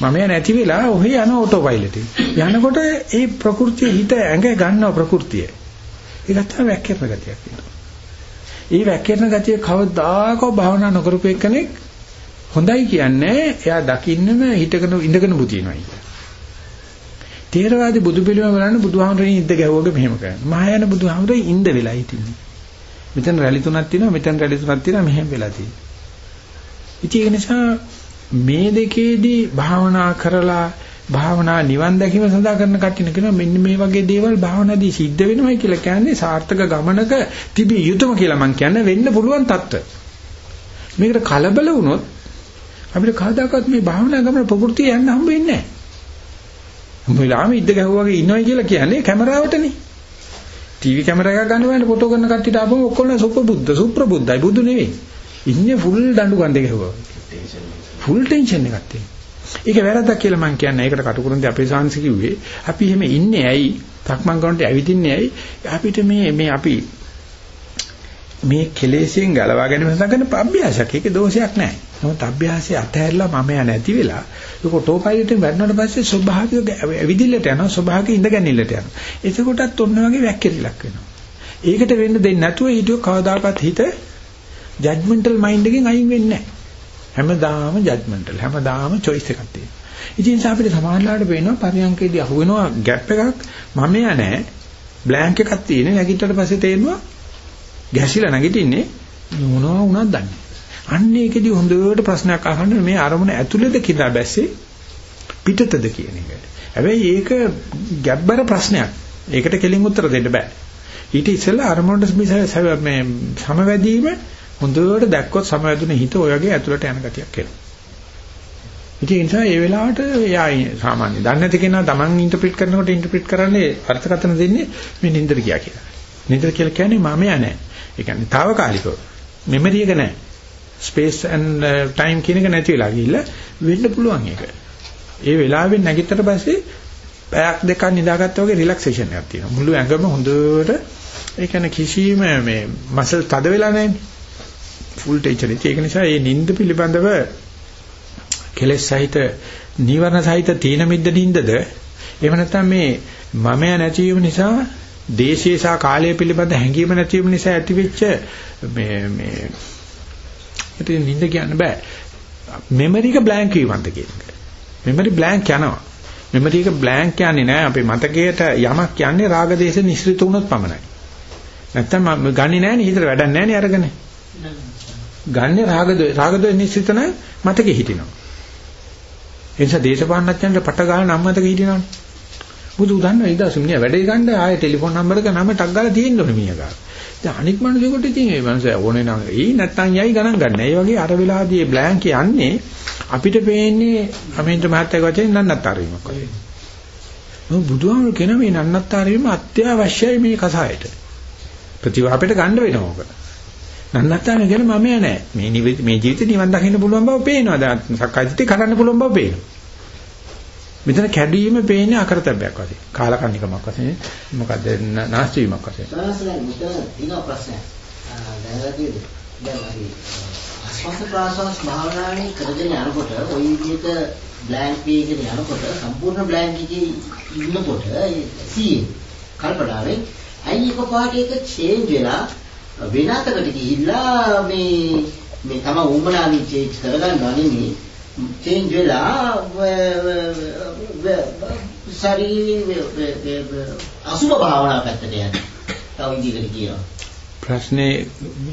මම නැති වෙලා ඔහේ යන ඔටෝ පයිලට් යනකොට ඒ ප්‍රകൃතිය හිත ඇඟ ගන්නව ප්‍රകൃතිය. ඒක තමයි වැක්කිරන ගතියක් වෙනවා. ඒ වැක්කිරන ගතිය කවදාකෝ භාවනා නොකරපු එක්කෙනෙක් හොඳයි කියන්නේ එයා දකින්නම හිටගෙන ඉඳගෙන බුදිනවා කියලා. තේරවාදී බුදු පිළිම බලන්න බුදුහාමරේ ඉඳ ගැහුවගේ මෙහෙම කරනවා. මහායාන බුදුහාමරේ ඉඳ වෙලා හිටින්නේ. මෙතන රැලි තුනක් තියෙනවා මෙතන රැලි තුනක් තියෙනවා මෙහෙම වෙලා තියෙනවා. ඉතින් ඒ නිසා මේ දෙකේදී භාවනා කරලා භාවනා නිවන් දැකීම සඳහා කරන කටින කියනවා මෙන්න මේ වගේ දේවල් භාවනාදී සිද්ධ වෙනවයි කියලා කියන්නේ සාර්ථක ගමනක තිබිය යුතුම කියලා මම කියන්නේ වෙන්න පුළුවන් தত্ত্ব. මේකට කලබල වුණොත් අපිට කවදාකවත් මේ භාවනා ගමන ප්‍රകൃතිය යන්න හම්බ වෙන්නේ නැහැ. මොලාම ඉද්ද ගැහුවාගේ ඉන්නවයි කියලා කියන්නේ කැමරාවටනේ. ටීවී කැමරා එකක් ගන්න වෙන ෆොටෝ ගන්න කට්ටියට ආපම ඔක්කොම සුපබුද්ධ සුප්‍රබුද්ධයි බුදු නෙවෙයි. ඉන්නේ ෆුල් දඬු ගන්න දෙක ගැහුවා. ෆුල් ටෙන්ෂන් එකක් තියෙනවා. ඒක වැරද්දක් කියලා මම කියන්නේ. ඒකට කටුකුරුන්දී අපේ සාංශ කිව්වේ අපි එහෙම ඉන්නේ ඇයි? තක්මන් කරනට ඇවිදින්නේ ඇයි? අපිට මේ මේ අපි මේ කෙලෙසෙන් ගලවා ගැනීම සඳහා කරන අභ්‍යාසයක්. ඒකේ දෝෂයක් නැහැ. නමුත් අභ්‍යාසය අතහැරලා මම යා නැති වෙලා ඒක ඔටෝ පයිලට්ෙන් වැටුණාට පස්සේ ස්වභාවික ඇවිදිල්ලට යනවා ස්වභාවික ඉඳගැනිල්ලට යනවා. එතකොටත් ඔන්න වගේ වැක්කිරිලක් වෙනවා. ඒකට වෙන්න දෙන්නේ නැතුව ඊට කවදාකවත් හිත ජජ්මන්ටල් මයින්ඩ් එකෙන් අයින් වෙන්නේ නැහැ. හැමදාම ජජ්මන්ටල් හැමදාම choice එකක් තියෙනවා. ඉතින් අපිට සමානලාට පේනවා පරියන්කේදී අහුවෙනවා ગેප් එකක් මම යා නැහැ. බ්ලැන්ක් එකක් තියෙන නැගිටට පස්සේ තේරෙනවා ගැසිලා නැගිටින්නේ මොනවා වුණාද දන්නේ. අන්න ඒකෙදි හොඳට ප්‍රශ්නයක් අහන්න මේ අරමුණ ඇතුළේද කියලා බැස්සේ පිටතද කියන එක. හැබැයි ඒක ගැබ්බර ප්‍රශ්නයක්. ඒකට කෙලින් උත්තර දෙන්න බෑ. ඊට ඉස්සෙල්ලා අරමුණට මේ සමවැදීම හොඳට දැක්කොත් සමවැදුනේ හිත ඔය වගේ ඇතුළට යන ගතියක් එනවා. ඉතින් ඒ නිසා ඒ වෙලාවට එයා සාමාන්‍ය දන්නේ නැති කෙනා Taman ඉන්ටර්ප්‍රිට් කරනකොට ඉන්ටර්ප්‍රිට් කරන්නේ අර්ථකථන දෙන්නේ මේ නින්දර ගියා කියලා. නින්දර කියලා කියන්නේ මම යන්නේ. ඒ කියන්නේ తాවකාලිකව. මෙමරි එක නැහැ. ස්පේස් ඇන්ඩ් ටයිම් කියන එක නැති වෙලා ගිහිල්ලා වෙන්න පුළුවන් ඒක. ඒ වෙලාවෙන් නැගිටතර පස්සේ පැයක් දෙකක් නිදාගත්තා වගේ රිලැක්සේෂන් එකක් තියෙනවා. මුළු ඇඟම හොඳට ඒ කියන්නේ කිසිම මේ මසල් තද වෙලා නැහැ. ෆුල් ටෙන්ෂන් එක. ඒක නිසා මේ නිින්ද පිළිබඳව කෙලෙස් සහිත නීවරණ සහිත තීන මිද්ද නිින්දද එහෙම නැත්නම් මේ මමය නැතිවීම නිසා දේශේ සහ කාලය පිළිබඳ හැඟීම නැතිවීම නිසා ඇතිවෙච්ච මේ මේ ඉතින් නිින්ද කියන්න බෑ. මෙමරි එක බ්ලැන්ක් වීමන්ත කියන එක. මෙමරි බ්ලැන්ක් යනවා. මෙමරි එක බ්ලැන්ක් යන්නේ නෑ අපේ මතකයට යමක් යන්නේ රාග දේශ නිස්ෘත වුණොත් පමණයි. නැත්තම් මම ගන්නේ නැහනේ හිතට වැඩක් නැහනේ අරගෙන. ගන්නේ රාග රාග නිසිත නම් මතකෙ හිටිනවා. ඒ නිසා දේශපාලනඥයන්ට පට ගහන නම් මතකෙ හිටිනවනේ. බුදු දන්නා ඉදාසු මිනිහා වැඩේ ගන්න ආයේ ටෙලිෆෝන් නම්බර එක නම ටක් ගාලා තියෙන්න ඕනේ මිනිහා. දැන් අනික් මිනිහෙකුට ඉතින් මේ මනුස්සයා ඕනේ නම් එයි නැත්තම් යයි ගණන් ගන්න. ඒ වගේ අර වෙලාවදී බ්ලැන්ක් යන්නේ අපිට පේන්නේ අමින්ද මහත්තයා වචෙන් නන්නත්තර වීමක් වගේ. මොකද බුදුහාමුදුරු කියන මේ නන්නත්තර වීම අත්‍යවශ්‍යයි මේ කසායට. ප්‍රතිවාපයට ගන්න වෙනවා ඔක. නන්නත්තර කියන මම නෑ. මේ මේ ජීවිතේ නිවන් දකින්න පුළුවන් බව පේනවා. දැන් සක්කායදිට්ඨිය කරන්න පුළුවන් බව පේනවා. මෙතන කැඩීම පේන්නේ අකරතැබ්බයක් වශයෙන්. කාලකන්නිකමක් වශයෙන්. මොකද නාස්ති වීමක් වශයෙන්. සාරසලයි මෙතන තියෙන ප්‍රශ්නයක්. දැනගතියද? දැන් අපි ආස්වාස ප්‍රාසවාස භාවනාවේ කරගෙන යනකොට ওই විදිහට බ්ලැන්ක් වේගෙන යනකොට සම්පූර්ණ බ්ලැන්ක් එකේ ඉන්නකොට සීයේ කල්පනාවේ අයි එකපාරට ඒක චේන්ජ් වෙලා වෙනතකට ගිහිල්ලා මේ මේ තම උඹනාලින් චේන්ජ් කරගන්නවා නෙමෙයි චේන්ජ් වෙලා ශරීරයේ අසුබ භාවනා පැත්තට යන්නේ. තව ඉදිරියට කියනවා. ප්‍රශ්නේ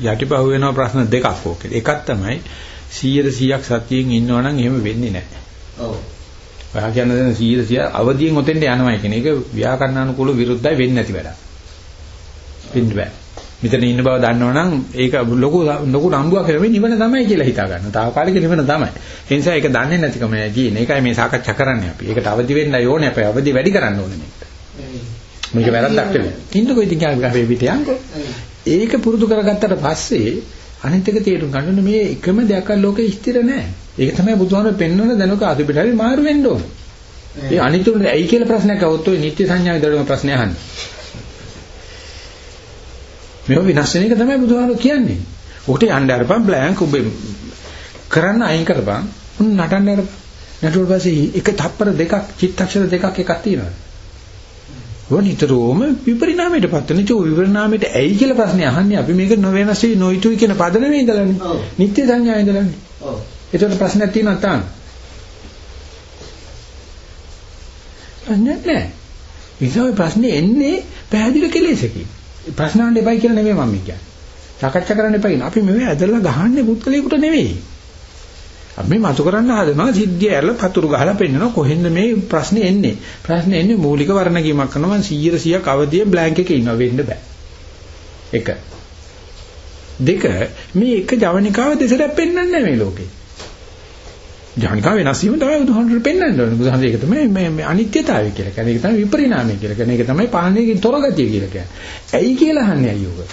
යටිපහුව වෙනවා ප්‍රශ්න දෙකක් ඕකේ. එකක් තමයි 100 100ක් සතියෙන් ඉන්නවනම් එහෙම වෙන්නේ නැහැ. ඔව්. ඔයා කියන දේ 100 100 අවදියෙන් ඔතෙන්ට යනවා කියන එක ව්‍යාකරණානුකූල විරුද්ධයි වෙන්නේ නැති වැඩක්. වෙන්න බෑ. මෙතන ඉන්න බව දන්නවනම් ඒක ලොකු ලොකු නම්බුවක් නෙමෙයි නිවන තමයි කියලා හිතා ගන්න. తాවකාලික නිවන තමයි. ඒ නිසා ඒක දන්නේ නැතිකම ඇදී. ඒකයි මේ සාකච්ඡා කරන්නේ අපි. ඒකට අවදි වෙන්නයි ඕනේ අපි. අවදි වැඩි කරන්න ඕනේ මේකට. මේක වැරද්දක් නෙමෙයි. ඉන්නකෝ ඉතින් ගාවේ පිටියංකෝ. ඒක පුරුදු කරගත්තට පස්සේ අනිත් එක තේරුම් ගන්න මේ එකම දෙයක් ලෝකේ ස්ථිර නැහැ. ඒක තමයි බුදුහාමර පෙන්වන දැනුක අතිබිටරි මාරු වෙන්න ඕනේ. ඒ අනිතුනේ ඇයි කියලා ප්‍රශ්නයක් આવුත් ඔය නිත්‍ය සංඥා විතරම ප්‍රශ්නය අහන්නේ. මේව විනාශ වෙන එක තමයි බුදුහාමුදුරු කියන්නේ. ඔකට යන්න අරපන් බ්ලැන්ක් ඔබ කරන්න අයින් කරපන්. උන් නටන්න අරපන්. නටුවට පස්සේ එක තප්පර දෙකක් චිත්තක්ෂර දෙකක් එකක් තියෙනවා. වනිතරෝම විපරිණාමයටපත් වෙන චෝ විපරිණාමයට ඇයි කියලා ප්‍රශ්නේ අහන්නේ අපි මේක නොවෙනස් වෙයි නොයිතුයි කියන පදනමේ ඉඳලානේ. නිත්‍ය සංඥාවේ ඉඳලානේ. ඔව්. ඒතකොට ප්‍රශ්නයක් තියෙනවා තාම. ප්‍රශ්නයක් නැහැ. ඉතින් ප්‍රශ්නේ එන්නේ පැහැදිලි කෙලෙසකින්. ප්‍රශ්න අහන්න එපයි කියලා නෙමෙයි මම කියන්නේ. සාකච්ඡා කරන්න එපයි කියන. අපි මෙවේ ඇදලා ගහන්නේ පුත්කලයකට නෙවෙයි. අපි මතු කරන්න හදනවා සිද්ධිය ඇරලා පතුරු ගහලා පෙන්නනවා කොහෙන්ද මේ ප්‍රශ්නේ එන්නේ. ප්‍රශ්නේ එන්නේ මූලික වර්ණ කීමක් කරනවා මම 100 100ක් අවදියෙන් බ්ලැන්ක් එකේ ඉන්නවා වෙන්න බෑ. එක. දෙක මේ එක ජවනිකාව දෙසරක් පෙන්වන්නේ මේ ලෝකේ. ජවනිකාව වෙනස් වීම තමයි බුදුහාමුදුරු පෙන්වන්නේ. බුදුහාමුදුරු ඒක තමයි මේ අනිත්‍යතාවය කියලා කියන්නේ. ඒක තමයි විපරිණාමය කියලා කියන්නේ. ඒක තමයි පාලනයකින් තොර ගතිය කියලා කියන්නේ. ඇයි කියලා අහන්නේ අයියෝක.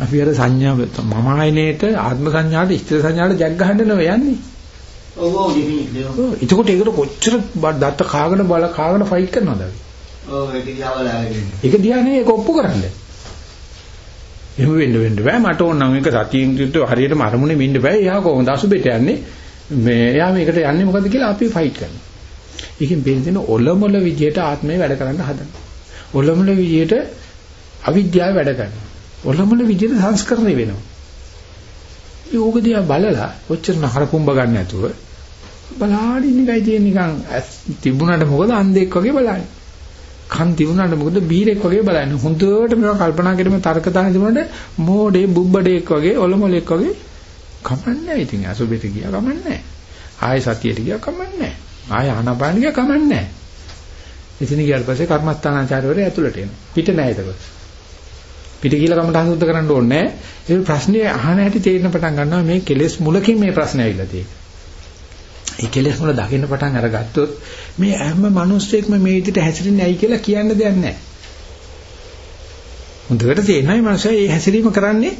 අපි අර සංඥා මම ආයනේට ආත්ම සංඥාට ස්ථිර සංඥාට ජග් ගහන්න නෙවෙයි යන්නේ. ඔව් ඔව්. එතකොට ඒකට කොච්චර දත්ත කාගෙන බල කාගෙන ෆයිට් කරනවද අපි? ඔව් ඒක දිහා බලාගෙන. ඒක දිහා නෙවෙයි ඒක ඔප්පු කරන්නේ. එහෙම වෙන්න වෙන්න බෑ මට ඕන නම් ඒක සතියෙන් යුද්ධ හරියටම අරමුණේ ඉන්න බෑ. එයා කොහොමද අසුබෙට යන්නේ? මේ එයා මේකට යන්නේ මොකද්ද කියලා අපි ෆයිට් කරනවා. ඒකෙන් බෙහෙන ඔලොමොල විදියට ආත්මය වැඩ කරන්න හදනවා. ඔලොමොල විදියට අවිද්‍යාව වැඩ කරනවා. ඔලොමොල විදියට සංස්කරණය වෙනවා. යෝග දිහා බලලා ඔච්චර නහර පුම්බ ගන්න නැතුව බලාගෙන ඉන්න එකයි තියෙන නිකන් තිබුණාට මොකද අන්ධෙක් වගේ බලන්නේ. කන් තිබුණාට මොකද බීරෙක් වගේ බලන්නේ. හොඳට මේවා කල්පනා කිරීම තර්ක දාන තිබුණාට මෝඩේ බුබ්බඩේක් වගේ ඔලොමලෙක් වගේ කමන්නේ ඉතින්. අසුබෙට ගියා කමන්නේ. ආය සතියට ගියා කමන්නේ. ආය ආනාපාන ගියා කමන්නේ. ඉතින් ගියාට පස්සේ කර්මස්ථානාචාර්යවරයා ඇතුළට එනවා. පිට නෑ ඒකවත් පිට කියලා කමට හසුද්ධ කරන්න ඕනේ ඒ ප්‍රශ්නේ අහන හැටි තේරෙන පටන් ගන්නවා මේ කෙලෙස් මුලකින් මේ ප්‍රශ්නේ ඇවිල්ලා තියෙන්නේ. ඒ කෙලෙස් මුල දකින්න පටන් අරගත්තොත් මේ හැම මිනිස්සෙක්ම මේ විදිහට හැසිරෙන්නේ ඇයි කියලා කියන්න දෙයක් නැහැ. හොඳට තේරෙනවා මේ මිනිස්සයා මේ හැසිරීම කරන්නේ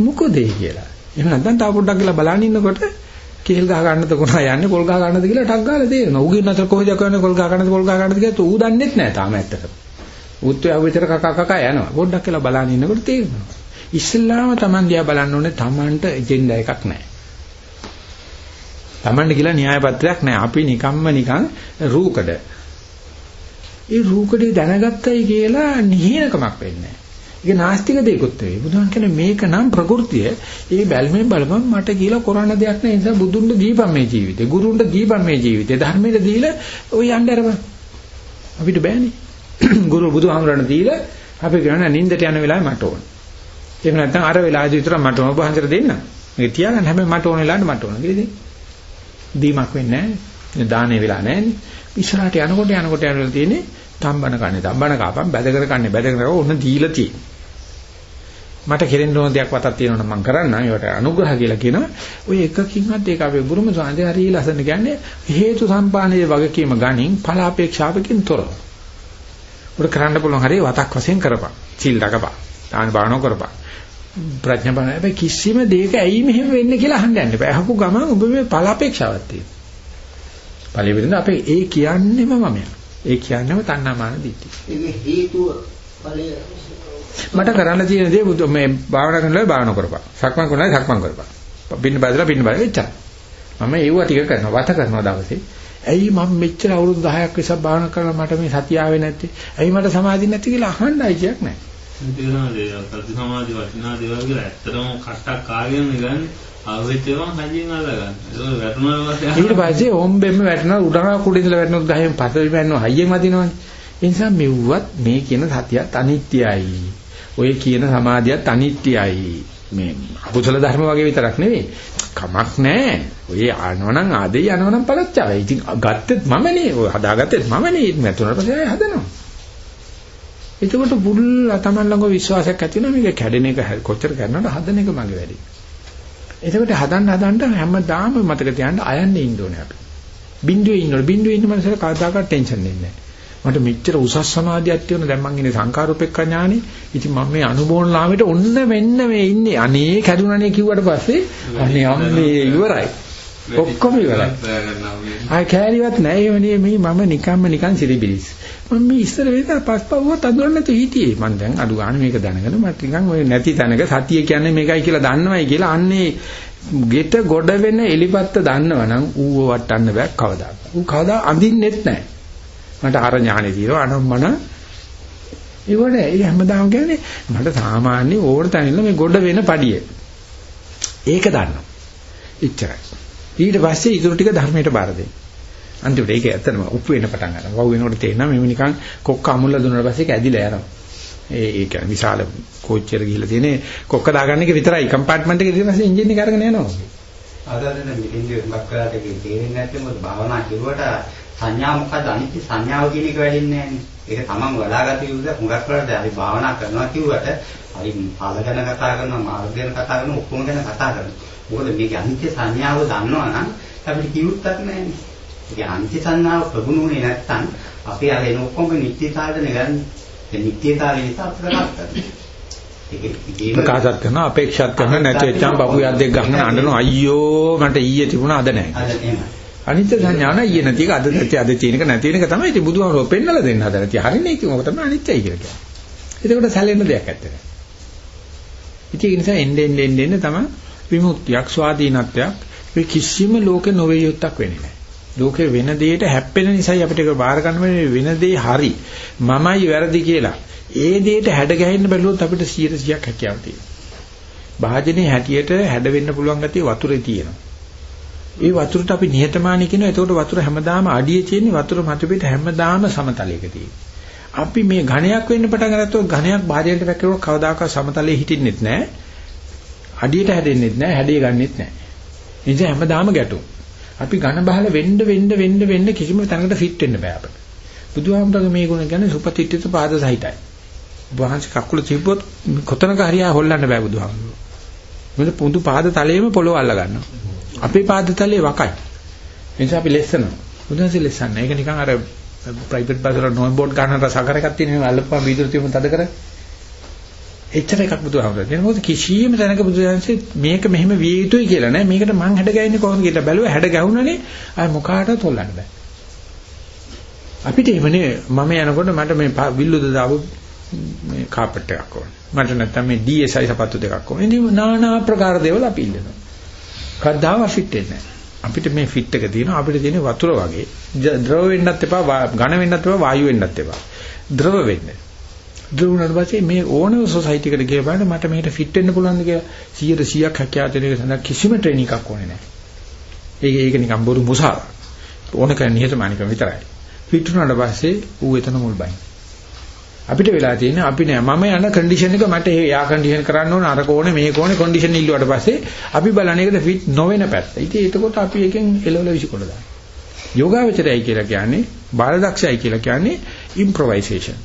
මොකද? කියලා. එහෙම නැත්නම් තව පොඩ්ඩක් ගිහලා බලන්න ඉන්නකොට කේල් ගහ ගන්නද කොහොමද යන්නේ පොල් ගහ ගන්නද කියලා ටක් ගාලා තේරෙනවා. ඌගේ නතර කොහෙද යන්නේ පොල් ගහ ගන්නද පොල් ගහ ගන්නද කියලා ඌ දන්නෙත් නෑ තාම ඇත්තටම. ඌත් ඔය විතර කක කක යනවා. පොඩ්ඩක් කියලා බලන්න ඉන්නකොට තේරෙනවා. ඉස්ලාම Taman දිහා බලන්න ඕනේ Tamanට එජෙන්ඩා එකක් නෑ. Tamanට කියලා න්‍යාය පත්‍රයක් නෑ. අපි නිකම්ම නිකන් රූකඩ. ඒ රූකඩේ දැනගත්තයි කියලා නිහිනකමක් වෙන්නේ නෑ. ඒක නාස්තික දෙයක්ත් වෙයි. බුදුන් කියන්නේ මේක නම් ප්‍රകൃතිය. ඒ බැල්මෙන් බලපන් මට කියලා කරන්න දෙයක් නැහැ. ඒ නිසා බුදුන්ට දීපන් මේ ජීවිතේ. ගුරුන්ට දීපන් මේ ජීවිතේ. ධර්මයට දීලා ඔය යන්න අරපන්. අපිට බෑනේ. <clears throat> ගුරු බුදුහාමරණ දීලා අපි කියනවා නින්දට යන වෙලාවේ මට ඕන. එහෙම නැත්නම් අර වෙලාවේදී විතර මට ඕන ඔබ හන්දර දෙන්න. මේක තියාගන්න හැබැයි මට ඕන වෙලාවට මට ඕන කියලා දෙන්න. දීමක් වෙන්නේ නැහැ. දානේ වෙලා නැහැ. ඉස්සරහට යනකොට යනකොට යනකොට තියෙන්නේ තම්බන කන්නේ තම්බන කාපම් බැදකර කන්නේ බැදකර ඕන දීලා තියෙන්නේ. මට කෙරෙන්න ඕන දෙයක් වතක් තියෙනවා නම් මම කරන්නම් ඒවට අනුග්‍රහ කියලා කියනවා. ඔය එකකින්වත් ඒක අපේ බුරුම සාන්දේ හරිය ලස්සන කියන්නේ හේතු සම්පාදනයේ වගකීම ගනින් ඵල අපේක්ෂාවකින් තොරව. උඩ කරන්න පුළුවන් හරිය වතක් වශයෙන් කරපන්. සිල් දකපන්. දාන බාණෝ කරපන්. ප්‍රඥා බාණ හැබැයි කිසිම දෙයක ඇයි මෙහෙම වෙන්නේ කියලා අහන්න යන්න එපා. අහපු ගමන් ඔබ මේ ඵල අපේක්ෂාවක් තියෙනවා. ඵලෙ විදිහට අපේ ඒ කියන්නේම මම. ඒ කියන්නේම තණ්හාමාන දිට්ඨිය. ඒක හේතුව ඵලය මට කරන්න තියෙන දේ බුදු මේ භාවනා කරනවා භාවනා කරපන්. සක්මන් කරනවා සක්මන් කරපන්. පින්න බදලා පින්න බදලා එච්චරයි. මම ඒව ටික කරනවා වත කරනවා දවසේ. ඇයි මම මෙච්චර අවුරුදු 10ක් විතර භාවනා කරලා මට මේ සතිය ආවේ නැත්තේ? ඇයි මට සමාධිය නැති කියලා අහන්නයි කියක් නැහැ. සති සමාධි වටිනා දේවල් කියලා ඇත්තටම කට්ටක් කාගෙන ගන්න ආවෙත් ඒවා හදින් අල්ලගන්න. ඒක වැටුණා පස්සේ ඊට පස්සේ ඕම්බෙම්ම වැටෙනවා උඩහා කුඩින්දල වැටෙනොත් ගහෙන් පතේ වැටෙනවා හයියෙන් වදිනවනේ. ඒ නිසා මෙව්වත් මේ කියන සතියත් අනිත්‍යයි. ඔය කියන සමාධියත් අනිත්‍යයි. මේ අකුසල ධර්ම වගේ විතරක් නෙවෙයි. කමක් නැහැ. ඔය ආනවනම් ආදේ යනවනම් පළච්චාවයි. ඉතින් ගත්තෙත් මමනේ. ඔය හදාගත්තෙත් මමනේ. නැතුණට පස්සේ ආයෙ හදනවා. එතකොට බුල් තමන් ළඟ විශ්වාසයක් ඇති වෙනවා මේක කැඩෙන එක කොච්චර කරනවද හදන එක මගේ වැඩි. එතකොට හදන්න හදන්න හැමදාම මතක තියාගන්න අයන්නේ ඉන්න ඕනේ අපි. බින්දුවේ ඉන්නකොට බින්දුවේ ඉන්න මනසට කවදාකවත් ටෙන්ෂන් දෙන්නේ නැහැ. මට මෙච්චර උසස් සමාධියක් තියෙන දැන් මං ඉන්නේ සංකාරූපෙක්ක ඥානෙ. ඉතින් මම මේ අනුබෝධ ලාමෙට ඔන්න මෙන්න මේ ඉන්නේ. අනේ කැඩුනනේ කිව්වට පස්සේ අනේ අම්මේ ඉවරයි. ඔක්කොම ඉවරයි. ආයි කෑලිවත් නැහැ එවනේ මේ මම නිකම්ම නිකන් සිරිබිලිස්. මම මේ ඉස්සර වේද පස්පවුවත් අඳුරන්නේ නැතු හිටියේ. මං දැන් අඩු ගන්න මේක දැනගෙන මට නිකන් ඔය නැති තැනක සතිය කියන්නේ මේකයි කියලා දන්නවයි කියලා අන්නේ ගෙට ගොඩ වෙන එලිපත්ත දන්නවනම් ඌව වටන්න බෑ කවදාවත්. ඌ කවදා අඳින්නෙත් නැහැ. මට අර ඥානෙ තියෙනවා අනම්මන ඒවට ඒ හැමදාම කියන්නේ මට සාමාන්‍ය ඕන තැනින්ල මේ ගොඩ වෙන පඩිය. ඒක දන්නවා. එච්චරයි. ඊට පස්සේ ඊටු ටික ධර්මයට බාර දෙන්න. අන්තිමට ඒක ඇත්තටම උප් වෙන පටන් ගන්නවා. වව් වෙනකොට තේරෙනවා මේ නිකන් කොක්ක අමුල්ලා දුන්නාට පස්සේ ඒක ඇදිලා යනවා. ඒ ඒ කියන්නේ විශාල කෝච්චියර ගිහිල්ලා තියෙන්නේ කොක්ක දාගන්න එක විතරයි. කම්පාර්ට්මන්ට් එකේ ඊට පස්සේ එන්ජින් එක අරගෙන යනවා. ආදාරෙන් මෙතෙන්දී මක් කරාට තේරෙන්නේ නැත්නම් මොකද භාවනා කරුවට සංඥා මොකද්ද අනිත්‍ය සංඥාව කියන එක වැඩින්නේ නැහැනේ. ඒක තමන් වඩාගත යුතුද හුඟක් වෙලාවට අපි භාවනා කරනවා කිව්වට හරි ඵල ගැන කතා කරනවා මාර්ග ගැන කතා කරනවා ඔක්කොම ගැන කතා කරනවා. මොකද මේක අනිත්‍ය සංඥාව දන්නවා නම් අපිට කිව්ුත්තක් නැහැනේ. ඒක අනිත්‍ය සංඥාව ප්‍රගුණුනේ නැත්තම් අපි අර එන ඔක්කොම නිත්‍යතාවයට නෙගන්නේ. ඒ නිත්‍යතාවය නිසා අපිට කරගන්න. කාසත් කරන අපේක්ෂාත් කරන නැති වෙච්චාම බබු යද්දෙක් ගහන අඬනවා අයියෝ මට ඊයේ තිබුණා අද නැහැ. අද එහෙමයි. අනිත්‍ය සංඥාන ඊයේ නැති එක අද නැති අද තියෙන එක නැති වෙන එක තමයි ඉතින් බුදුහාමරෝ පෙන්නලා දෙන්න හදලා තියෙන්නේ. හරිනේ ඉතින් ඕක තමයි අනිත්‍යයි කියලා කියන්නේ. ඒකට සැලෙන්න දෙයක් නැත්තේ. ඉතින් ඒ නිසා එන්න එන්න එන්න එන්න තමයි විමුක්තියක් ස්වාධීනත්වයක් මේ කිසිම ලෝකේ නොවේ යුත්තක් වෙන්නේ නැහැ. ලෝකේ වෙන දෙයකට හැප්පෙන නිසායි අපිට ඒක බාර ගන්න වෙන දේ හරි. මමයි වැරදි කියලා. ඒ දෙයට හැඩ ගැහෙන්න බැලුවොත් අපිට 100%ක් හැකියාවක් තියෙනවා. භාජනයේ හැටියට හැඩ වෙන්න පුළුවන් ගතිය වතුරේ තියෙනවා. ඒ වතුරට අපි නිහතමානී කියනවා. එතකොට වතුර හැමදාම අඩියේ තියෙන වතුර මත පිට හැමදාම සමතලයක අපි මේ ඝණයක් වෙන්න පටන් ගත්තොත් ඝණයක් භාජනයට වැක්කේව කවදාකවත් සමතලයේ හිටින්නෙත් නැහැ. අඩියට හැදෙන්නෙත් නැහැ, හැඩය ගන්නෙත් නැහැ. ඒ නිසා හැමදාම ගැටුම්. අපි ඝන බහල වෙන්න වෙන්න වෙන්න වෙන්න කිසිම තැනකට ෆිට වෙන්න බෑ අපිට. බුදුහාමුදුරගේ මේ ගුණ කියන්නේ සුපතිත්ත්‍ය පාද සහිතයි. වහන්සේ කකුල තිබ්බොත් කොතනක හරියා හොල්ලන්න බෑ බුදුහාමුදුරුවෝ. මොකද පුඳු පාද තලයේම පොළොව අල්ල ගන්නවා. අපේ පාදතලේ වකයි. ඒ නිසා අපි ලෙස්සනවා. බුදුන්සේ ලෙස්සන්නේ. ඒක නිකන් අර ප්‍රයිවට් බස් වල නෝන් බෝඩ් ගන්න රසකර එකක් තියෙන අල්ලපුවා වීදුරු තියුම තද කර. එච්චර එකක් බුදුහාමුදුරුවෝ. එන මොකද කිසියම් තැනක බුදුන්සේ මේක මෙහෙම විය යුතුයි කියලා නෑ. මේකට මං හැඩ ගැහෙන්නේ කොහොමද කියලා බැලුවා. හැඩ ගැහුණනේ ආය මොකාටවත් හොල්ලන්න බෑ. අපිට එමනේ මම යනකොට මට මේ විල්ලුද දාපු මේ කාපට් එකක් ඕන. මට නැත්තම් මේ DSI සපත්තු දෙකක් ඕන. ඉතින් নানা ආකාර දේවල් අපි ඉල්ලනවා. කද්දාව ෆිට වෙන්නේ අපිට මේ ෆිට එක තියෙනවා. අපිට තියෙන වතුර වගේ. ද්‍රව වෙන්නත් එපා ඝන වෙන්නත් එපා වායු වෙන්නත් එපා. ද්‍රව වෙන්න. ද්‍රව වුණාට පස්සේ මේ ඕනම සොසයිටි එකට ගිය බලන්න මට මේකට ෆිට වෙන්න පුළුවන්ද කියලා 100%ක් හැකියාව තියෙන එක සඳහා කිසිම ට්‍රේනින් එකක් ඕනේ නැහැ. ඒක ඒක නිකන් බොරු මුසාවක්. ඕන කරන්නේ නිහතමානිකම විතරයි. ෆිට වුණාට පස්සේ ඌ එතන මුල් බයි අපිට වෙලා තියෙන්නේ අපි නෑ මම යන කන්ඩිෂන් එක මට එයා කන්ඩිෂන් කරන්න ඕන අර කෝණේ මේ කෝණේ කන්ඩිෂන් ඉල්ලුවට පස්සේ අපි බලන එකට ෆිට නොවන පැත්ත. ඉතින් එතකොට අපි එකෙන් එලවල විසිකොල දානවා. යෝගාවචරයයි කියලා කියන්නේ බාලදක්ෂයයි කියලා කියන්නේ ඉම්ප්‍රොවයිසේෂන්.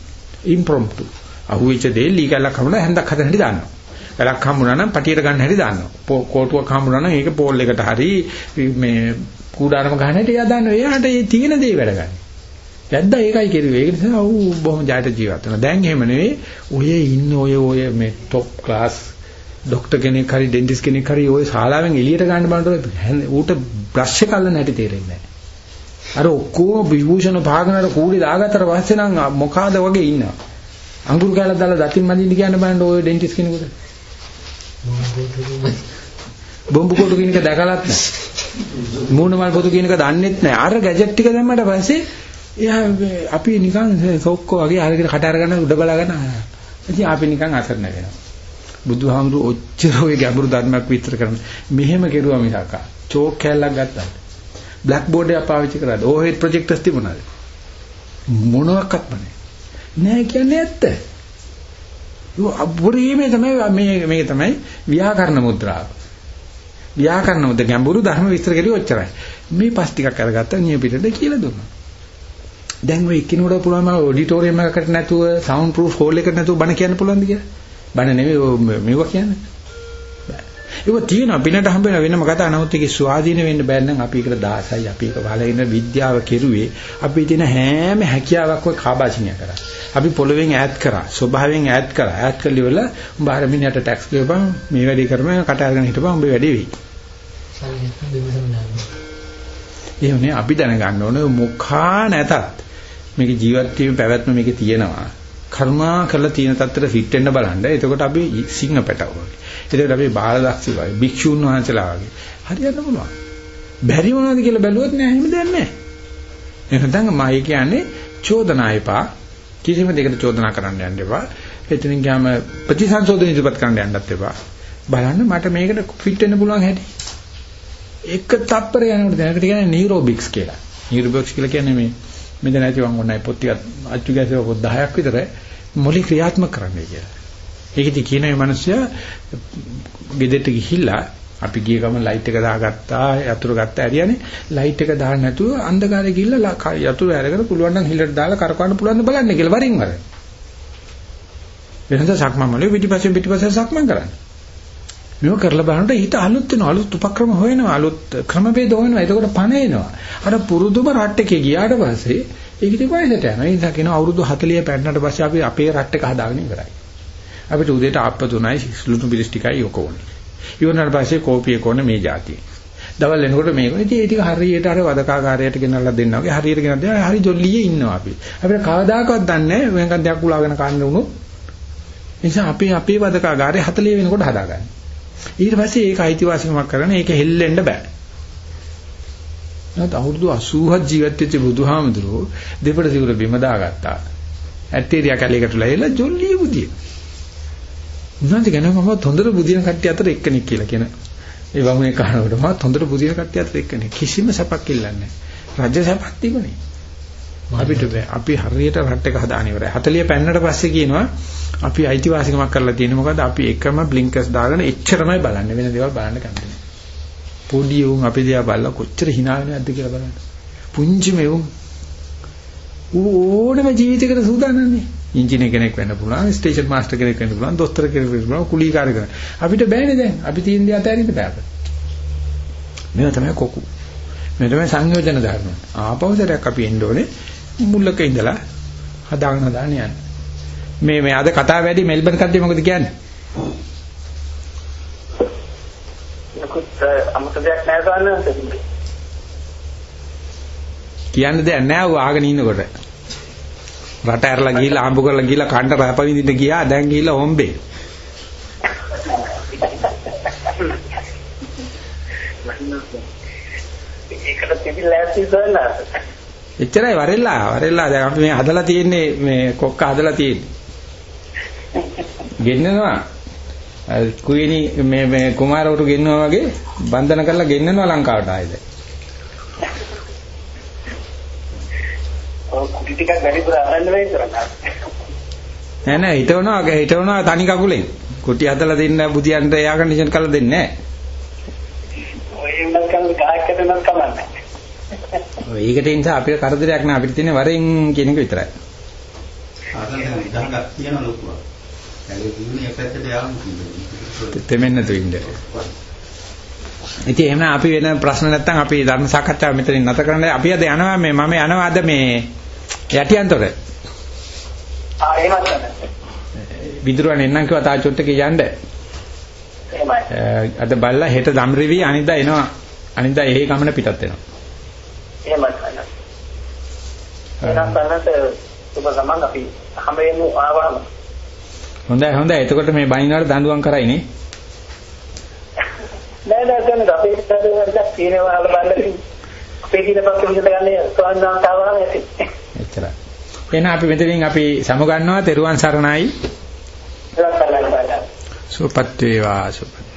ඉම්ප්‍රොම්ප්ටු. අහුවෙච්ච දේ ලීකලක් හමුන හැන්දක් හදන හැටි දානවා. වැලක් හම්බුනා නම් පටියට ගන්න හැටි දානවා. කෝටුවක් හම්බුනා නම් ඒක පෝල් එකට හරි මේ කූඩාරම ගන්න හැටි එයා දන්නවා. එයාට ඒ තියෙන දේ වැඩ ගන්න. වැද්දා ඒකයි කෙරුවේ. ඒක නිසා ඌ බොහොම ජයට ජීවත් වෙනවා. දැන් එහෙම නෙවෙයි. ඔය ඉන්න ඔය ඔය මේ টොප් ක්ලාස් ડોක්ටර් කෙනෙක් හරි ඩෙන්ටිස්ට් කෙනෙක් හරි ඔය ශාලාවෙන් එළියට ගන්න බලනකොට ඌට බ්‍රෂ් එක අල්ලන්න හැටි තේරෙන්නේ නැහැ. අර ඔක්කොම විභූෂණ භාගනට කූඩි දාගත්තට පස්සේ නම් මොකාද වගේ ඉන්නවා. අඟුරු කැලක් දාලා දතින් මදින්න කියන්න බලන්න ඔය ඩෙන්ටිස්ට් කෙනෙකුට. බොම්බු කොටු කියන එක දැකලත් නැහැ. මූණ මල් පොතු කියන එක දන්නෙත් නැහැ. අර ගැජට් ටික දැම්මට පස්සේ එයා අපි නිකන් සොක්කෝ වගේ අරගෙන කට අරගෙන උඩ බලාගෙන ඉතින් අපි නිකන් අසරණ වෙනවා. බුදුහාමුදුරු ඔච්චර ඔය ගැඹුරු ධර්මයක් විස්තර කරන මෙහෙම කෙරුවා මිසක් චෝක් කැල්ලක් ගත්තා. බ්ලැක් බෝඩ් එක පාවිච්චි කරාද? ඕහෙඩ් ප්‍රොජෙක්ටර්ස් තිබුණාද? මොනවාක්වත් නැහැ. නෑ කියන්නේ ඇත්ත. අපුරීමේ තමයි මේ මේක තමයි ව්‍යාකරණ මුද්‍රාව. ව්‍යාකරණ මුද්‍ර ගැඹුරු ධර්ම විස්තර කෙරුවේ ඔච්චරයි. මේ පස් ටිකක් අරගත්තා නිය පිටට කියලා දුන්නා. දැන් ඔය එක්කිනුට පුළුවන් මම ඔඩිටෝරියම් එකකට නැතුව සවුන්ඩ් ප්‍රූෆ් හෝල් එකකට නැතුව බණ කියන්න පුළුවන්ද කියලා? බණ නෙමෙයි මේවා කියන්නේ. ඒක තියෙන අපිනට හම්බ වෙන වෙනම කතා නමුත් ඒකේ ස්වාධීන වෙන්න බෑ නම් අපි ඒකට දාසයි අපි ඒක වලගෙන විද්‍යාව කෙරුවේ අපි තියෙන හැම හැකියාවක්ම කාබාසිනිය කරා. අපි පොළවෙන් ඈත් කරා. ස්වභාවයෙන් ඈත් කරා. ඈත් කළි වල උඹ අර මිනිහට ටැක්ස් ගෙවපන් මේ වැඩේ කරම කට අරගෙන හිටපන් උඹ වැඩේ වෙයි. එහෙමනේ අපි දැනගන්න ඕනේ මොකා නැතත් මේක ජීවත් වීම පැවැත්ම මේකේ තියෙනවා. කර්මා කරලා තියෙන තත්ත්වෙට ෆිට වෙන්න බලන්න. එතකොට අපි සිංහ පැටව වගේ. එතකොට අපි බාලදක්ෂි වගේ, භික්ෂුන් වහන්සේලා වගේ. හරියන්න පුළුවන්. බැරි මොනවද කියලා බැලුවොත් නෑ එහෙම දෙයක් නෑ. එහෙනම් මම කියන්නේ චෝදනා එපා. කිසිම දෙයකට චෝදනා කරන්න යන්න එපා. එතනින් ගියාම ප්‍රතිසංශෝධන ඉදිරිපත් කරන්න යන්නත් එපා. බලන්න මට මේකට ෆිට වෙන්න පුළුවන් හැටි. එක තප්පර යනකොට දැනකට කියන්නේ නියුරෝබික්ස් කියලා. නියුරෝබික්ස් කියලා කියන්නේ මේ මෙතන ඇති වන් ඔන්නයි පොත් ටිකක් අච්චු ගැසෙව පොත් 10ක් විතර මොලේ ක්‍රියාත්මක කරන්නයි කියලා. ඒකෙදි කියන මේ මිනිස්සයා ගෙදරට ගිහිල්ලා අපි ගිය ගමන් ලයිට් එක දාගත්තා යතුරු ගත්තා හරියනේ ලයිට් එක දාන්න නැතුව අන්ධකාරයේ ගිහිල්ලා යතුරු අරගෙන පුළුවන් නම් හිලට දාලා කරකවන්න පුළුවන් ද බලන්න කියලා වරින් වර. වෙනද සක්මන් වල පිටිපස්සෙන් පිටිපස්සෙන් සක්මන් කරන්නේ. මේව කරලා බලනකොට ඊට අලුත් වෙනවා. අලුත් උපක්‍රම හොයනවා. අලුත් ක්‍රමවේද හොයනවා. එතකොට පණ එනවා. අර පුරුදුම රට් එකේ ගියාට පස්සේ ඒක ඉතින් වයසට යනවා. ඒ නිසා කියනවා අවුරුදු 40 පැන්නට පස්සේ අපි අපේ රට් එක හදාගෙන ඉවරයි. අපිට උදේට ආප්ප තුනයි ලුණු පිළිස් ටිකයි ඔක ඕනේ. ඉවරනට පස්සේ කෝපි එක ඕනේ මේ જાතිය. දවල් එනකොට මේක ඉතින් ඒ ටික හරියට අර වදකාකාරයට ගෙනල්ලා දෙන්නා වගේ හරියට ගෙනත් දෙනවා හරි ජොල්ලියේ ඉන්නවා අපි. අපිට කවදාකවත් දන්නේ නැහැ වෙනකන් දෙයක් උලාගෙන කන්න උනොත් නිසා අපි අපේ වදකාකාරය 40 වෙනකොට හදාගන්න. ඊට පස්සේ ඒක අයිතිවාසිකමක් කරගෙන ඒක හෙල්ලෙන්න බෑ. නැත් අවුරුදු 80ක් ජීවත් වෙච්ච බුදුහාමුදුරුවෝ දෙපඩ සිවුර බිම දාගත්තා. ඇත්තේරියා කැලේකට ලැයිලා ජොල්ලිය බුදිය. උන්වහන්සේ ගැන මම හොඳට බුදින කට්ටිය අතර එක්කෙනෙක් කියලා කියන. ඒ වගුනේ කනකොට මම හොඳට බුදින කට්ටිය අතර එක්කෙනෙක්. කිසිම සැපක් ඉල්ලන්නේ නැහැ. රජ සැපක් තිබුණේ. අපිට අපි හරියට රට් එක හදාන ඉවරයි. 40 පෙන්නට පස්සේ කියනවා අපි අයිතිවාසිකමක් කරලා තියෙන්නේ මොකද අපි එකම බ්ලින්කර්ස් දාගෙන එච්චරමයි බලන්නේ වෙන දේවල් බලන්න කැමති. පොඩි උන් අපි දිහා බලලා කොච්චර hina වෙනවද කියලා බලන්න. පුංචි මෙවුන් ඕනම ජීවිතයකට සූදානම්නේ. ඉංජිනේර කෙනෙක් වෙන්න පුළුවන්, ස්ටේෂන් මාස්ටර් කෙනෙක් වෙන්න පුළුවන්, දොස්තර කෙනෙක් වෙන්න පුළුවන්, කුලීකාරයෙක් වෙන්න. අපිට බෑනේ දැන්. අපි තියෙන දේ අතහැරින්න බෑ අපිට. මේවා තමයි කොකු. මේ තමයි සංයෝජන ධර්ම. ආපෞසරයක් අපි එන්න ඕනේ. මුල්ලක ඉඳලා හදාගෙන හදාගෙන යන්න. මේ මේ අද කතාව වැඩි මෙල්බන් කද්දී මොකද කියන්නේ? නකුත් අමතකයක් නැහැ ගන්න. කියන්න දෙයක් නැහැ ඌ ආගෙන ඉන්නකොට. රට ඇරලා ගිහිල්ලා ආඹු කරලා ගිහිල්ලා කණ්ඩ රැප විඳින්න ගියා දැන් ගිහිල්ලා හොම්බේ. <laughs> ඒකට තිබිලා ඇති සර්ලා. එච්චරයි වරෙල්ලා වරෙල්ලා දැන් අපි මේ හදලා තියෙන්නේ මේ කොක්ක හදලා තියෙන්නේ. ගෙන්නනවා කුයිනි මේ මේ කුමාරවරු ගෙන්නවා වගේ බන්ධන කරලා ගෙන්නනවා ලංකාවට ආයෙද. ඔව් කුටි ටිකක් වැඩිපුර අරන්න වෙයි කරන්නේ. නෑ නෑ හිටවනවා හිටවනවා තනි කකුලෙන්. කුටි හදලා දෙන්න බුදියන්ට එයා කන්ඩිෂන් කරලා දෙන්නේ නෑ. ඔය ඉන්නත් කම ගහකට නම් කමන්නේ. ඒකට ඒ නිසා අපිට කරදරයක් නෑ අපිට තියෙන්නේ වරෙන් කියන එක විතරයි. ආසන්න විදහාවක් තියෙන ලොකුවක්. ඇලේ දිනුනේ පැත්තට යවන්න කිව්වා. තෙමෙන්න තු ඉන්න. ඉතින් එහෙනම් අපි වෙන ප්‍රශ්න නැත්තම් අපි ධර්ම සාකච්ඡාව මෙතනින් නැත කරන්න අපි අද යනවා මේ මම යනවා අද මේ යටියන්තොට. ආ එහෙමත් නැහැ. විදුරුවන් එන්නම් කිව්වා තා චොට්ටක යන්න. එහෙමයි. අද බල්ලා හෙට ධම්රිවි අනිද්දා එනවා. අනිද්දා එහි ගමන පිටත් වෙනවා. එහෙමයි. එහෙනම් සන්නත ඔබ ගමන් අපි හැම වෙනු ආවම හොඳයි හොඳයි. එතකොට මේ බණිනාට දඬුවම් කරයිනේ. නෑ නෑ දැන් අපි ඉස්සරහට තියෙනවා බලන්න. අපේ දින පස්සේ විතර ගන්නේ ස්වාමීන් ආවම ඇති. එච්චරයි. එහෙනම් අපි මෙතනින් අපි සමුගන්නවා තෙරුවන් සරණයි. සුවපත් වේවා සුවපත්